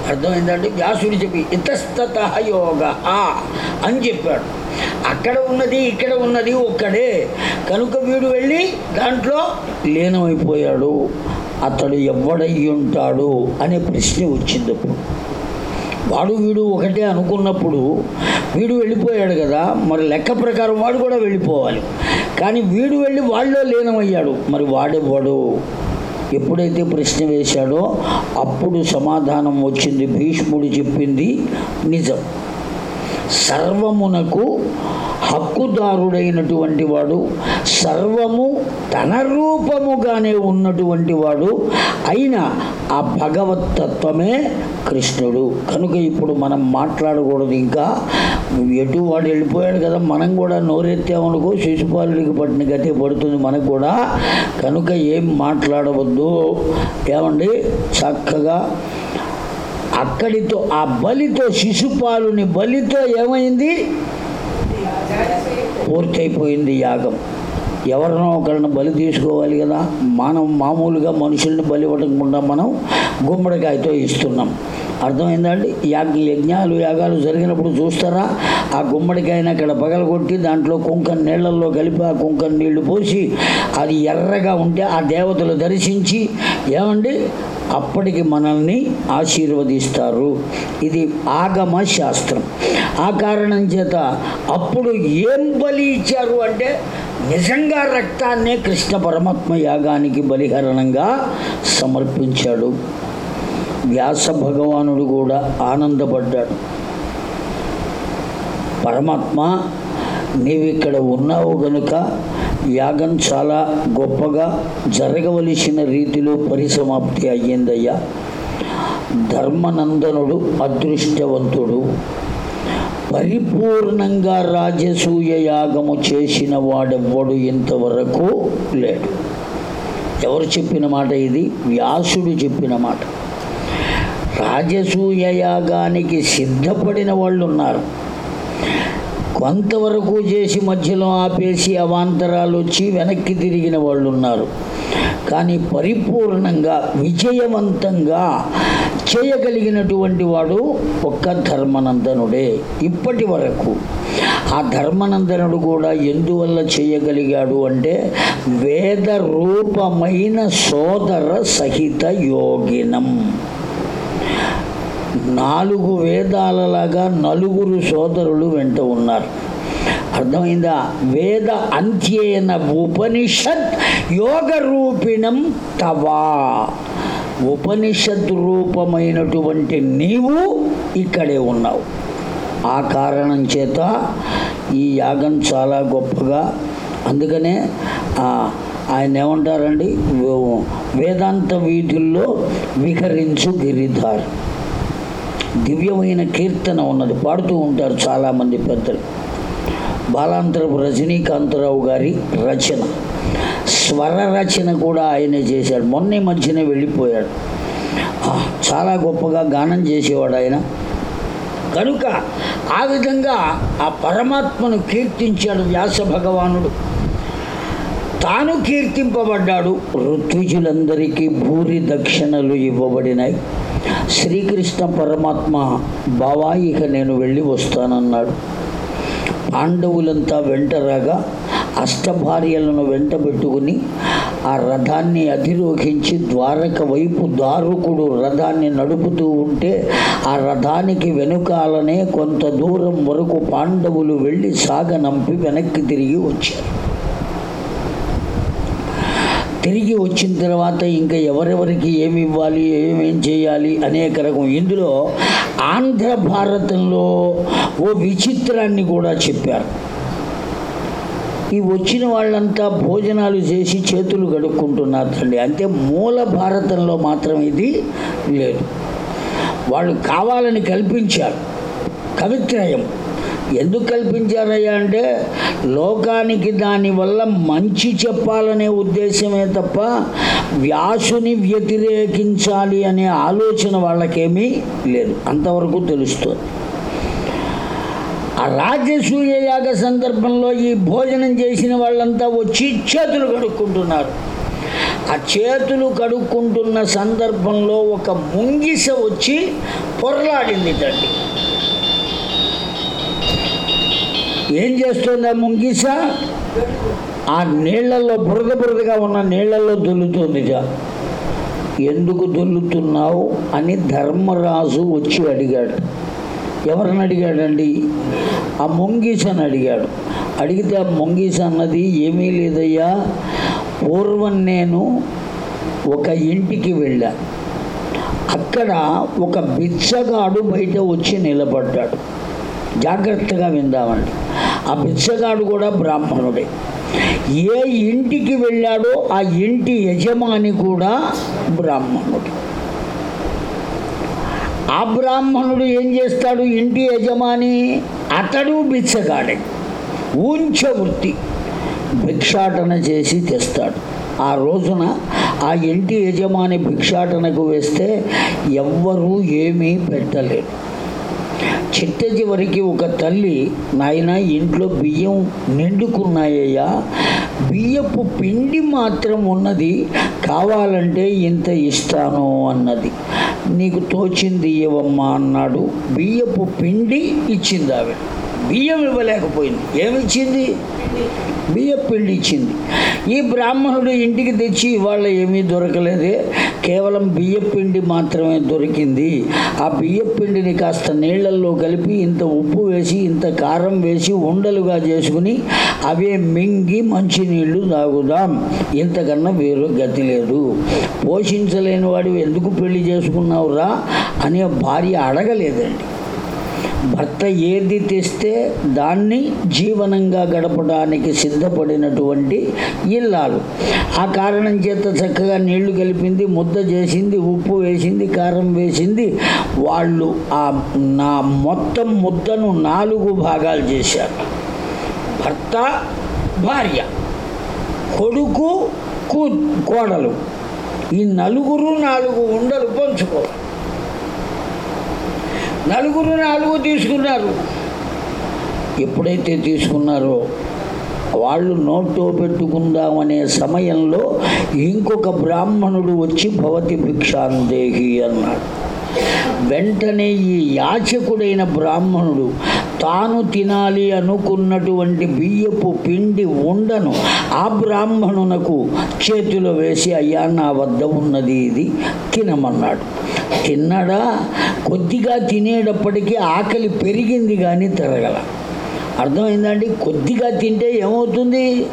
అర్థమైందండి? వ్యాసుడు చెప్పి ఇతస్తత యోగ అని చెప్పాడు. అక్కడ ఉన్నది ఇక్కడ ఉన్నది ఒక్కడే. కనుక వీడు వెళ్ళి దాంట్లో లీనమైపోయాడు. అతడు ఎవడై ఉంటాడు అనే ప్రశ్న వచ్చింది అప్పుడు. వాడు వీడు ఒకటే అనుకున్నప్పుడు వీడు వెళ్ళిపోయాడు కదా మరి లెక్క ప్రకారం వాడు కూడా వెళ్ళిపోవాలి. కానీ వీడు వెళ్ళి వాళ్ళలో లీనమయ్యాడు. మరి వాడెవ్వడు ఎప్పుడైతే ప్రశ్న వేశాడో అప్పుడు సమాధానం వచ్చింది. భీష్ముడు చెప్పింది నిజం. సర్వమునకు హక్కుదారుడైనటువంటి వాడు సర్వము తన రూపముగానే ఉన్నటువంటి వాడు అయిన ఆ భగవతత్వమే కృష్ణుడు. కనుక ఇప్పుడు మనం మాట్లాడకూడదు ఇంకా. ఎటు వాడు వెళ్ళిపోయాడు కదా మనం కూడా నోరెత్తామనుకో శిశుపాలుడికి పట్టిన గతే పడుతుంది మనకు కూడా. కనుక ఏం మాట్లాడవద్దు. ఏమండి? చక్కగా అక్కడితో ఆ బలితో శిశుపాలుని బలితో ఏమైంది? పూర్తయిపోయింది యాగం. ఎవరినో ఒకరిని బలి తీసుకోవాలి కదా. మనం మామూలుగా మనుషుల్ని బలి ఇవ్వకుండా మనం గుమ్మడికాయతో ఇస్తున్నాం. అర్థమైందండి? యాగ యజ్ఞాలు యాగాలు జరిగినప్పుడు చూస్తారా? ఆ గుమ్మడికాయని అక్కడ పగలగొట్టి దాంట్లో కుంకన్ నీళ్ళల్లో కలిపి ఆ కుంకన్ నీళ్ళు పోసి అది ఎర్రగా ఉంటే ఆ దేవతలు దర్శించి ఏమండి? అప్పటికి మనల్ని ఆశీర్వదిస్తారు. ఇది ఆగమ శాస్త్రం ఆ కారణం చేత అప్పుడు ఏం బలి ఇచ్చారు అంటే నిజంగా రక్తాన్నే కృష్ణ పరమాత్మ యాగానికి బలిహరణంగా సమర్పించాడు. వ్యాస భగవానుడు కూడా ఆనందపడ్డాడు. పరమాత్మ నీవిక్కడ ఇక్కడ ఉన్నావు గనుక యాగం చాలా గొప్పగా జరగవలసిన రీతిలో పరిసమాప్తి అయ్యిందయ్యా. ధర్మనందనుడు అదృష్టవంతుడు. పరిపూర్ణంగా రాజసూయ యాగము చేసిన వాడెవ్వడు ఇంతవరకు లేడు. ఎవరు చెప్పిన మాట ఇది? వ్యాసుడు చెప్పిన మాట. రాజసూయ యాగానికి సిద్ధపడిన వాళ్ళు ఉన్నారు కొంతవరకు చేసి మధ్యలో ఆపేసి అవాంతరాలు వచ్చి వెనక్కి తిరిగిన వాళ్ళు ఉన్నారు కానీ పరిపూర్ణంగా విజయవంతంగా చేయగలిగినటువంటి వాడు ఒక్క ధర్మనందనుడే ఇప్పటి వరకు. ఆ ధర్మనందనుడు కూడా ఎందువల్ల చేయగలిగాడు అంటే వేద రూపమైన సోదర సహిత యోగినం. నాలుగు వేదాలలాగా నలుగురు సోదరులు వెంట ఉన్నారు. అర్థమైందా? వేద అంత్యేన ఉపనిషత్ యోగ రూపిణం తవా. ఉపనిషత్ రూపమైనటువంటి నీవు ఇక్కడే ఉన్నావు. ఆ కారణం చేత ఈ యాగం చాలా గొప్పగా అందుకనే ఆయన ఏమంటారండి? వేదాంత వీధుల్లో విహరించు గిరిధార్. దివ్యమైన కీర్తన ఉన్నది. పాడుతూ ఉంటారు చాలామంది పెద్దలు. బాలాంతరపు రజనీకాంతరావు గారి రచన. స్వర రచన కూడా ఆయనే చేశాడు. మొన్న మధ్యనే వెళ్ళిపోయాడు. చాలా గొప్పగా గానం చేసేవాడు ఆయన. కనుక ఆ విధంగా ఆ పరమాత్మను కీర్తించాడు వ్యాస భగవానుడు. తాను కీర్తింపబడ్డాడు. ఋత్విజులందరికీ భూరి దక్షిణలు ఇవ్వబడినాయి. శ్రీకృష్ణ పరమాత్మ బావా ఇక నేను వెళ్ళి వస్తానన్నాడు. పాండవులంతా వెంటరాగా అష్టభార్యలను వెంట పెట్టుకుని ఆ రథాన్ని అధిరోహించి ద్వారక వైపు దారుకుడు రథాన్ని నడుపుతూ ఉంటే ఆ రథానికి వెనుకాలనే కొంత దూరం వరకు పాండవులు వెళ్ళి సాగనంపి వెనక్కి తిరిగి వచ్చారు. తిరిగి వచ్చిన తర్వాత ఇంకా ఎవరెవరికి ఏమి ఇవ్వాలి ఏమేం చేయాలి అనేక రకం. ఇందులో ఆంధ్ర భారతంలో ఓ విచిత్రాన్ని కూడా చెప్పారు. ఈ వచ్చిన వాళ్ళంతా భోజనాలు చేసి చేతులు కడుక్కుంటున్నారు తండ్రి అంటే మూల భారతంలో మాత్రం ఇది లేదు. వాళ్ళు కావాలని కల్పించారు. కవిత్రయం. ఎందుకు కల్పించారయ్యా అంటే లోకానికి దానివల్ల మంచి చెప్పాలనే ఉద్దేశమే తప్ప వ్యాసుని వ్యతిరేకించాలి అనే ఆలోచన వాళ్ళకేమీ లేదు. అంతవరకు తెలుస్తుంది. ఆ రాజసూయ యాగ సందర్భంలో ఈ భోజనం చేసిన వాళ్ళంతా వచ్చి చేతులు కడుక్కుంటున్నారు. ఆ చేతులు కడుక్కుంటున్న సందర్భంలో ఒక ముంగిస వచ్చి పొరలాడింది తండ్రి. ఏం చేస్తుంది ఆ ముంగిస? ఆ నీళ్ళలో బురద బురదగా ఉన్న నీళ్ళలో దొల్లుతుందిట ఎందుకు దొల్లుతున్నావు అని ధర్మరాజు వచ్చి అడిగాడు. ఎవరిని అడిగాడండి? ఆ మొంగీసని అడిగాడు. అడిగితే ఆ మొంగీస అన్నది ఏమీ లేదయ్యా పూర్వం నేను ఒక ఇంటికి వెళ్ళా. అక్కడ ఒక బిచ్చగాడు బయట వచ్చి నిలబడ్డాడు. జాగ్రత్తగా విందామండి. ఆ బిచ్చగాడు కూడా బ్రాహ్మణుడే. ఏ ఇంటికి వెళ్ళాడో ఆ ఇంటి యజమాని కూడా బ్రాహ్మణుడు. ఆ బ్రాహ్మణుడు ఏం చేస్తాడు? ఇంటి యజమాని అతడు బిచ్చగాడే. ఊంచ వృత్తి భిక్షాటన చేసి తెస్తాడు. ఆ రోజున ఆ ఇంటి యజమాని భిక్షాటనకు వేస్తే ఎవ్వరూ ఏమీ పెట్టలేరు చిట్ట చివరికి ఒక తల్లి నాయన ఇంట్లో బియ్యం నిండుకున్నాయ్యా. బియ్యపు పిండి మాత్రం ఉన్నది కావాలంటే ఇంత ఇస్తాను అన్నది. నీకు తోచింది ఇవ్వమ్మా అన్నాడు. బియ్యపు పిండి ఇచ్చింది ఆవిడ బియ్యం ఇవ్వలేకపోయింది. ఏమిచ్చింది? బియ్య పిండి ఇచ్చింది ఈ బ్రాహ్మణుడు ఇంటికి తెచ్చి ఇవాళ ఏమీ దొరకలేదే. కేవలం బియ్య పిండి మాత్రమే దొరికింది. ఆ బియ్య పిండిని కాస్త నీళ్ళల్లో కలిపి ఇంత ఉప్పు వేసి ఇంత కారం వేసి ఉండలుగా చేసుకుని అవే మింగి మంచినీళ్ళు తాగుదాం. ఇంతకన్నా వేరు గతి లేదు. పోషించలేని వాడు ఎందుకు పెళ్ళి చేసుకున్నావురా అనే భార్య అడగలేదండి. భర్త ఏది తెస్తే దాన్ని జీవనంగా గడపడానికి సిద్ధపడినటువంటి ఇల్లాలు. ఆ కారణం చేత చక్కగా నీళ్ళు కలిపింది ముద్ద చేసింది ఉప్పు వేసింది కారం వేసింది. వాళ్ళు ఆ నా మొత్తం ముద్దను నాలుగు భాగాలు చేశారు. భర్త భార్య కొడుకు కూ కోడలు. ఈ నలుగురు నాలుగు ఉండలు పంచుకోవాలి. నలుగురు నాలుగు తీసుకున్నారు. ఎప్పుడైతే తీసుకున్నారో వాళ్ళు నోట్లో పెట్టుకుందామనే సమయంలో ఇంకొక బ్రాహ్మణుడు వచ్చి భవతి భిక్షాందేహి అన్నాడు. వెంటనే ఈ యాచకుడైన బ్రాహ్మణుడు తాను తినాలి అనుకున్నటువంటి బియ్యపు పిండి ఉండను. ఆ బ్రాహ్మణునకు చేతిలో వేసి అయ్యా నా వద్ద ఉన్నది ఇది తినమన్నాడు. తిన్నాడా? కొద్దిగా తినేటప్పటికీ ఆకలి పెరిగింది కానీ తిరగల అర్థమైందండి? కొద్దిగా తింటే ఏమవుతుంది?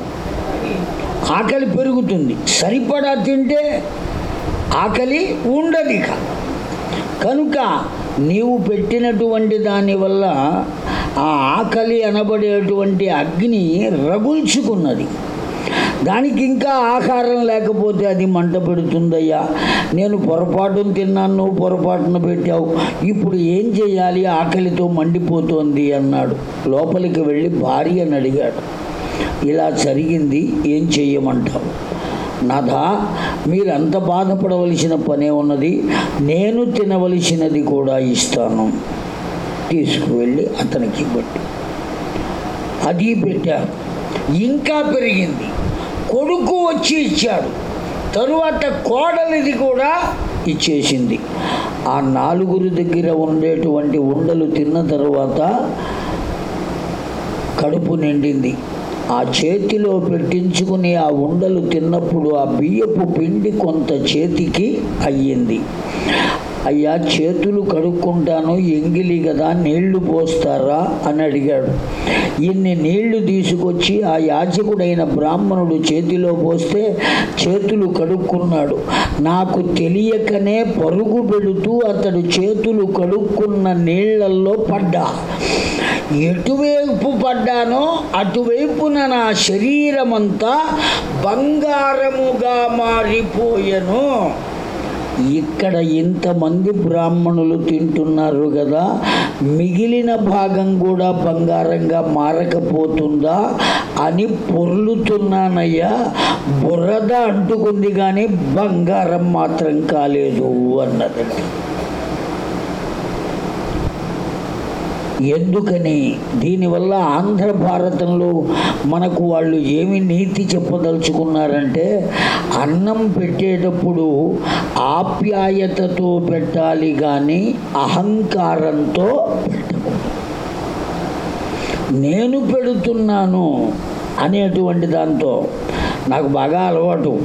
ఆకలి పెరుగుతుంది. సరిపడా తింటే ఆకలి ఉండదు ఇక. కనుక నీవు పెట్టినటువంటి దానివల్ల ఆ ఆకలి అనబడేటువంటి అగ్ని రగుల్చుకున్నది. దానికి ఇంకా ఆహారం లేకపోతే అది మంట పెడుతుందయ్యా. నేను పొరపాటును తిన్నాను నువ్వు పొరపాటున పెట్టావు. ఇప్పుడు ఏం చేయాలి? ఆకలితో మండిపోతోంది అన్నాడు. లోపలికి వెళ్ళి భార్యను అడిగాడు. ఇలా జరిగింది ఏం చెయ్యమంటావు? నాథ మీరంత బాధపడవలసిన పనే ఉన్నది నేను తినవలసినది కూడా ఇస్తాను. తీసుకువెళ్ళి అతనికి ఇవ్వండి అది పెట్టారు ఇంకా పెరిగింది. కొడుకు వచ్చి ఇచ్చాడు. తరువాత కోడలిది కూడా ఇచ్చేసింది. ఆ నాలుగురి దగ్గర ఉండేటువంటి ఉండలు తిన్న తర్వాత కడుపు నిండింది. ఆ చేతిలో పెట్టించుకుని ఆ ఉండలు తిన్నప్పుడు ఆ బియ్యపు పిండి కొంత చేతికి అయ్యింది. అయ్యా చేతులు కడుక్కుంటాను ఎంగిలి కదా నీళ్ళు పోస్తారా అని అడిగాడు. ఇన్ని నీళ్ళు తీసుకొచ్చి ఆ యాజకుడైన బ్రాహ్మణుడు చేతిలో పోస్తే చేతులు కడుక్కున్నాడు. నాకు తెలియకనే పరుగు పెడుతూ అతడు చేతులు కడుక్కున్న నీళ్ళల్లో పడ్డా. ఎటువైపు పడ్డానో అటువైపున నా శరీరమంతా బంగారముగా మారిపోయెను. ఇక్కడ ఇంతమంది బ్రాహ్మణులు తింటున్నారు కదా మిగిలిన భాగం కూడా బంగారంగా మారకపోతుందా అని పొర్లుతున్నానయ్యా. బురద అంటుకుంది కానీ బంగారం మాత్రం కాలేదు అన్నదండి ఎందుకని? దీనివల్ల ఆంధ్ర భారతంలో మనకు వాళ్ళు ఏమి నీతి చెప్పదలుచుకున్నారంటే అన్నం పెట్టేటప్పుడు ఆప్యాయతతో పెట్టాలి కానీ అహంకారంతో పెట్టకూడదు. నేను పెడుతున్నాను అనేటువంటి దాంతో నాకు బాగా అలవాటు.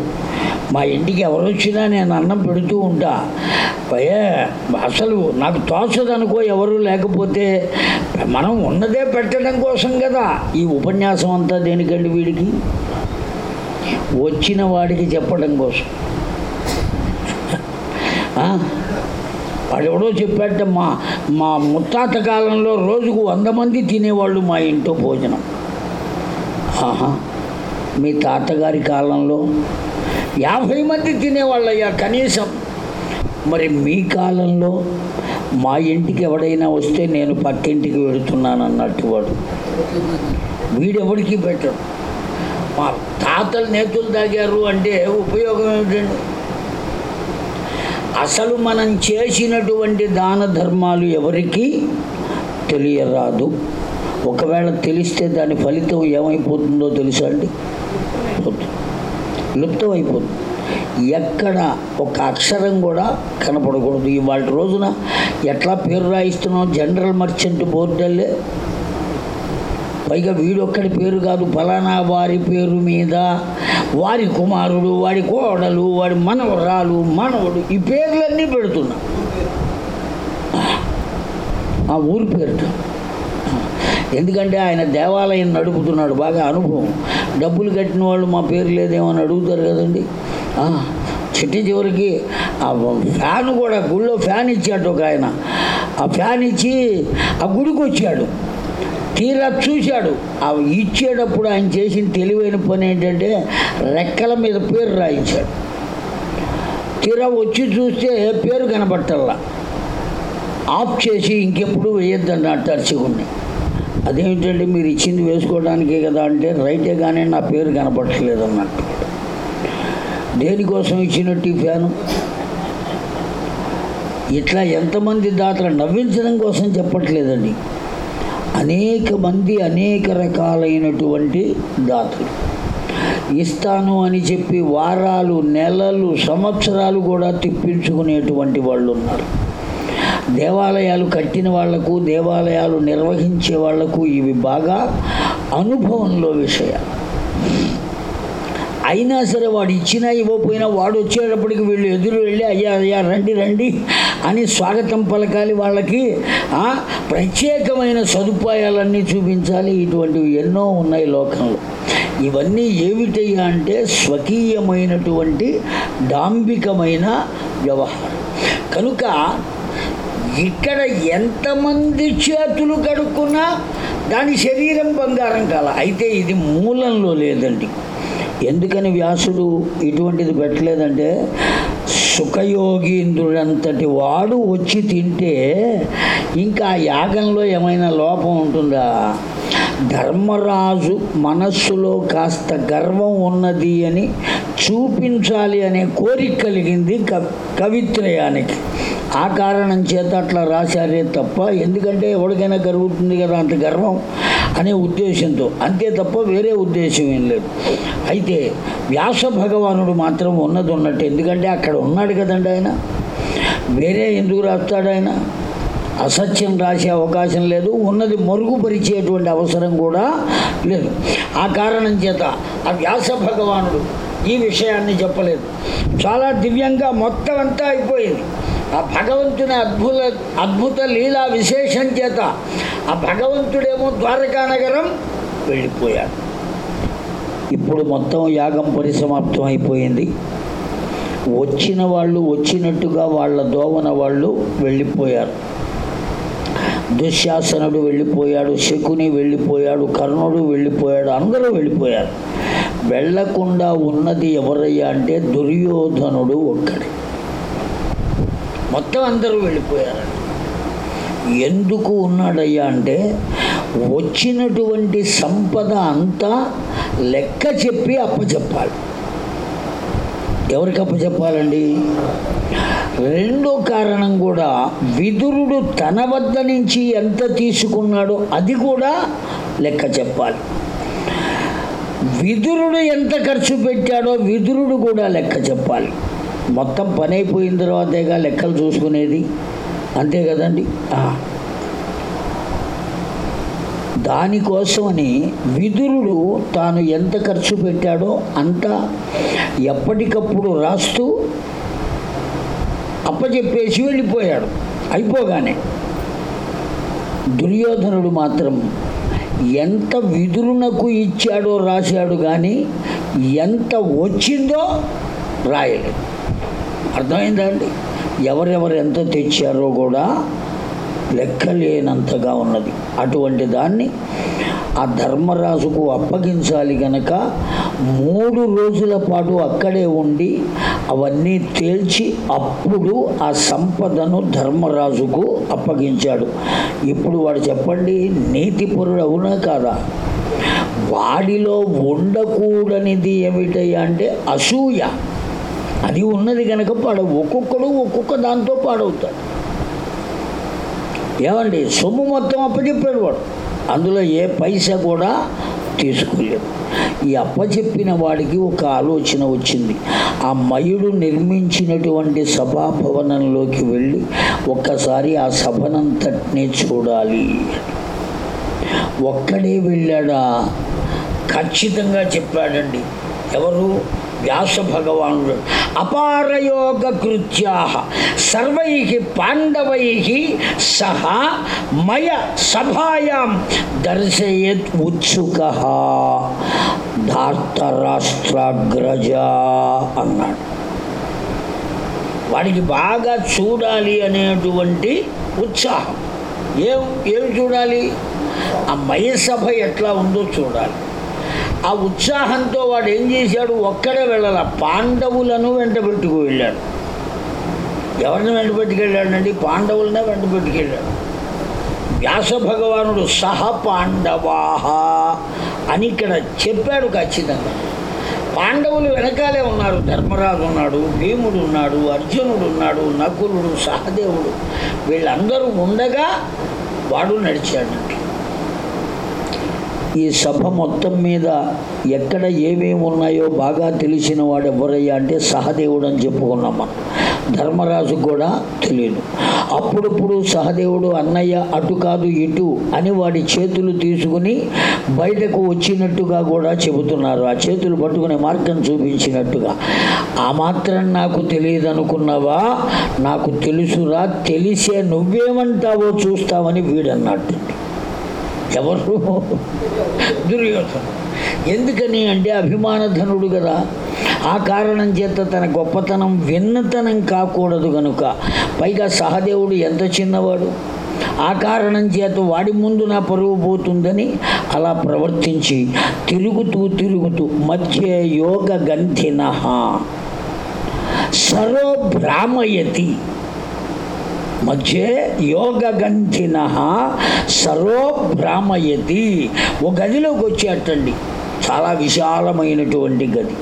మా ఇంటికి ఎవరు వచ్చినా నేను అన్నం పెడుతూ ఉంటా. పయే అసలు నాకు తోచదనుకో ఎవరు లేకపోతే మనం ఉన్నదే పెట్టడం కోసం కదా. ఈ ఉపన్యాసం అంతా దేనికండి వీడికి? వచ్చిన వాడికి చెప్పడం కోసం. ఆ? వాడెవడో చెప్పాట మా మా ముత్తాత కాలంలో రోజుకు వంద మంది తినేవాళ్ళు మా ఇంట్లో భోజనం. ఆహా మీ తాతగారి కాలంలో యాభై మంది తినేవాళ్ళయ్యా కనీసం. మరి మీ కాలంలో మా ఇంటికి ఎవడైనా వస్తే నేను పక్కింటికి వెళుతున్నాను అన్నట్టు వాడు. వీడెవడికి పెట్టడు? మా తాతలు నేతులు తాగారు అంటే ఉపయోగం ఏమిటండి? అసలు మనం చేసినటువంటి దాన ధర్మాలు ఎవరికి తెలియరాదు. ఒకవేళ తెలిస్తే దాని ఫలితం ఏమైపోతుందో తెలుసా అండి? లుప్తం అయిపోతుంది ఎక్కడ ఒక అక్షరం కూడా కనపడకూడదు. ఇవాళ రోజున ఎట్లా పేరు రాయిస్తున్నాం జనరల్ మర్చెంట్ బోర్డల్లే. పైగా వీడొక్కడి పేరు కాదు ఫలానా వారి పేరు మీద. వారి కుమారుడు వాడి కోడలు వాడి మనవరాలు మనవడు ఈ పేర్లన్నీ పెడుతున్నా. ఆ ఊరి పేరుట. ఎందుకంటే ఆయన దేవాలయం నడుపుతున్నాడు. బాగా అనుభవం. డబ్బులు కట్టిన వాళ్ళు మా పేరు లేదేమో అని అడుగుతారు కదండి. చిట్టి చివరికి ఆ ఫ్యాన్ కూడా గుళ్ళో ఫ్యాన్ ఇచ్చాడు ఒక ఆయన. ఆ ఫ్యాన్ ఇచ్చి ఆ గుడికి వచ్చాడు. తీరా చూశాడు. ఆ ఇచ్చేటప్పుడు ఆయన చేసిన తెలివైన పని ఏంటంటే రెక్కల మీద పేరు రాయించాడు. తీరా వచ్చి చూస్తే పేరు కనబట్టల్లా ఆఫ్ చేసి ఇంకెప్పుడు వేయొద్దన్నట్టు అర్చకుడిని అదేమిటండి మీరు ఇచ్చింది వేసుకోవడానికే కదా అంటే రైటే కానీ నా పేరు కనపడట్లేదు అన్నట్టు. దేనికోసం ఇచ్చినట్టు ఈ ఫ్యాను? ఇట్లా ఎంతమంది దాతలు నవ్వించడం కోసం చెప్పట్లేదండి. అనేక మంది అనేక రకాలైనటువంటి దాతలు. ఇస్తాను అని చెప్పి వారాలు నెలలు సంవత్సరాలు కూడా తిప్పించుకునేటువంటి వాళ్ళు ఉన్నారు దేవాలయాలు కట్టిన వాళ్ళకు దేవాలయాలు నిర్వహించే వాళ్ళకు ఇవి బాగా అనుభవంలో విషయాలు. అయినా సరే వాడు ఇచ్చినా ఇవ్వకపోయినా వాడు వచ్చేటప్పటికి వీళ్ళు ఎదురు వెళ్ళి అయ్యా అయ్యా రండి రండి అని స్వాగతం పలకాలి వాళ్ళకి. ప్రత్యేకమైన సదుపాయాలన్నీ చూపించాలి. ఇటువంటివి ఎన్నో ఉన్నాయి లోకంలో. ఇవన్నీ ఏమిటయ్యా అంటే స్వకీయమైనటువంటి డాంబికమైన వ్యవహారం. కనుక ఇక్కడ ఎంతమంది చేతులు కడుక్కున్నా దాని శరీరం బంగారం కాల. అయితే ఇది మూలంలో లేదండి. ఎందుకని వ్యాసుడు ఇటువంటిది పెట్టలేదంటే సుఖయోగీంద్రుడంతటి వాడు వచ్చి తింటే ఇంకా యాగంలో ఏమైనా లోపం ఉంటుందా? ధర్మరాజు మనస్సులో కాస్త గర్వం ఉన్నది అని చూపించాలి అనే కోరిక కలిగింది కవిత్రయానికి. ఆ కారణం చేత అట్లా రాశారే తప్ప ఎందుకంటే ఎవరికైనా గర్వుతుంది కదా అంత గర్వం అనే ఉద్దేశంతో. అంతే తప్ప వేరే ఉద్దేశం ఏం లేదు. అయితే వ్యాస భగవానుడు మాత్రం ఉన్నది ఉన్నట్టు. ఎందుకంటే అక్కడ ఉన్న అన్నాడు కదండి ఆయన. వేరే ఎందుకు రాస్తాడు ఆయన? అసత్యం రాసే అవకాశం లేదు. ఉన్నది మరుగుపరిచేటువంటి అవసరం కూడా లేదు. ఆ కారణం చేత ఆ వ్యాస భగవానుడు ఈ విషయాన్ని చెప్పలేదు. చాలా దివ్యంగా మొత్తం అంతా అయిపోయింది. ఆ భగవంతుని అద్భుత అద్భుత లీలా విశేషం చేత ఆ భగవంతుడేమో ద్వారకా నగరం వెళ్ళిపోయాడు. ఇప్పుడు మొత్తం యాగం పరిసమాప్తం అయిపోయింది. వచ్చిన వాళ్ళు వచ్చినట్టుగా వాళ్ళ దోవన వాళ్ళు వెళ్ళిపోయారు. దుశ్శాసనుడు వెళ్ళిపోయాడు శకుని వెళ్ళిపోయాడు కర్ణుడు వెళ్ళిపోయాడు అందరూ వెళ్ళిపోయారు. వెళ్ళకుండా ఉన్నది ఎవరయ్యా అంటే దుర్యోధనుడు ఒక్కడే. మొత్తం అందరూ వెళ్ళిపోయారు. ఎందుకు ఉన్నాడయ్యా అంటే వచ్చినటువంటి సంపద అంతా లెక్క చెప్పి అప్పచెప్పాలి. ఎవరికి అప్పచెప్పాలండి రెండో కారణం కూడా విదురుడు తన వద్ద నుంచి ఎంత తీసుకున్నాడో అది కూడా లెక్క చెప్పాలి. విదురుడు ఎంత ఖర్చు పెట్టాడో విదురుడు కూడా లెక్క చెప్పాలి. మొత్తం పని అయిపోయిన తర్వాతేగా లెక్కలు చూసుకునేది. అంతే కదండి? దానికోసమని విదురుడు తాను ఎంత ఖర్చు పెట్టాడో అంత ఎప్పటికప్పుడు రాస్తూ అప్పచెప్పేసి వెళ్ళిపోయాడు. అయిపోగానే దుర్యోధనుడు మాత్రం ఎంత విదురునకు ఇచ్చాడో రాశాడు కానీ ఎంత వచ్చిందో రాయలేదు. అర్థమైందా అండి? ఎవరెవరు ఎంత తెచ్చారో కూడా లెక్కలేనంతగా ఉన్నది. అటువంటి దాన్ని ఆ ధర్మరాజుకు అప్పగించాలి గనక మూడు రోజుల పాటు అక్కడే ఉండి అవన్నీ తేల్చి అప్పుడు ఆ సంపదను ధర్మరాజుకు అప్పగించాడు. ఇప్పుడు వాడు చెప్పండి నీతిపరుడు అవునా కాదా? వాడిలో ఉండకూడనిది ఏమిటయ్యా అంటే అసూయ. అది ఉన్నది కనుక పాడ ఒక్కొక్కడు ఒక్కొక్క దాంతో పాడవుతాడు. ఏమండి సొమ్ము మొత్తం అప్పచెప్పాడు వాడు. అందులో ఏ పైసా కూడా తీసుకోలేదు. ఈ అప్పచెప్పిన వాడికి ఒక ఆలోచన వచ్చింది. ఆ మయుడు నిర్మించినటువంటి సభాభవనంలోకి వెళ్ళి ఒక్కసారి ఆ సభనంతటినీ చూడాలి. ఒక్కడే వెళ్ళాడా? ఖచ్చితంగా చెప్పాడండి. ఎవరు? వ్యాసభగవానుడు అపారయోగ కృత్యా సర్వై పాండవై సహా మయ సభాయాం దర్శయత్ ఉత్సుక. ధార్తరాష్ట్రాగ్రజ అన్నాడు. వాడికి బాగా చూడాలి అనేటువంటి ఉత్సాహం. ఏం ఏం చూడాలి? ఆ మయసభ ఎట్లా ఉందో చూడాలి. ఆ ఉత్సాహంతో వాడు ఏం చేశాడు? ఒక్కడే వెళ్ళాల. పాండవులను వెంట పెట్టుకు వెళ్ళాడు. ఎవరిని వెంట పెట్టుకెళ్ళాడండి పాండవులనే వెంట పెట్టుకెళ్ళాడు వ్యాస భగవానుడు సహ పాండవాహ అని ఇక్కడ చెప్పాడు ఖచ్చితంగా. పాండవులు వెనకాలే ఉన్నారు. ధర్మరాజు ఉన్నాడు భీముడు ఉన్నాడు అర్జునుడు ఉన్నాడు నకులుడు సహదేవుడు. వీళ్ళందరూ ఉండగా వాడు నడిచాడండి ఈ సభ మొత్తం మీద ఎక్కడ ఏమేమి ఉన్నాయో బాగా తెలిసిన వాడు ఎవరయ్యా అంటే సహదేవుడు అని చెప్పుకున్నాం మనం. ధర్మరాజు కూడా తెలియదు. అప్పుడప్పుడు సహదేవుడు అన్నయ్య అటు కాదు ఇటు అని వాడి చేతులు తీసుకుని బయటకు వచ్చినట్టుగా కూడా చెబుతున్నారు. ఆ చేతులు పట్టుకునే మార్గం చూపించినట్టుగా. ఆ మాత్రం నాకు తెలియదు అనుకున్నావా నాకు తెలుసురా తెలిసే నువ్వేమంటావో చూస్తావని వీడన్నట్టు ఎవరు? దుర్యోధను. ఎందుకని అంటే అభిమానధనుడు కదా. ఆ కారణం చేత తన గొప్పతనం విన్నతనం కాకూడదు గనుక. పైగా సహదేవుడు ఎంత చిన్నవాడు. ఆ కారణం చేత వాడి ముందు నా పరువు పోతుందని అలా ప్రవర్తించి తిరుగుతూ తిరుగుతూ మధ్య యోగ గంధిన. సర్వభ్రామయతి మధ్య యోగగంధిన సర్వో భ్రామయతి ఓ గదిలోకి వచ్చేటండి. చాలా విశాలమైనటువంటి గది.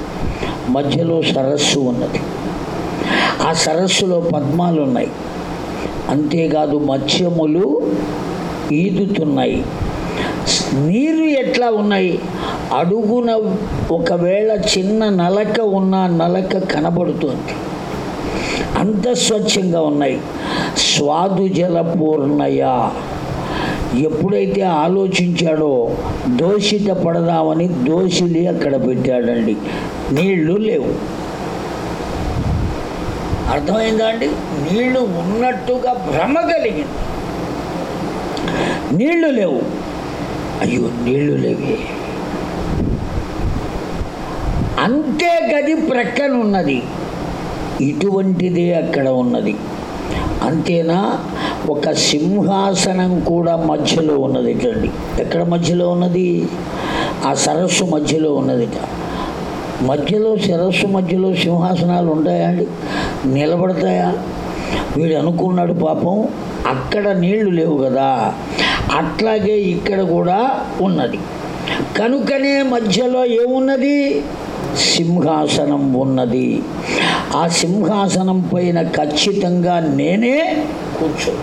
మధ్యలో సరస్సు ఉన్నది. ఆ సరస్సులో పద్మాలు ఉన్నాయి అంతేకాదు మత్స్యములు ఈదుతున్నాయి. నీరు ఎట్లా ఉన్నాయి? అడుగున ఒకవేళ చిన్న నలక ఉన్న నలక కనబడుతుంది. అంత స్వచ్ఛంగా ఉన్నాయి. స్వాదు జలపూర్ణయ ఎప్పుడైతే ఆలోచించాడో దోషిత పడదామని దోషిని అక్కడ పెట్టాడండి. నీళ్ళు లేవు. అర్థమైందా అండి? నీళ్ళు ఉన్నట్టుగా భ్రమ కలిగింది. నీళ్ళు లేవు. అయ్యో నీళ్ళు లేవే. అంతే గది ప్రక్కనున్నది. ఇటువంటిదే అక్కడ ఉన్నది. అంతేనా? ఒక సింహాసనం కూడా మధ్యలో ఉన్నది ఇటండి ఎక్కడ మధ్యలో ఉన్నది? ఆ సరస్సు మధ్యలో ఉన్నదిట. మధ్యలో సరస్సు మధ్యలో సింహాసనాలు ఉంటాయా అండి? నిలబడతాయా? వీడు అనుకున్నాడు పాపం అక్కడ నీళ్ళు లేవు కదా. అట్లాగే ఇక్కడ కూడా ఉన్నది. కనుకనే మధ్యలో ఏమున్నది? సింహాసనం ఉన్నది. ఆ సింహాసనం పైన ఖచ్చితంగా నేనే కూర్చో.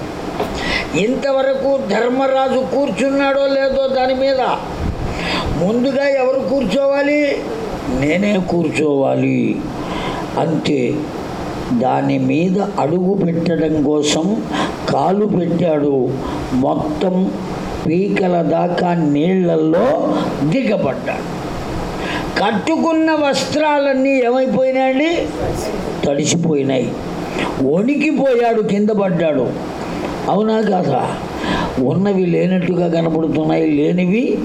ఇంతవరకు ధర్మరాజు కూర్చున్నాడో లేదో దాని మీద ముందుగా ఎవరు కూర్చోవాలి? నేనే కూర్చోవాలి. అంతే. దాని మీద అడుగు పెట్టడం కోసం కాలు పెట్టాడు. మొత్తం పీకల దాకా నీళ్ళల్లో దిగబడ్డాడు. కట్టుకున్న వస్త్రాలన్నీ ఏమైపోయినాయండి? తడిసిపోయినాయి. వణికిపోయాడు కింద పడ్డాడు. అవునా కాదా? ఉన్నవి లేనట్టుగా కనపడుతున్నాయి లేనివి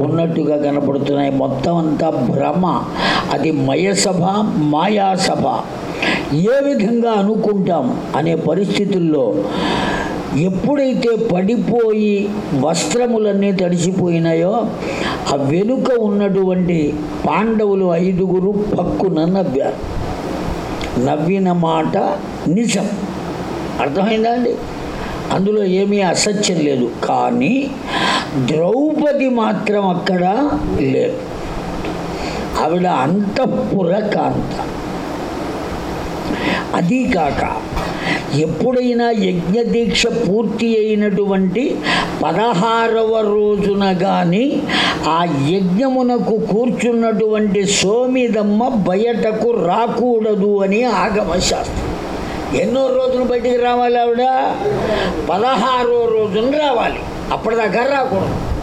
ఉన్నట్టుగా కనపడుతున్నాయి. మొత్తం అంతా భ్రమ. అది మయసభ మాయాసభ. ఏ విధంగా అనుకుంటాం అనే పరిస్థితుల్లో ఎప్పుడైతే పడిపోయి వస్త్రములన్నీ తడిసిపోయినాయో ఆ వెనుక ఉన్నటువంటి పాండవులు ఐదుగురు పక్కున నవ్వారు. నవ్విన మాట నిజం. అర్థమైందా అండి? అందులో ఏమీ అసత్యం లేదు. కానీ ద్రౌపది మాత్రం అక్కడ లేదు ఆవిడ అంతఃపుర కాంత. అదీ కాక ఎప్పుడైనా యజ్ఞదీక్ష పూర్తి అయినటువంటి పదహారవ రోజున కానీ ఆ యజ్ఞమునకు కూర్చున్నటువంటి సోమిదమ్మ బయటకు రాకూడదు అని ఆగమశాస్త్రం. ఎన్నో రోజులు బయటికి రావాలి ఆవిడ? పదహారో రోజున రావాలి. అప్పటిదాకా రాకూడదు.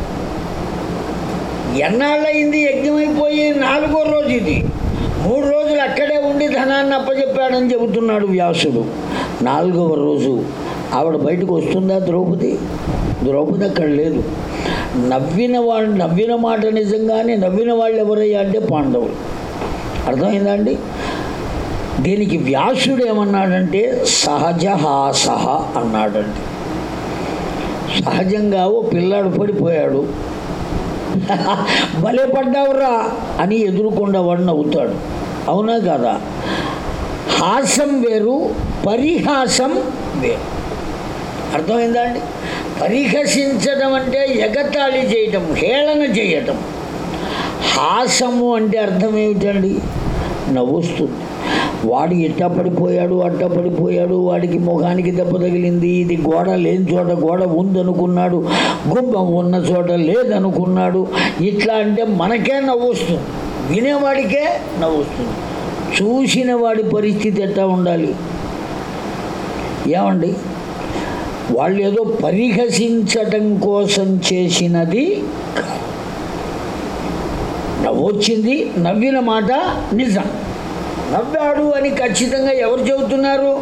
ఎన్నాళ్ళయింది యజ్ఞమైపోయి? నాలుగో రోజు ఇది. మూడు రోజులు అక్కడే ఉండి ధనాన్ని అప్పచెప్పాడని చెబుతున్నాడు వ్యాసుడు. నాలుగవ రోజు ఆవిడ బయటకు వస్తుందా ద్రౌపది? ద్రౌపది అక్కడ లేదు. నవ్విన వాళ్ళు నవ్విన మాట నిజంగానే నవ్విన వాళ్ళు ఎవరయ్యా అంటే పాండవులు. అర్థమైందా అండి? దీనికి వ్యాసుడు ఏమన్నాడంటే సహజ హాసహ అన్నాడండి. సహజంగా ఓ పిల్లాడు పడిపోయాడు. భలే పడ్డావురా అని ఎదురుకుండా వాడు నవ్వుతాడు. అవునా కదా? హాసం వేరు పరిహాసం వేరు. అర్థమైందా అండి పరిహసించడం అంటే ఎగతాళి చేయటం హేళన చేయటం. హాసము అంటే అర్థం ఏమిటండి? నవ్వుస్తుంది. వాడు ఇట్ట పడిపోయాడు అట్ట పడిపోయాడు వాడికి ముఖానికి దెబ్బ తగిలింది ఇది గోడ లేని చోట గోడ ఉందనుకున్నాడు గుంభం ఉన్న చోట లేదనుకున్నాడు ఇట్లా అంటే మనకే నవ్వుస్తుంది. వినేవాడికే నవ్వుస్తుంది. చూసిన వాడి పరిస్థితి ఎట్లా ఉండాలి? ఏమండి? వాళ్ళు ఏదో పరిహసించటం కోసం చేసినది నవ్వొచ్చింది నవ్విన మాట నిజం. నవ్వాడు అని ఖచ్చితంగా ఎవరు చెబుతున్నారు?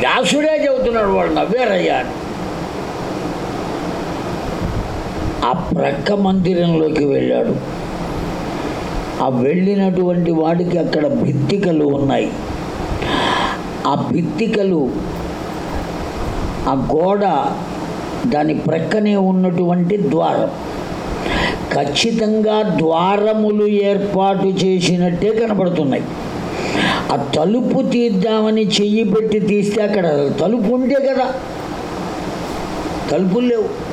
వ్యాసుడే చెబుతున్నాడు వాళ్ళు నవ్వారయ్యా ఆ ప్రక్క మందిరంలోకి వెళ్ళాడు. ఆ వెళ్ళినటువంటి వాడికి అక్కడ భిత్తికలు ఉన్నాయి. ఆ భిత్తికలు ఆ గోడ దాని ప్రక్కనే ఉన్నటువంటి ద్వారం. ఖచ్చితంగా ద్వారములు ఏర్పాటు చేసినట్టే కనబడుతున్నాయి. ఆ తలుపు తీద్దామని చెయ్యి పెట్టి తీస్తే అక్కడ తలుపు ఉంటే కదా. తలుపులు లేవు.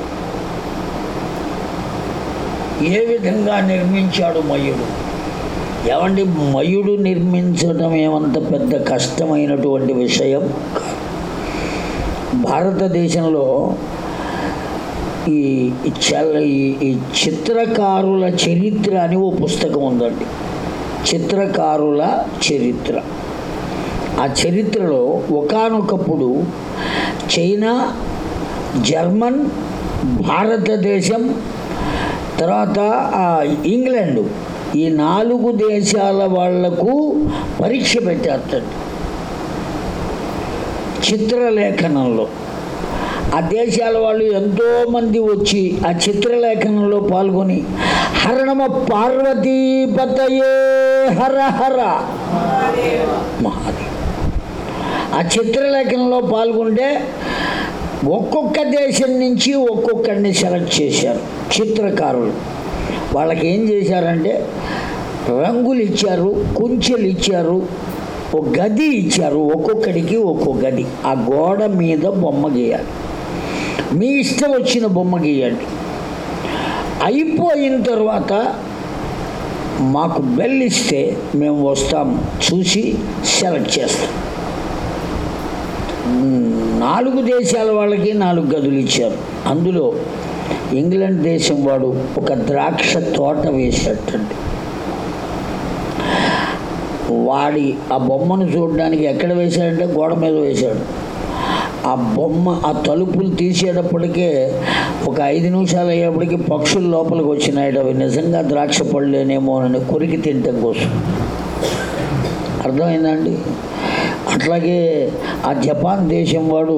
ఏ విధంగా నిర్మించాడు మయుడు? ఏమండి మయుడు నిర్మించడం ఏమంత పెద్ద కష్టమైనటువంటి విషయం కాదు. భారతదేశంలో ఈ ఈ చల ఈ- ఈ చిత్రకారుల చరిత్ర అని ఓ పుస్తకం ఉందండి చిత్రకారుల చరిత్ర ఆ చరిత్రలో ఒకానొకప్పుడు చైనా జర్మన్ భారతదేశం తర్వాత ఇంగ్లాండు ఈ నాలుగు దేశాల వాళ్ళకు పరీక్ష పెట్టేస్తాడు. చిత్రలేఖనంలో. ఆ దేశాల వాళ్ళు ఎంతోమంది వచ్చి ఆ చిత్రలేఖనంలో పాల్గొని హరణమ పార్వతీపతయే హర హర. మహాదేవ్. ఆ చిత్రలేఖనంలో పాల్గొంటే ఒక్కొక్క దేశం నుంచి ఒక్కొక్కడిని సెలెక్ట్ చేశారు చిత్రకారులు. వాళ్ళకి ఏం చేశారంటే రంగులు ఇచ్చారు కుంచెలు ఇచ్చారు ఒక గది ఇచ్చారు ఒక్కొక్కడికి ఒక్కో గది. ఆ గోడ మీద బొమ్మ గీయాలి. మీ ఇష్టం వచ్చిన బొమ్మ గీయండి. అయిపోయిన తర్వాత మాకు బెల్ ఇస్తే మేము వస్తాం. చూసి సెలెక్ట్ చేస్తాం. నాలుగు దేశాల వాళ్ళకి నాలుగు గదులు ఇచ్చారు. అందులో ఇంగ్లాండ్ దేశం వాడు ఒక ద్రాక్ష తోట వేసేటండి వాడి ఆ బొమ్మను చూడడానికి ఎక్కడ వేశాడంటే గోడ మీద వేశాడు. ఆ బొమ్మ ఆ తలుపులు తీసేటప్పటికే ఒక ఐదు నిమిషాలు అయ్యేప్పటికీ పక్షులు లోపలికి వచ్చినాయి. అవి నిజంగా ద్రాక్ష పళ్ళేనేమో అని కొరికి తినటం కోసం. అర్థమైందండి అట్లాగే ఆ జపాన్ దేశం వాడు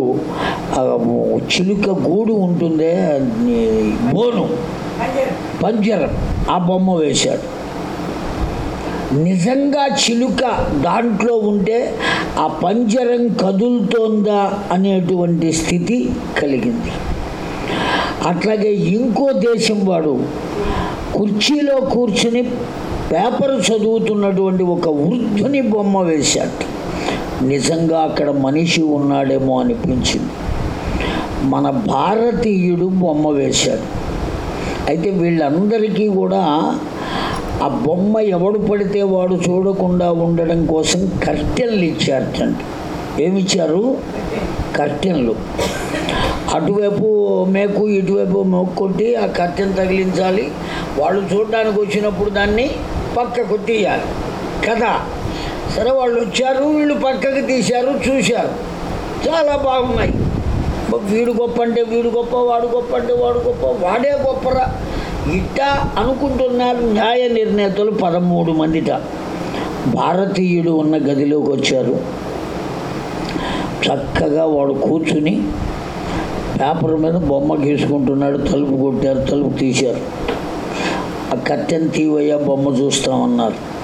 చిలుక గూడు ఉంటుందే బోను పంజరం ఆ బొమ్మ వేశాడు. నిజంగా చిలుక దాంట్లో ఉంటే ఆ పంజరం కదులుతోందా అనేటువంటి స్థితి కలిగింది. అట్లాగే ఇంకో దేశం వాడు కుర్చీలో కూర్చుని పేపర్ చదువుతున్నటువంటి ఒక వృద్ధుని బొమ్మ వేశాడు. నిజంగా అక్కడ మనిషి ఉన్నాడేమో అనిపించింది. మన భారతీయుడు బొమ్మ వేశాడు. అయితే వీళ్ళందరికీ కూడా ఆ బొమ్మ ఎవడు పడితే వాడు చూడకుండా ఉండడం కోసం కర్టెన్లు ఇచ్చారటండి ఏమిచ్చారు? కర్టెన్లు. అటువైపు మేకు ఇటువైపు మేకు కొట్టి ఆ కర్టెన్ తగిలించాలి. వాళ్ళు చూడడానికి వచ్చినప్పుడు దాన్ని పక్కకు తీయాలి. కదా? సరే వాళ్ళు వచ్చారు వీళ్ళు పక్కకు తీశారు చూశారు. చాలా బాగున్నాయి. వీడు గొప్ప అంటే వీడు గొప్ప వాడు గొప్ప అంటే వాడు గొప్ప వాడే గొప్పరా? ఇట్టా అనుకుంటున్నారు న్యాయ నిర్ణేతలు పదమూడు మందిట. భారతీయుడు ఉన్న గదిలోకి వచ్చారు. చక్కగా వాడు కూర్చుని పేపర్ మీద బొమ్మ గీసుకుంటున్నాడు తలుపు కొట్టారు తలుపు తీశారు. ఆ కత్తెని తీవయ్యా బొమ్మ చూస్తామన్నారు.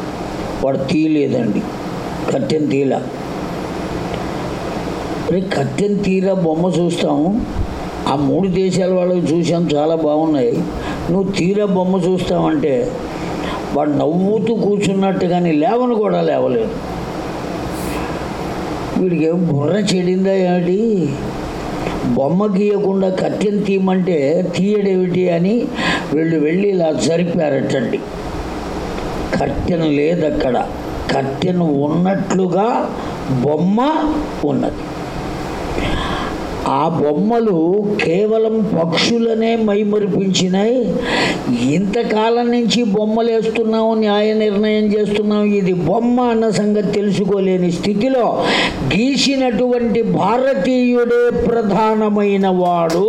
వాడు తీయలేదండి. కట్టెన్ తీలా రే కట్టెన్ తీరా బొమ్మ చూస్తాం. ఆ మూడు దేశాల వాళ్ళకి చూసాం చాలా బాగున్నాయి. నువ్వు తీరా బొమ్మ చూస్తావంటే వాడు నవ్వుతూ కూర్చున్నట్టు కానీ లేవను కూడా లేవలేదు. వీడికి ఏం బుర్ర చెడిందా ఏమిటి? బొమ్మ గీయకుండా కట్టెను తీయమంటే తీయడేమిటి అని వీళ్ళు వెళ్ళి ఇలా జరిపారటండి. కట్టెను లేదక్కడ. కట్టెను ఉన్నట్లుగా బొమ్మ ఉన్నది. ఆ బొమ్మలు కేవలం పక్షులనే మైమరిపించినాయి ఇంతకాలం నుంచి బొమ్మలు వేస్తున్నాం న్యాయ నిర్ణయం చేస్తున్నాం ఇది బొమ్మ అన్న సంగతి తెలుసుకోలేని స్థితిలో గీసినటువంటి భారతీయుడే ప్రధానమైన వాడు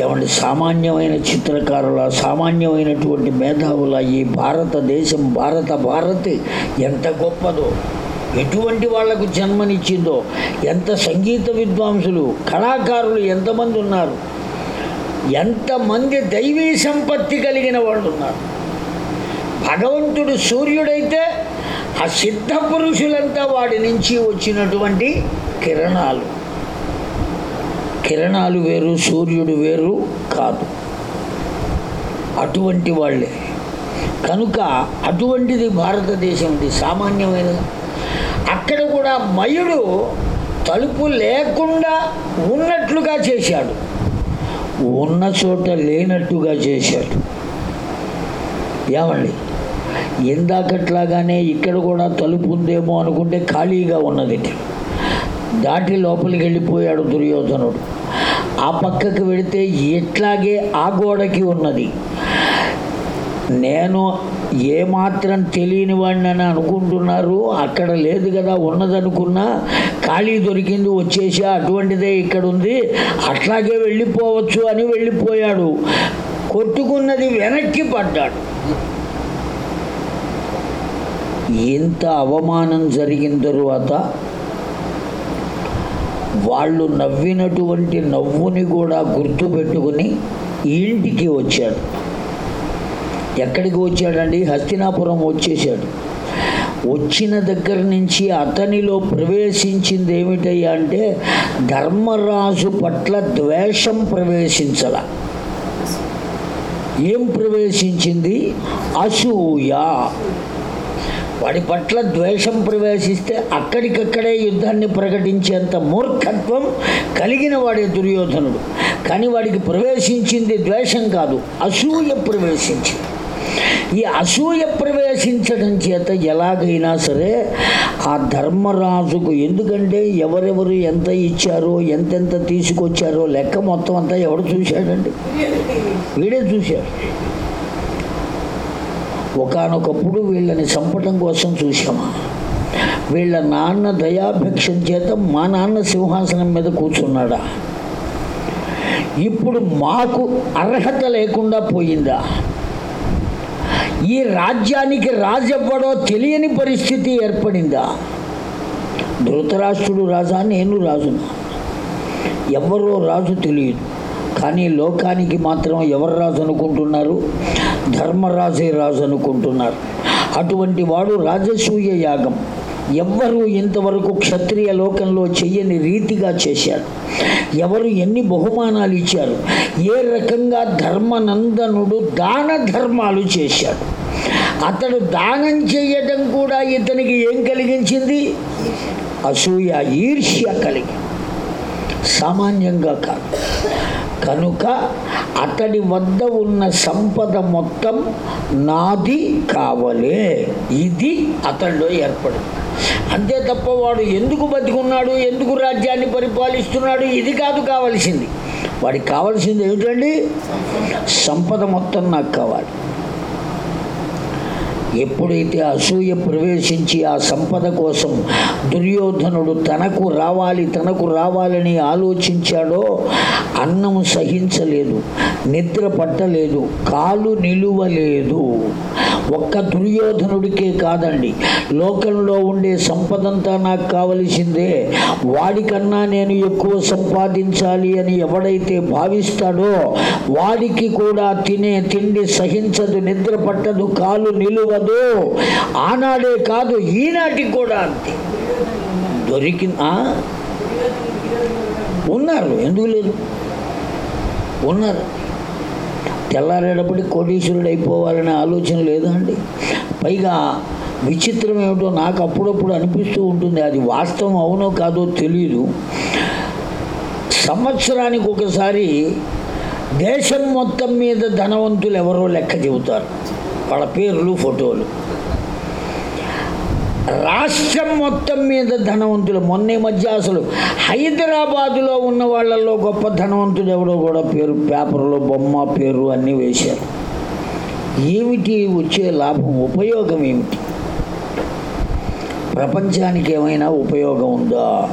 ఏమండి సామాన్యమైన చిత్రకారుల సామాన్యమైనటువంటి మేధావుల ఈ భారతదేశం భారత భారతి ఎంత గొప్పదో ఎటువంటి వాళ్ళకు జన్మనిచ్చిందో ఎంత సంగీత విద్వాంసులు కళాకారులు ఎంతమంది ఉన్నారు ఎంతమంది దైవీ సంపత్తి కలిగిన వాళ్ళు ఉన్నారు. భగవంతుడు సూర్యుడైతే ఆ సిద్ధ పురుషులంతా వాడి నుంచి వచ్చినటువంటి కిరణాలు. కిరణాలు వేరు సూర్యుడు వేరు కాదు. అటువంటి వాళ్ళే. కనుక అటువంటిది భారతదేశం ఇది సామాన్యమైనది. అక్కడ కూడా మయుడు తలుపు లేకుండా ఉన్నట్లుగా చేశాడు. ఉన్న చోట లేనట్టుగా చేశాడు. ఏమండి? ఇందాకట్లాగానే ఇక్కడ కూడా తలుపు ఉందేమో అనుకుంటే ఖాళీగా ఉన్నది. దాటి లోపలికి వెళ్ళిపోయాడు దుర్యోధనుడు. ఆ పక్కకు వెళితే ఎట్లాగే ఆ గోడకి ఉన్నది. నేను ఏమాత్రం తెలియని వాడిని అని అనుకుంటున్నారు? అక్కడ లేదు కదా ఉన్నదనుకున్నా. ఖాళీ దొరికింది వచ్చేసి అటువంటిదే ఇక్కడ ఉంది అట్లాగే వెళ్ళిపోవచ్చు అని వెళ్ళిపోయాడు. కొట్టుకున్నది వెనక్కి పడ్డాడు. ఇంత అవమానం జరిగిన తరువాత వాళ్ళు నవ్వినటువంటి నవ్వుని కూడా గుర్తుపెట్టుకుని ఇంటికి వచ్చాడు. ఎక్కడికి వచ్చాడండి? హస్తినాపురం వచ్చేసాడు వచ్చిన దగ్గర నుంచి అతనిలో ప్రవేశించింది ఏమిటయ్యా అంటే ధర్మరాజు పట్ల ద్వేషం ప్రవేశించల. ఏం ప్రవేశించింది? అసూయ. వాడి పట్ల ద్వేషం ప్రవేశిస్తే అక్కడికక్కడే యుద్ధాన్ని ప్రకటించేంత మూర్ఖత్వం కలిగిన వాడే దుర్యోధనుడు. కానీ వాడికి ప్రవేశించింది ద్వేషం కాదు అసూయ ప్రవేశించింది. ఈ అసూయ ప్రవేశించడం చేత ఎలాగైనా సరే ఆ ధర్మరాజుకు ఎందుకంటే ఎవరెవరు ఎంత ఇచ్చారో ఎంతెంత తీసుకొచ్చారో లెక్క మొత్తం అంతా ఎవడు చూశాడండి? వీడే చూశాడు. ఒకానొకప్పుడు వీళ్ళని చంపటం కోసం చూసామా వీళ్ళ నాన్న దయాభిక్షం చేత మా నాన్న సింహాసనం మీద కూర్చున్నాడా? ఇప్పుడు మాకు అర్హత లేకుండా పోయిందా? ఈ రాజ్యానికి రాజెవ్వడో తెలియని పరిస్థితి ఏర్పడిందా? ధృతరాష్ట్రుడు రాజా నేను రాజునా? ఎవరో రాజు తెలియదు. కానీ లోకానికి మాత్రం ఎవరు రాజు అనుకుంటున్నారు? ధర్మరాజే రాజు అనుకుంటున్నారు. అటువంటి వాడు రాజసూయ యాగం. ఎవ్వరూ ఇంతవరకు క్షత్రియ లోకంలో చెయ్యని రీతిగా చేశారు ఎవరు ఎన్ని బహుమానాలు ఇచ్చారు? ఏ రకంగా ధర్మనందనుడు దాన ధర్మాలు చేశాడు? అతడు దానం చేయడం కూడా ఇతనికి ఏం కలిగించింది? అసూయ ఈర్ష్య కలిగి. సామాన్యంగా కాదు. కనుక అతడి వద్ద ఉన్న సంపద మొత్తం నాది కావలే. ఇది అతడిలో ఏర్పడింది. అంతే తప్ప వాడు ఎందుకు బతికున్నాడు ఎందుకు రాజ్యాన్ని పరిపాలిస్తున్నాడు ఇది కాదు కావలసింది. వాడికి కావాల్సింది ఏమిటండి? సంపద మొత్తం నాకు కావాలి. ఎప్పుడైతే అసూయ ప్రవేశించి ఆ సంపద కోసం దుర్యోధనుడు తనకు రావాలి తనకు రావాలని ఆలోచించాడో అన్నం సహించలేదు నిద్ర పట్టలేదు కాలు నిలువలేదు. ఒక్క దుర్యోధనుడికే కాదండి లోకంలో ఉండే సంపదంతా నాకు కావలసిందే. వాడికన్నా నేను ఎక్కువ సంపాదించాలి అని ఎవడైతే భావిస్తాడో వాడికి కూడా తినే తిండి సహించదు నిద్ర పట్టదు కాలు నిలువ నిలువదు ఆనాడే కాదు ఈనాటికి కూడా అంతే. దొరికి ఉన్నారు ఎందుకు లేదు? ఉన్నారు. తెల్లారేటప్పటికి కోటీశ్వరుడు అయిపోవాలనే ఆలోచన లేదా అండి? పైగా విచిత్రం ఏమిటో నాకు అప్పుడప్పుడు అనిపిస్తూ ఉంటుంది అది వాస్తవం అవునో కాదో తెలియదు సంవత్సరానికి ఒకసారి దేశం మొత్తం మీద ధనవంతులు ఎవరో లెక్క చెబుతారు. వాళ్ళ పేర్లు ఫోటోలు. రాష్ట్రం మొత్తం మీద ధనవంతులు. మొన్న మధ్య అసలు హైదరాబాదులో ఉన్న వాళ్ళల్లో గొప్ప ధనవంతుడు ఎవడో కూడా పేరు పేపర్లో బొమ్మ పేరు అన్నీ వేశారు. ఏమిటి వచ్చే లాభం ఉపయోగం ఏమిటి? ప్రపంచానికి ఏమైనా ఉపయోగం ఉందా?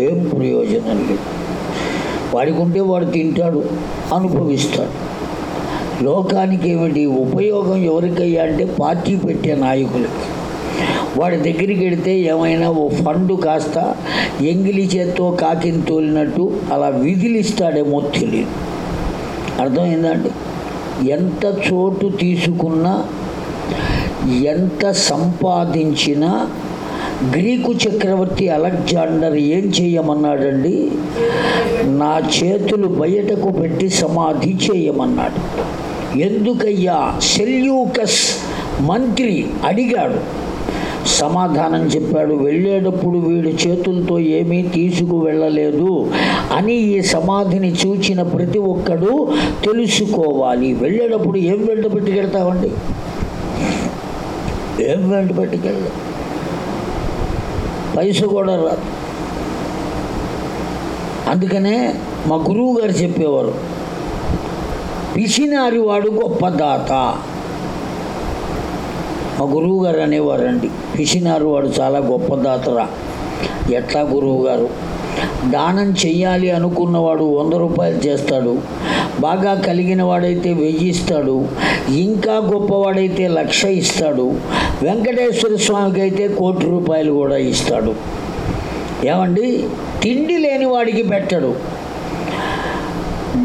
ఏం ప్రయోజనం లేదు. వాడికి ఉంటే వాడు తింటాడు అనుభవిస్తాడు. లోకానికి ఏమిటి ఉపయోగం ఎవరికయ్యా అంటే పార్టీ పెట్టే నాయకులకి. వాడి దగ్గరికి వెడితే ఏమైనా ఓ ఫండ్ కాస్త ఎంగిలి చేత్తో కాకిని తోలినట్టు అలా విధిలిస్తాడేమో తెలియదు అర్థమైందండి? ఎంత చోటు తీసుకున్నా ఎంత సంపాదించినా గ్రీకు చక్రవర్తి అలెగ్జాండర్ ఏం చేయమన్నాడండి? నా చేతులు బయటకు పెట్టి సమాధి చేయమన్నాడు. ఎందుకయ్యా? సెల్యూకస్ మంత్రి అడిగాడు. సమాధానం చెప్పాడు. వెళ్ళేటప్పుడు వీడి చేతులతో ఏమీ తీసుకు వెళ్ళలేదు అని ఈ సమాధిని చూచిన ప్రతి ఒక్కడు తెలుసుకోవాలి. వెళ్ళేటప్పుడు ఏం వెంట పెట్టుకెళ్తామండి ఏం వెంట పెట్టుకెళ్ళదు పైస కూడా రాదు. అందుకనే మా గురువు గారు చెప్పేవారు పిసినారి వాడు గొప్ప దాత. మా గురువు గారు అనేవారండి పిసినారు వాడు చాలా గొప్ప దాతరా. ఎట్లా గురువు గారు దానం చెయ్యాలి అనుకున్నవాడు వంద రూపాయలు చేస్తాడు బాగా కలిగిన వాడైతే వెయ్యి ఇస్తాడు ఇంకా గొప్పవాడైతే లక్ష ఇస్తాడు వెంకటేశ్వర స్వామికి అయితే కోటి రూపాయలు కూడా ఇస్తాడు. ఏమండి? తిండి లేని వాడికి పెట్టడు.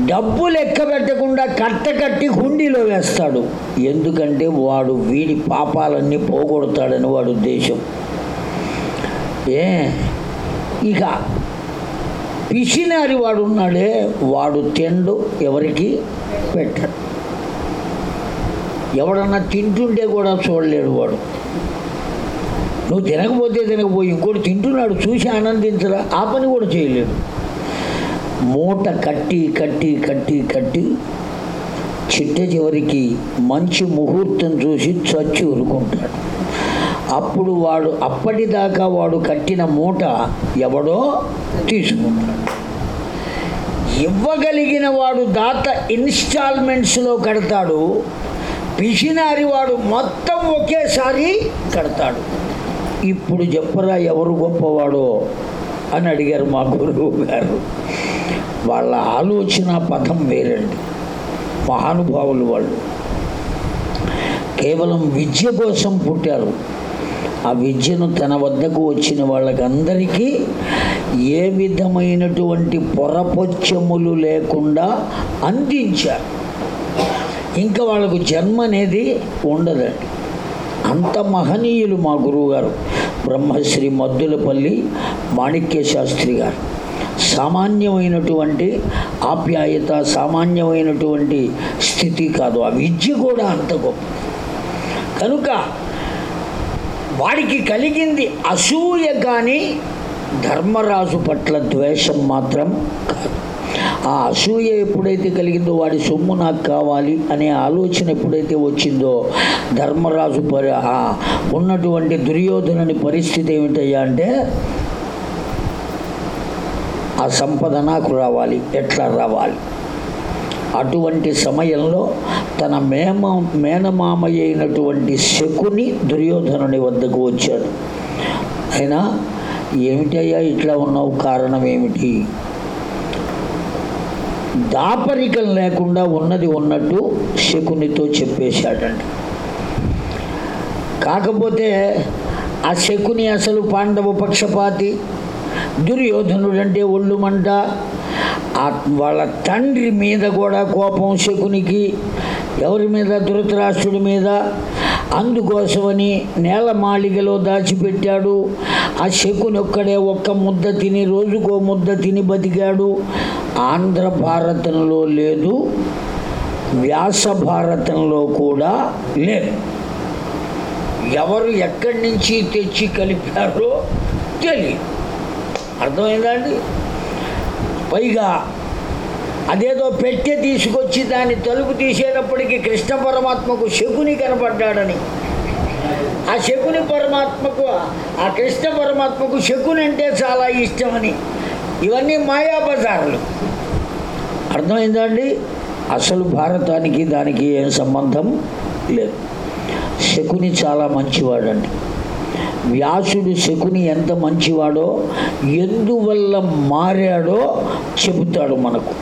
డబ్బు లెక్క పెట్టకుండా కట్టకట్టి హుండీలో వేస్తాడు. ఎందుకంటే వాడు వీడి పాపాలన్నీ పోగొడతాడని వాడు ఉద్దేశం. ఏ? ఇక పిసినారి వాడు ఉన్నాడే వాడు తిండు ఎవరికి పెట్టడు. ఎవడన్నా తింటుంటే కూడా చూడలేడు వాడు. నువ్వు తినకపోతే తినకపోయి ఇంకోటి తింటున్నాడు చూసి ఆనందించరా ఆ పని కూడా చేయలేడు. మూట కట్టి కట్టి కట్టి కట్టి చిట్ట చివరికి మంచి ముహూర్తం చూసి చచ్చి ఊరుకుంటాడు. అప్పుడు వాడు అప్పటిదాకా వాడు కట్టిన మూట ఎవడో తీసుకుంటాడు. ఇవ్వగలిగిన వాడు దాత ఇన్స్టాల్మెంట్స్లో కడతాడు. పిసినారి వాడు మొత్తం ఒకేసారి కడతాడు. ఇప్పుడు చెప్పరా ఎవరు గొప్పవాడో అని అడిగారు మా గురువు గారు. వాళ్ళ ఆలోచన పథం వేరండి. మహానుభావులు వాళ్ళు. కేవలం విద్య కోసం పుట్టారు. ఆ విద్యను తన వద్దకు వచ్చిన వాళ్ళకందరికీ ఏ విధమైనటువంటి పొరపొచ్చములు లేకుండా అందించారు. ఇంకా వాళ్ళకు జన్మ అనేది ఉండదండి. అంత మహనీయులు మా గురువుగారు. బ్రహ్మశ్రీ మద్దులపల్లి మాణిక్య శాస్త్రి గారు. సామాన్యమైనటువంటి ఆప్యాయత సామాన్యమైనటువంటి స్థితి కాదు. ఆ విద్య కూడా అంత గొప్ప. కనుక వాడికి కలిగింది అసూయ కానీ ధర్మరాజు పట్ల ద్వేషం మాత్రం కాదు. ఆ అసూయ ఎప్పుడైతే కలిగిందో వాడి సొమ్ము నాకు కావాలి అనే ఆలోచన ఎప్పుడైతే వచ్చిందో ధర్మరాజు పరి ఉన్నటువంటి దుర్యోధనుని పరిస్థితి ఏమిటయ్యా అంటే ఆ సంపద నాకు రావాలి. ఎట్లా రావాలి? అటువంటి సమయంలో తన మేమ మేనమామయ్య అయినటువంటి శకుని దుర్యోధనుని వద్దకు వచ్చాడు. అయినా ఏమిటయ్యా ఇట్లా ఉన్నావు? కారణం ఏమిటి? దాపరికం లేకుండా ఉన్నది ఉన్నట్టు శకునితో చెప్పేశాడండి కాకపోతే ఆ శకుని అసలు పాండవ పక్షపాతి. దుర్యోధనుడంటే ఒళ్ళు మంట. వాళ్ళ తండ్రి మీద కూడా కోపం శకునికి ఎవరి మీద? ధృతరాష్ట్రుడి మీద. అందుకోసమని నేలమాళిగలో దాచిపెట్టాడు. ఆ శకుని ఒక్కడే ఒక్క ముద్ద తిని రోజుకో ముద్ద తిని బతికాడు. ఆంధ్ర భారతంలో లేదు. వ్యాస భారతంలో కూడా లేదు. ఎవరు ఎక్కడి నుంచి తెచ్చి కలిపారో తెలియదు. అర్థమైందా అండి పైగా అదేదో పెట్టె తీసుకొచ్చి దాన్ని తలుపు తీసేటప్పటికి కృష్ణ పరమాత్మకు శకుని కనపడ్డాడని. ఆ శకుని పరమాత్మకు ఆ కృష్ణ పరమాత్మకు శకుని అంటే చాలా ఇష్టమని. ఇవన్నీ మాయాబజార్లు అర్థమైందా అండి అసలు భారతానికి దానికి ఏం సంబంధం లేదు. శకుని చాలా మంచివాడండి. వ్యాసుడు శకుని ఎంత మంచివాడో ఎందువల్ల మారాడో చెబుతాడు మనకు.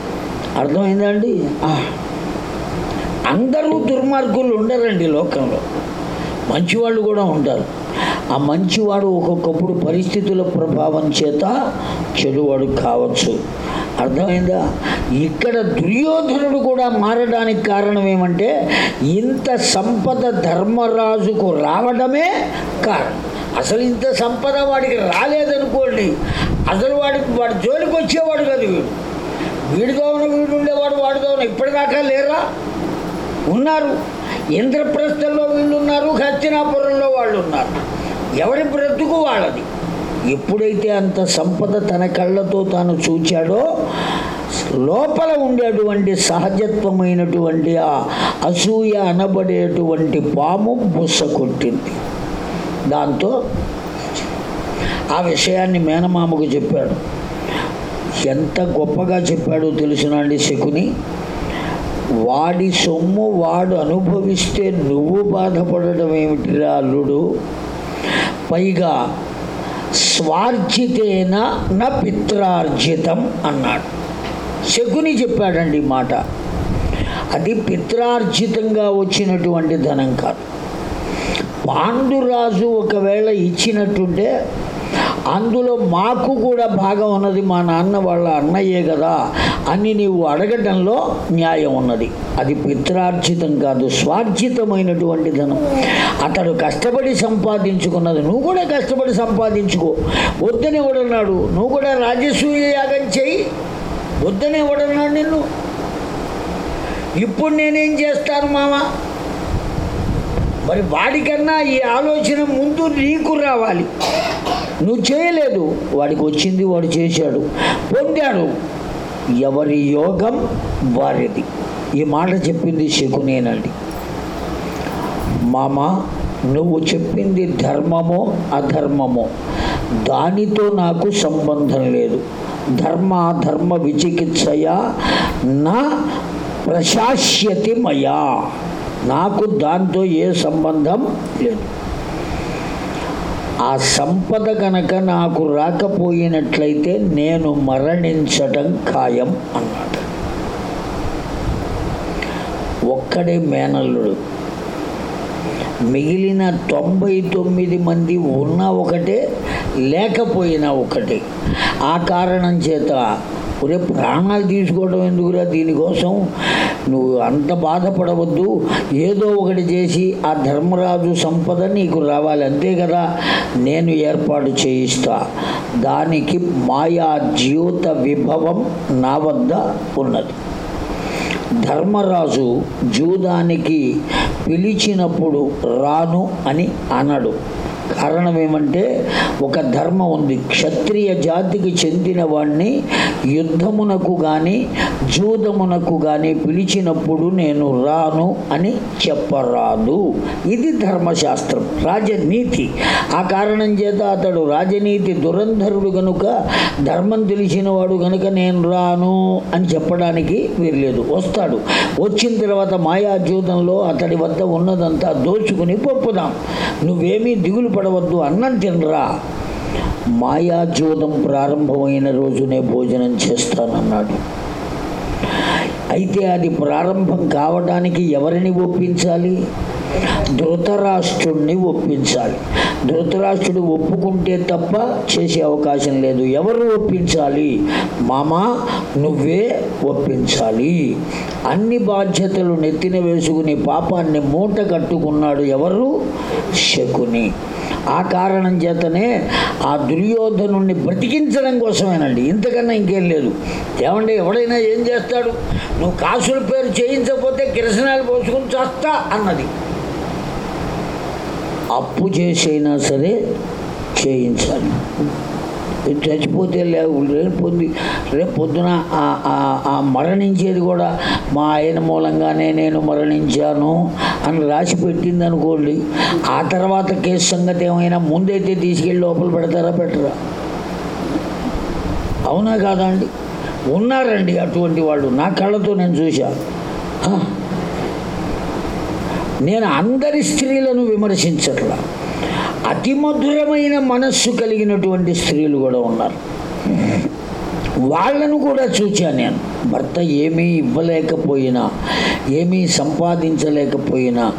అర్థమైందా అండి అందరూ దుర్మార్గులు ఉండరండి లోకంలో. మంచివాళ్ళు కూడా ఉంటారు. ఆ మంచివాడు ఒక్కొక్కప్పుడు పరిస్థితుల ప్రభావం చేత చెడువాడు కావచ్చు. అర్థమైందా? ఇక్కడ దుర్యోధనుడు కూడా మారడానికి కారణం ఏమంటే ఇంత సంపద ధర్మరాజుకు రావడమే కారణం. అసలు ఇంత సంపద వాడికి రాలేదనుకోండి అసలు వాడికి వాడి జోలికి వచ్చేవాడు కాదు వీడు. వీడితో ఉన్న వీడు ఉండేవాడు వాడితో ఉన్న ఇప్పటిదాకా లేరా? ఉన్నారు. ఇంద్రప్రస్థల్లో వీళ్ళు ఉన్నారు హస్తినాపురంలో వాళ్ళు ఉన్నారు ఎవరి బ్రతుకు వాళ్ళది? ఎప్పుడైతే అంత సంపద తన కళ్ళతో తాను చూచాడో లోపల ఉండేటువంటి సహజత్వమైనటువంటి ఆ అసూయ అనబడేటువంటి పాము బుస్స కొట్టింది. దాంతో ఆ విషయాన్ని మేనమామకు చెప్పాడు. ఎంత గొప్పగా చెప్పాడో తెలుసునండి శకుని. వాడి సొమ్ము వాడు అనుభవిస్తే నువ్వు బాధపడటం ఏమిటిరా అల్లుడు? పైగా స్వార్జితేన నా పిత్రార్జితం అన్నాడు. శకుని చెప్పాడండి మాట. అది పిత్రార్జితంగా వచ్చినటువంటి ధనం కాదు. పాండురాజు ఒకవేళ ఇచ్చినట్టుంటే అందులో మాకు కూడా భాగం ఉన్నది మా నాన్న వాళ్ళ అన్నయ్యే కదా అని నీవు అడగడంలో న్యాయం ఉన్నది. అది పిత్రార్జితం కాదు స్వార్జితమైనటువంటి ధనం. అతడు కష్టపడి సంపాదించుకున్నది నువ్వు కూడా కష్టపడి సంపాదించుకో. వద్దని ఎవడన్నాడు? నువ్వు కూడా రాజసూయ యాగం చేయి వద్దని ఎవడన్నాడు నిన్ను? ఇప్పుడు నేనేం చేస్తాను మామ మరి వాడికన్నా ఈ ఆలోచన ముందు నీకు రావాలి. నువ్వు చేయలేదు. వాడికి వచ్చింది వాడు చేశాడు. పొందాడు. ఎవరి యోగం వారిది. ఈ మాట చెప్పింది శకునేనండి. మామ నువ్వు చెప్పింది ధర్మమో అధర్మమో దానితో నాకు సంబంధం లేదు. ధర్మ ధర్మ విచికిత్సయ? నా ప్రశాస్యతి మయా నాకు దాంతో ఏ సంబంధం లేదు. ఆ సంపద కనుక నాకు రాకపోయినట్లయితే నేను మరణించటం ఖాయం అన్నాడు. ఒక్కడే మేనల్లుడు. మిగిలిన తొంభై తొమ్మిది మంది ఉన్నా ఒకటే లేకపోయినా ఒకటే. ఆ కారణం చేత ఒరే ప్రాణాలు తీసుకోవడం ఎందుకురా దీనికోసం? నువ్వు అంత బాధపడవద్దు. ఏదో ఒకటి చేసి ఆ ధర్మరాజు సంపద నీకు రావాలి. అంతే కదా? నేను ఏర్పాటు చేయిస్తా. దానికి మాయా జీవిత విభవం నా వద్ద ఉన్నది. ధర్మరాజు జూదానికి పిలిచినప్పుడు రాను అని అనడు. కారణం ఏమంటే ఒక ధర్మం ఉంది. క్షత్రియ జాతికి చెందిన వాడిని యుద్ధమునకు కానీ జూదమునకు కానీ పిలిచినప్పుడు నేను రాను అని చెప్పరాదు. ఇది ధర్మశాస్త్రం. రాజనీతి. ఆ కారణం చేత అతడు రాజనీతి దురంధరుడు గనుక ధర్మం తెలిసినవాడు గనుక నేను రాను అని చెప్పడానికి వీర్లేదు వస్తాడు. వచ్చిన తర్వాత మాయాజూతంలో అతడి వద్ద ఉన్నదంతా దోచుకుని పంపుదాం. నువ్వేమీ దిగులు భయపడవద్దు అన్నం తినరా. మాయాజూతం ప్రారంభమైన రోజునే భోజనం చేస్తానన్నాడు. అయితే అది ప్రారంభం కావడానికి ఎవరిని ఒప్పించాలి? ధృతరాష్ట్రుణ్ణి ఒప్పించాలి. ధృతరాష్ట్రుడు ఒప్పుకుంటే తప్ప చేసే అవకాశం లేదు. ఎవరు ఒప్పించాలి? మామా నువ్వే ఒప్పించాలి. అన్ని బాధ్యతలు నెత్తిన వేసుకుని పాపాన్ని మూట కట్టుకున్నాడు ఎవరు? శకుని. ఆ కారణం చేతనే ఆ దుర్యోధను బ్రతికించడం కోసమేనండి. ఇంతకన్నా ఇంకేం లేదు. ఏమంటే ఎవడైనా ఏం చేస్తాడు? నువ్వు కాసుల పేరు చేయించకపోతే కిరసనాలు పోసుకుని చేస్తా అన్నది. అప్పు చేసైనా సరే చేయించాలి. చచ్చిపోతే లేవు రేపు పొద్దు రేపు పొద్దున ఆ- మరణించేది కూడా మా ఆయన మూలంగానే నేను మరణించాను అని రాసి పెట్టింది అనుకోండి ఆ తర్వాత కేసు సంగతి ఏమైనా ముందైతే తీసుకెళ్ళి లోపల పెడతారా పెట్టరా? అవునా కాదా అండి? ఉన్నారండి అటువంటి వాళ్ళు. నా కళ్ళతో నేను చూశా. నేను అందరి స్త్రీలను విమర్శించట్లా. అతి మధురమైన మనస్సు కలిగినటువంటి స్త్రీలు కూడా ఉన్నారు. వాళ్ళను కూడా చూచాను నేను. భర్త ఏమీ ఇవ్వలేకపోయినా ఏమీ సంపాదించలేకపోయినా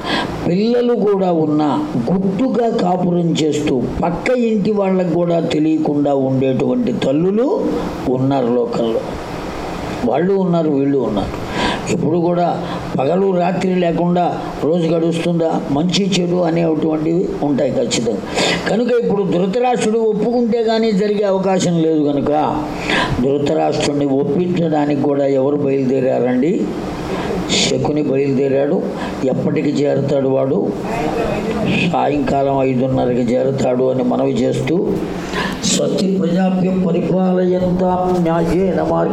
పిల్లలు కూడా ఉన్నా గుట్టుగా కాపురం చేస్తూ పక్క ఇంటి వాళ్ళకు కూడా తెలియకుండా ఉండేటువంటి తల్లులు ఉన్నారు లోకల్లో వాళ్ళు ఉన్నారు వీళ్ళు ఉన్నారు. ఇప్పుడు కూడా పగలు రాత్రి లేకుండా రోజు గడుస్తుందా? మంచి చెడు అనేటువంటివి ఉంటాయి ఖచ్చితంగా. కనుక ఇప్పుడు ధృతరాష్ట్రుడు ఒప్పుకుంటే కానీ జరిగే అవకాశం లేదు కనుక ధృతరాష్ట్రుడిని ఒప్పించడానికి కూడా ఎవరు బయలుదేరారండి? శకుని బయలుదేరాడు. ఎప్పటికి చేరతాడు వాడు? సాయంకాలం ఐదున్నరకి చేరుతాడు అని మనవి చేస్తూ సత్య ప్రజాభ్యం పరిపాలయంతా న్యాయేన మార్గ